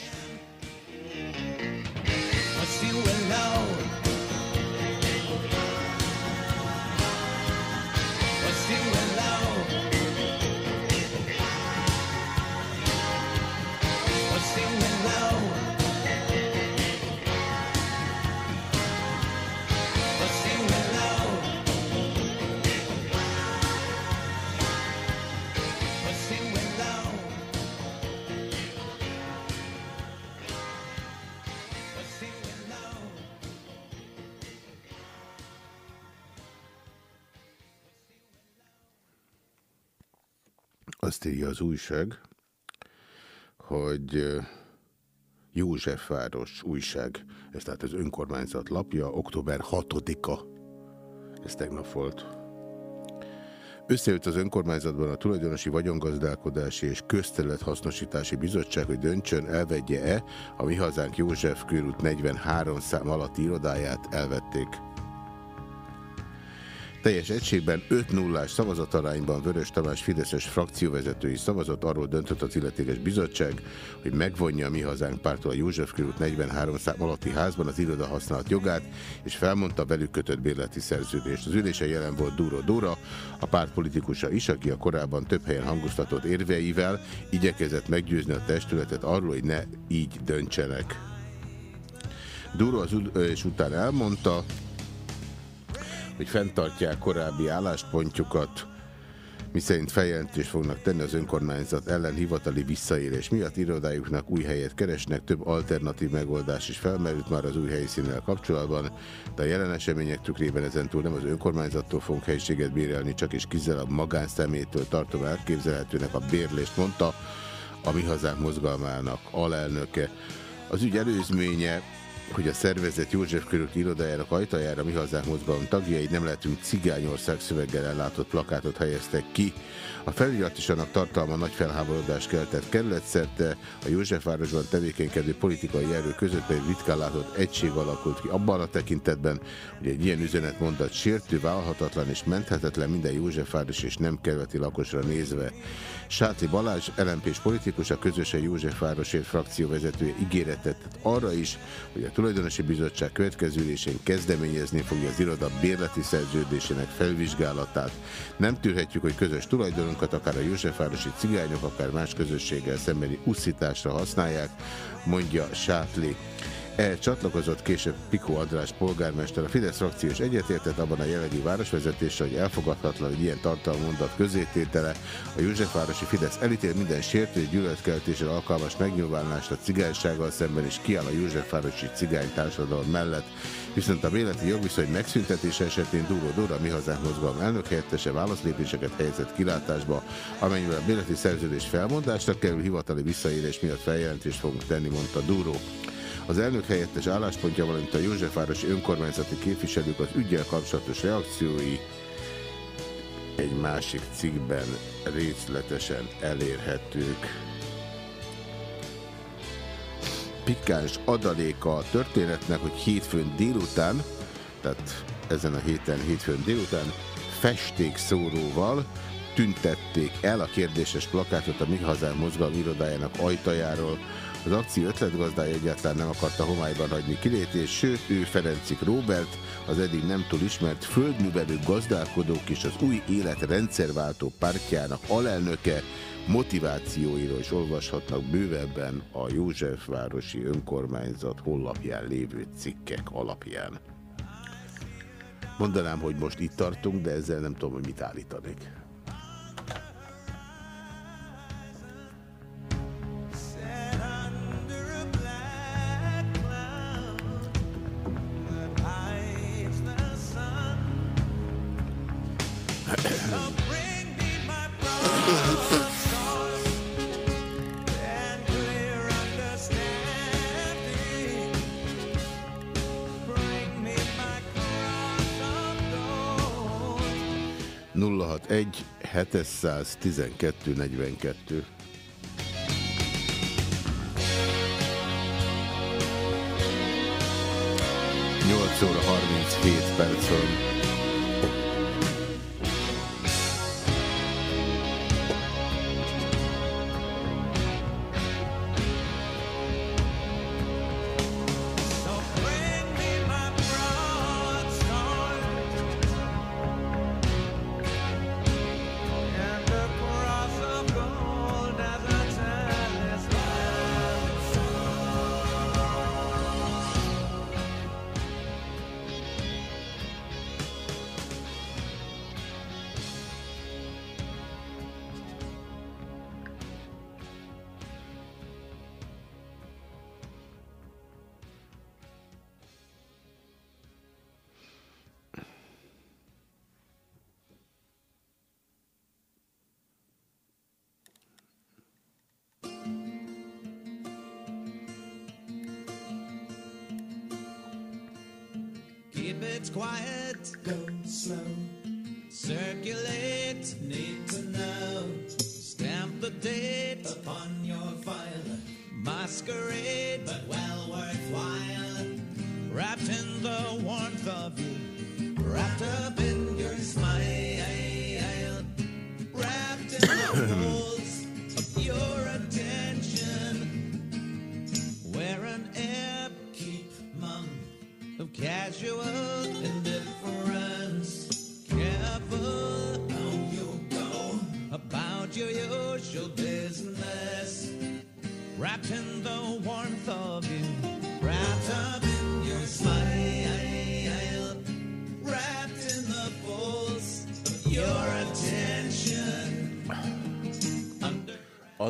Az újság, hogy Józsefváros újság, ez tehát az önkormányzat lapja, október 6-a, ez tegnap volt. Összejött az önkormányzatban a tulajdonosi vagyongazdálkodási és közterülethasznosítási bizottság, hogy döntsön, elvegye-e a Mi Hazánk József körút 43 szám alatti irodáját elvették. Teljes egységben 5 0 szavazatarányban Vörös Tamás Fideszes frakcióvezetői szavazott, arról döntött az illetékes bizottság, hogy megvonja a Mi Hazánk pártól a József körút 43 szám alatti házban az iroda használat jogát, és felmondta velük kötött bérleti szerződést. Az ülésen jelen volt Dúró Dóra, a párt politikusa is, aki a korábban több helyen hangoztatott érveivel igyekezett meggyőzni a testületet arról, hogy ne így döntsenek. Dúró az és után elmondta, hogy fenntartják korábbi álláspontjukat, miszerint feljelentést fognak tenni az önkormányzat ellen hivatali visszaélés miatt irodájuknak új helyet keresnek, több alternatív megoldás is felmerült már az új helyszínnel kapcsolatban, de a jelen események tükrében ezentúl nem az önkormányzattól fogunk helyiséget bérelni, csak is kizárólag magánszemétől tartom elképzelhetőnek a bérlést, mondta a Mi Hazánk mozgalmának alelnöke. Az ügy előzménye hogy a szervezet József körülti irodájának ajtajára mi hazánk mozgalom tagjai nem lehetünk cigányország szöveggel ellátott plakátot helyeztek ki. A felirat is annak tartalma nagy felháborodást keltett kerületszerte, a Józsefvárosban tevékenykedő politikai erő között pedig ritkán látott egység alakult ki abban a tekintetben, hogy egy ilyen üzenet mondat sértő, válhatatlan és menthetetlen minden Józsefváros és nem kerületi lakosra nézve. Sáti Balázs, lmp politikus, a közösen Józsefvárosért frakcióvezetője ígéretet arra is, hogy a tulajdonosi bizottság következő ülésén kezdeményezni fogja az iroda bérleti szerződésének felvizsgálatát. Nem tűrhetjük, hogy közös tulajdonunkat akár a Józsefvárosi cigányok, akár más közösséggel szembeni uszításra használják, mondja Sátli. E csatlakozott később Piko András polgármester. A Fidesz frakció is egyetértett abban a jelenlegi városvezetéssel, hogy elfogadhatlan, hogy ilyen tartalmú mondat közététele. A Józsefvárosi Fidesz elítél minden sértő gyűlöletkeltésre alkalmas megnyilvánulást a cigánysággal szemben is kiáll a Józsefvárosi cigány társadalom mellett. Viszont a véleti jogviszony megszüntetése esetén Dúró Dóra mi hazánk mozgalom elnök helyettese válaszlépéseket helyezett kilátásba, amennyiben a véleti szerződés felmondásra kerül hivatali visszaélés miatt feljelentést fogunk tenni, mondta Dúró. Az elnök helyettes álláspontja, valamint a Józsefvárosi önkormányzati képviselők az ügyel kapcsolatos reakciói egy másik cikkben részletesen elérhetők. Pikáns adaléka a történetnek, hogy hétfőn délután, tehát ezen a héten hétfőn délután festékszóróval tüntették el a kérdéses plakátot a Mi Hazán mozgalom irodájának ajtajáról, az akció ötletgazdája egyáltalán nem akarta homályban hagyni kilétés, sőt ő Ferencik Robert, az eddig nem túl ismert földművelő gazdálkodók és az új élet rendszerváltó pártjának alelnöke motivációiról is olvashatnak bővebben a Józsefvárosi Önkormányzat hollapján lévő cikkek alapján. Mondanám, hogy most itt tartunk, de ezzel nem tudom, hogy mit állítanék. 061 712 42. Nyolc óra 37 perc van.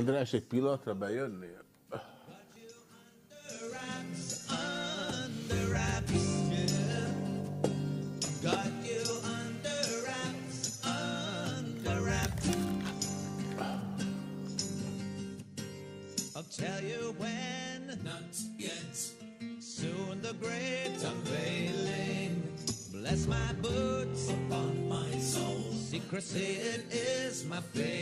András, egy pillanatra bejönnél? tell you when. Not yet. Soon the great unveiling. Bless my boots upon my soul. Secrecy it is my failing.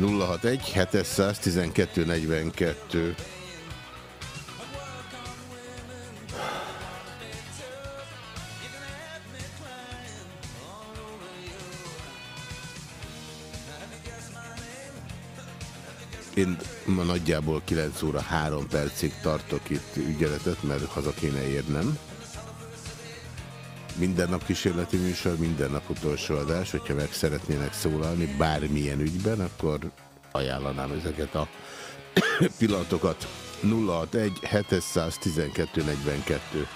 061 712 42. Én ma nagyjából 9 óra 3 percig tartok itt ügyeletet, mert haza kéne érnem. Minden nap kísérleti műsor, minden nap utolsó adás, hogyha meg szeretnének szólalni bármilyen ügyben, akkor ajánlanám ezeket a pillanatokat. 061 712 42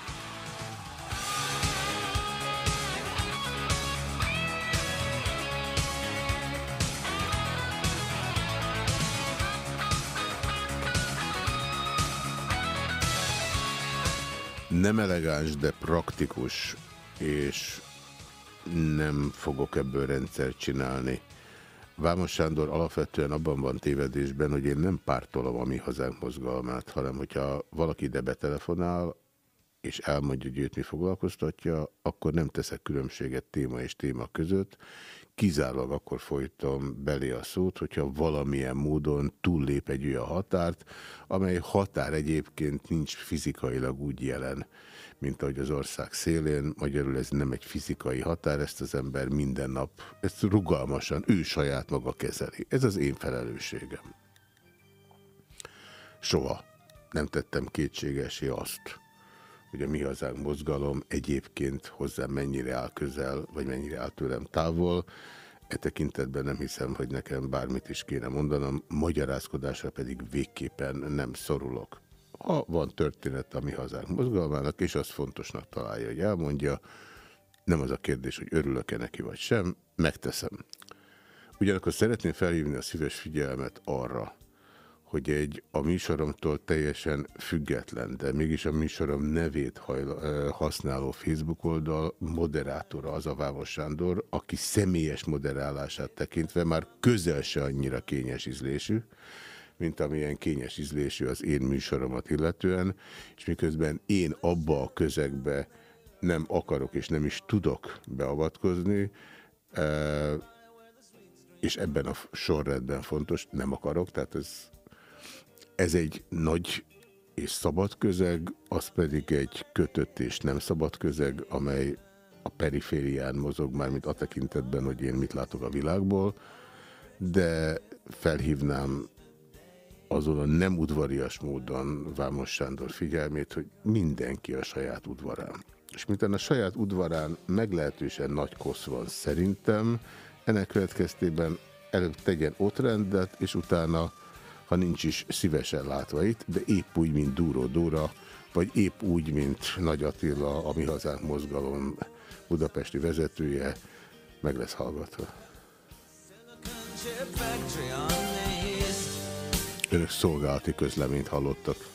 nem elegáns, de praktikus, és nem fogok ebből rendszert csinálni. Vámos Sándor alapvetően abban van tévedésben, hogy én nem pártolom a mi hazánk mozgalmát, hanem hogyha valaki ide betelefonál, és elmondja, hogy őt mi foglalkoztatja, akkor nem teszek különbséget téma és téma között. Kizárólag akkor folytom belé a szót, hogyha valamilyen módon túllép egy olyan határt, amely határ egyébként nincs fizikailag úgy jelen, mint ahogy az ország szélén. Magyarul ez nem egy fizikai határ, ezt az ember minden nap, ezt rugalmasan, ő saját maga kezeli. Ez az én felelősségem. Soha nem tettem kétségesé azt, hogy a Mi Hazánk mozgalom egyébként hozzám mennyire áll közel, vagy mennyire áll tőlem távol. E tekintetben nem hiszem, hogy nekem bármit is kéne mondanom, magyarázkodásra pedig végképpen nem szorulok. Ha van történet a Mi Hazánk mozgalmának, és az fontosnak találja, hogy elmondja, nem az a kérdés, hogy örülök-e neki vagy sem, megteszem. Ugyanakkor szeretném felhívni a szíves figyelmet arra, hogy egy a műsoromtól teljesen független, de mégis a műsorom nevét használó Facebook oldal moderátora az a Vámos Sándor, aki személyes moderálását tekintve már közel se annyira kényes ízlésű, mint amilyen kényes ízlésű az én műsoromat illetően, és miközben én abba a közegbe nem akarok és nem is tudok beavatkozni, és ebben a sorrendben fontos, nem akarok, tehát ez ez egy nagy és szabad közeg, az pedig egy kötött és nem szabad közeg, amely a periférián mozog már, mint a tekintetben, hogy én mit látok a világból, de felhívnám azon a nem udvarias módon Vámos Sándor figyelmét, hogy mindenki a saját udvarán. És mint a saját udvarán meglehetősen nagy kosz van szerintem, ennek következtében előbb tegyen ott rendet, és utána ha nincs is szívesen látva itt, de épp úgy, mint Dúró Dóra, vagy épp úgy, mint Nagy Attila, a Mi Hazánk mozgalom budapesti vezetője, meg lesz hallgatva. Önök szolgálati közleményt hallottak.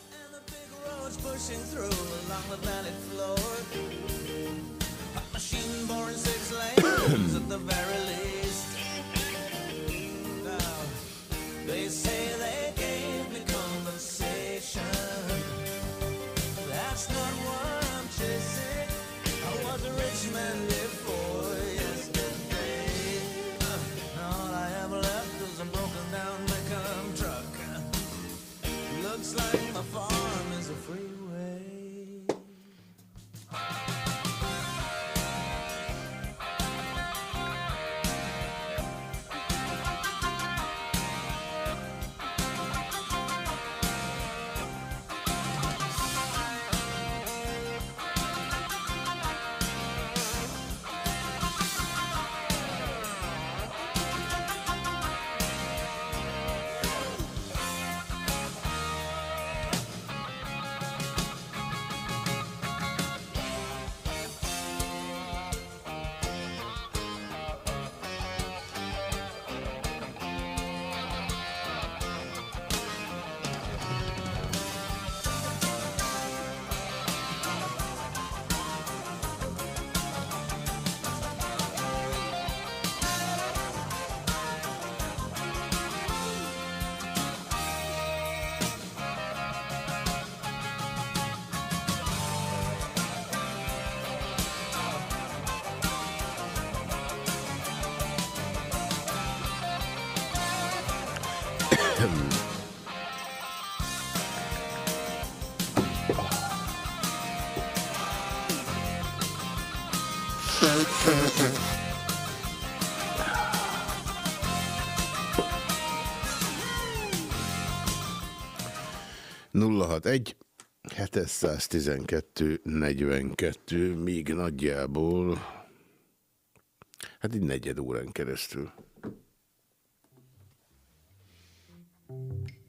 061 712 42, míg nagyjából, hát így negyed órán keresztül. Thank you.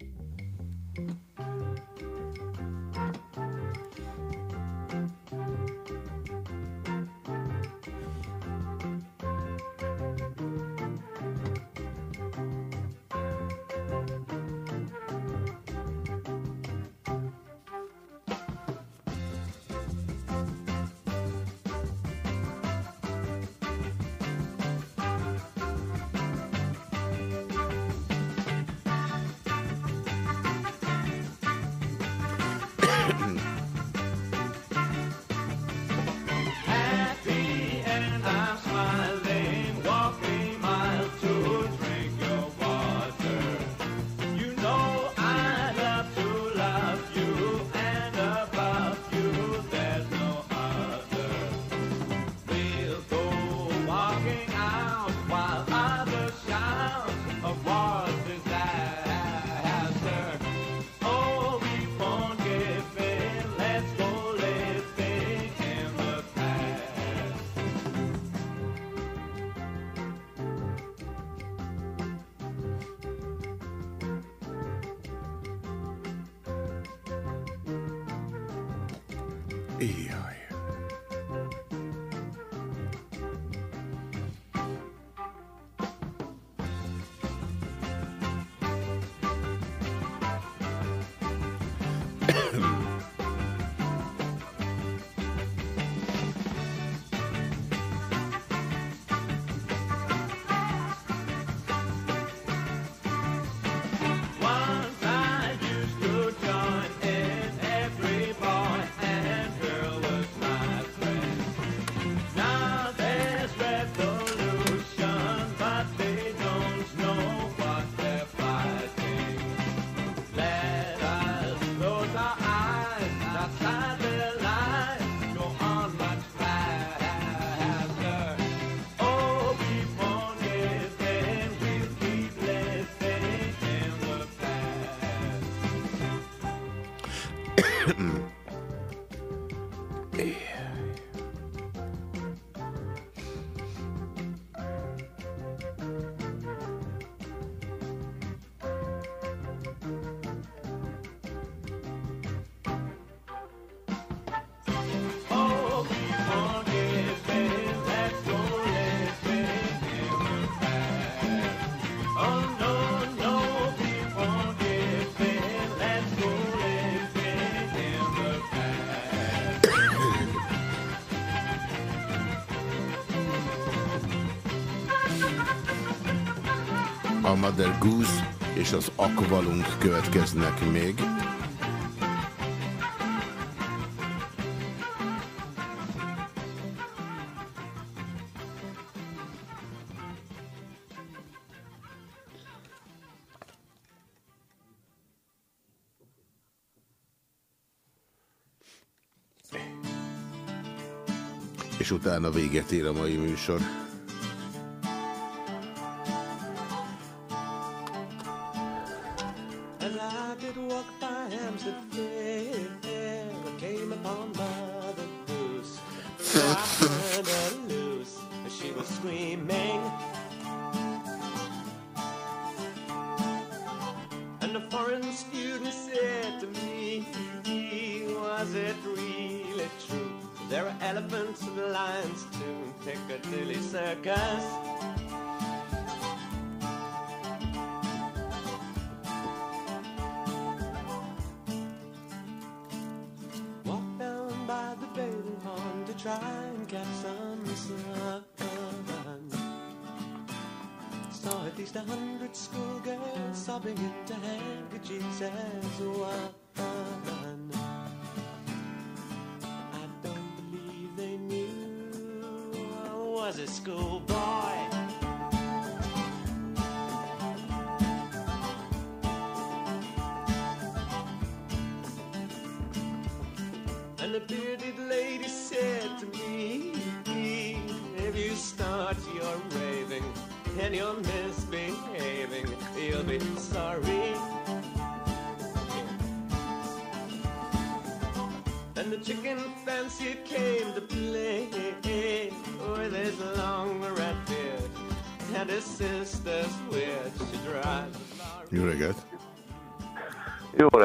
És az Akvalunk következnek még. És utána véget ér a mai műsor. In Piccadilly Circus. Walk down by the bathing pond to try and catch some sun. Saw at least a hundred schoolgirls sobbing into handkerchiefs as one. go.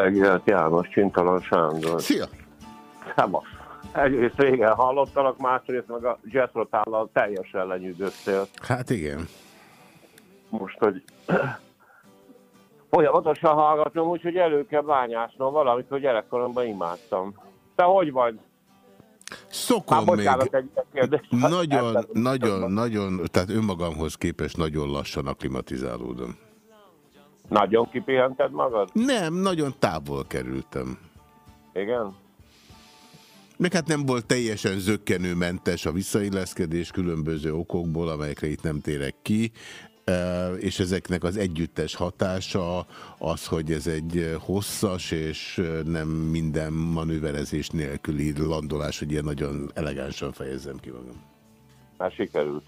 Reggelt, János, Csintalan Sándor. Szia! Szevasz. Egyrészt régen hallottalak, másrészt meg a Jethro teljesen lenyűgöztél. Hát igen. Most, hogy folyamatosan hallgatom, úgyhogy elő kell bányásznom valamit, hogy gyerekkoromban imádtam. Te hogy vagy? Szokom Már még. Nagyon, nagyon, nagyon, tehát önmagamhoz képest nagyon lassan aklimatizálódom. Nagyon kipihented magad? Nem, nagyon távol kerültem. Igen? Meg hát nem volt teljesen zöggenőmentes a visszailleszkedés különböző okokból, amelyekre itt nem térek ki, és ezeknek az együttes hatása az, hogy ez egy hosszas és nem minden manőverezés nélküli landolás, hogy ilyen nagyon elegánsan fejezzem ki magam. Már sikerült.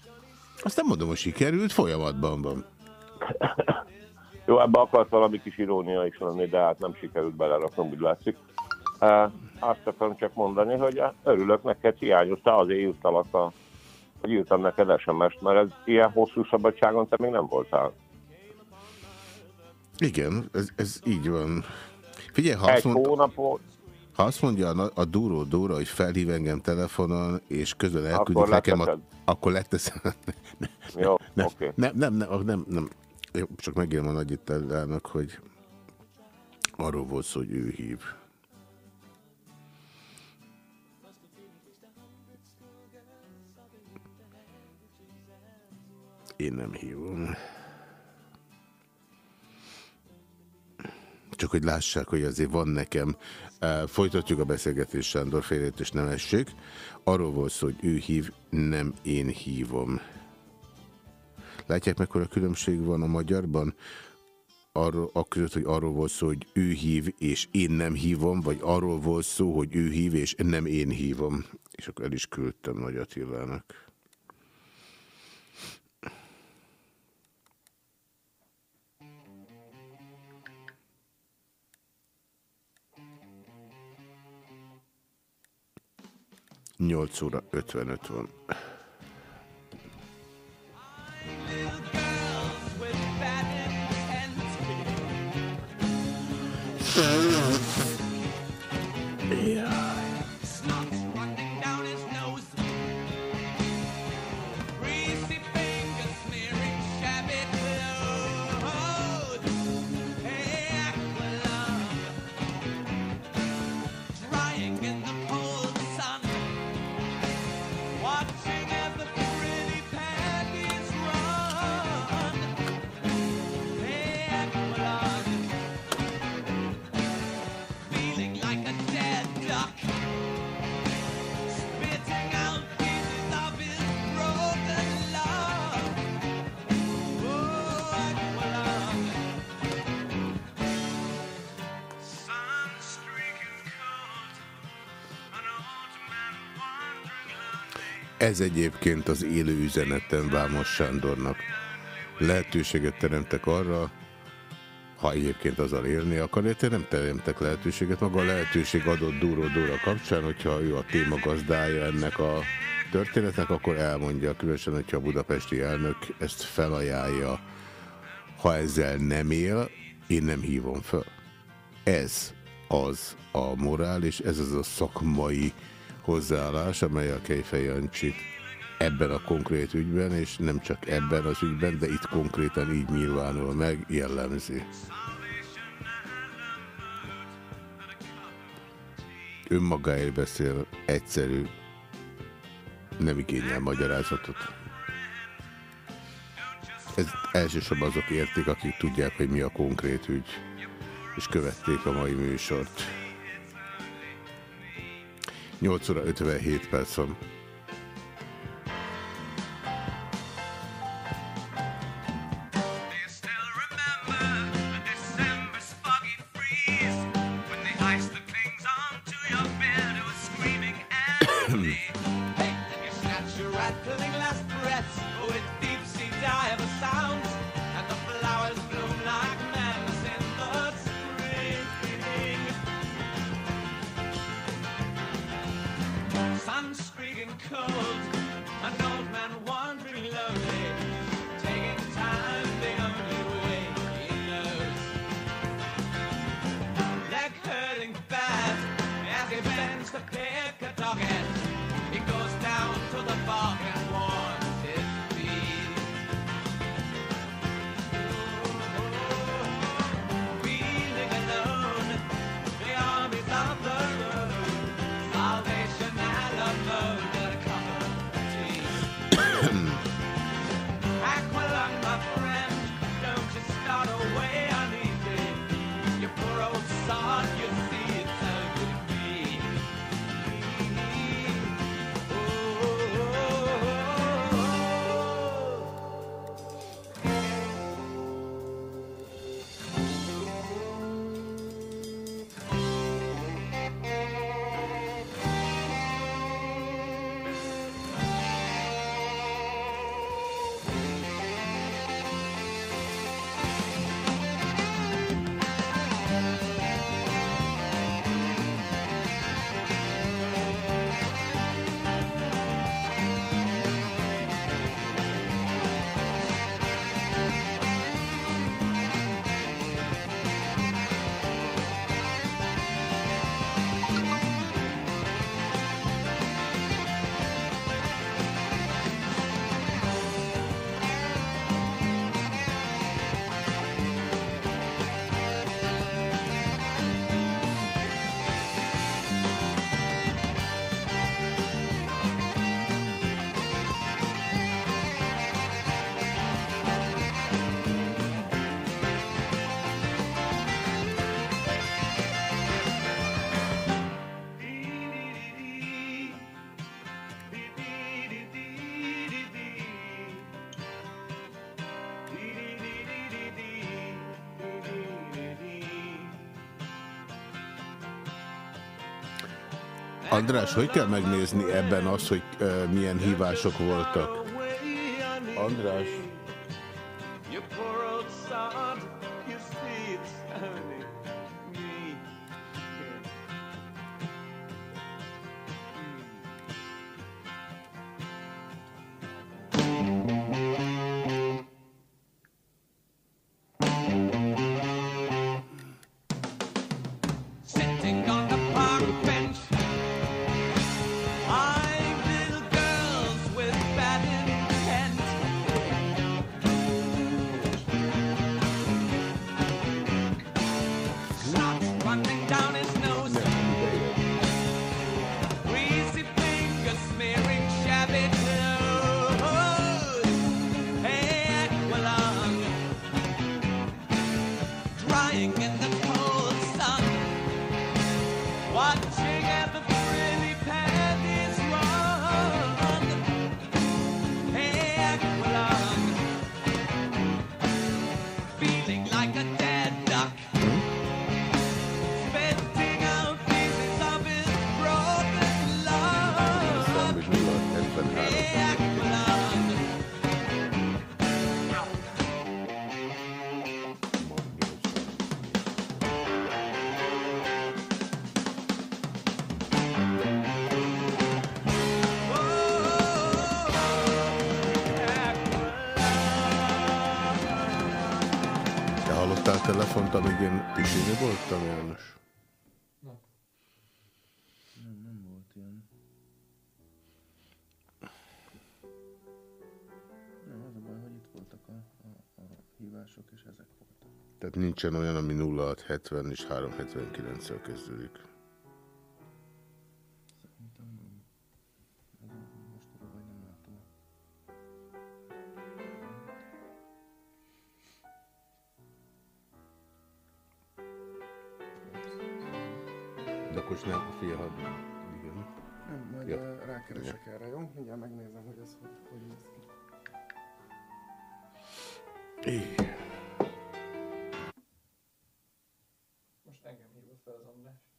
Azt nem mondom, hogy sikerült, folyamatban van. Jó, ebbe akart valami kis irónia is lenni, de hát nem sikerült beleraknom, úgy látszik. Uh, azt akarom csak mondani, hogy örülök neked, hiányoztál, azért juttalak a hogy írtam neked SMS-t, mert ez ilyen hosszú szabadságon te még nem voltál. Igen, ez, ez így van. Figyelj, ha Egy azt, mondta, hónapot. Ha azt mondja a, a Dúró Dóra, hogy felhív engem telefonon, és közben elküldik nekem, a, akkor leteszem. Jó, nem, okay. nem, nem, nem, nem, nem. Csak megírom a nagyitellának, hogy arról volt szó, hogy ő hív. Én nem hívom. Csak hogy lássák, hogy azért van nekem. Folytatjuk a beszélgetést Sándor félét, és nem essék. Arról volt szó, hogy ő hív, nem én hívom. Látják, mekkora különbség van a magyarban? Arról, a között, hogy arról volt szó, hogy ő hív, és én nem hívom, vagy arról volt szó, hogy ő hív, és nem én hívom. És akkor el is küldtem Nagy Attilának. Nyolc óra ötvenöt van. Yeah. Ez egyébként az élő üzenetem Vámos Sándornak. Lehetőséget teremtek arra, ha egyébként azzal élni akar, de nem teremtek lehetőséget. Maga a lehetőség adott Dúró Dóra kapcsán, hogyha ő a téma gazdája ennek a történetnek, akkor elmondja, különösen, hogyha a budapesti elnök ezt felajánlja. Ha ezzel nem él, én nem hívom fel. Ez az a morál, és ez az a szakmai hozzáállás, amely a Kejfej Jancsit ebben a konkrét ügyben, és nem csak ebben az ügyben, de itt konkrétan így nyilvánul meg, jellemzi. Önmagáért beszél, egyszerű, nem igényel magyarázatot. Ez elsősorban azok értik, akik tudják, hogy mi a konkrét ügy, és követték a mai műsort. 8 óra 57 perc van. András, hogy kell megnézni ebben az, hogy uh, milyen hívások voltak? András. Telefont, amíg én pisini voltam, János? Nem, nem volt ilyen. Nem, az a baj, hogy itt voltak a, a, a hívások, és ezek voltak. Tehát nincsen olyan, ami 0670 és 379-szel kezdődik. Ja. erre, jó? Mindjárt megnézem, hogy ez hogy, hogy néz ki. É. Most engem hívott fel az András.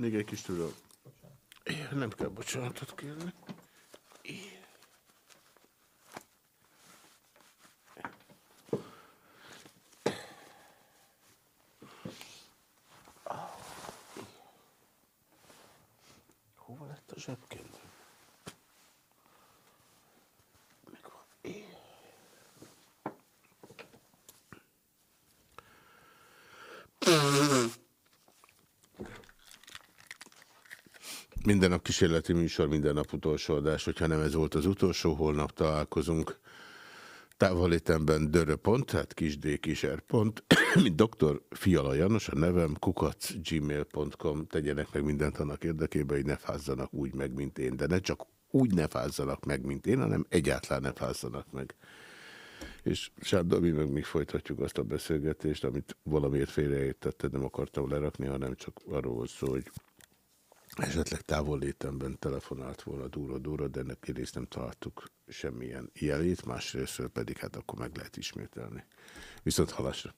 Még egy kis tudom. Nem kell bocsánatot kérni. Hova lett a zsebkendő? Minden nap kísérleti műsor, minden nap utolsó adás, hogyha nem ez volt az utolsó, holnap találkozunk távolétemben dörö.pont, tehát kisdkiser. mint dr. Fiala Janos, a nevem kukacgmail.com, tegyenek meg mindent annak érdekében, hogy ne fázzanak úgy meg, mint én, de ne csak úgy ne fázzanak meg, mint én, hanem egyáltalán ne fázzanak meg. És Sándor, mi meg mi folytatjuk azt a beszélgetést, amit valamiért félreértetted, nem akartam lerakni, hanem csak arról szó, hogy esetleg távol létemben telefonált volna dúra-dúra, de ennek egyrészt nem találtuk semmilyen jelét, másrészt pedig hát akkor meg lehet ismételni. Viszont halásra.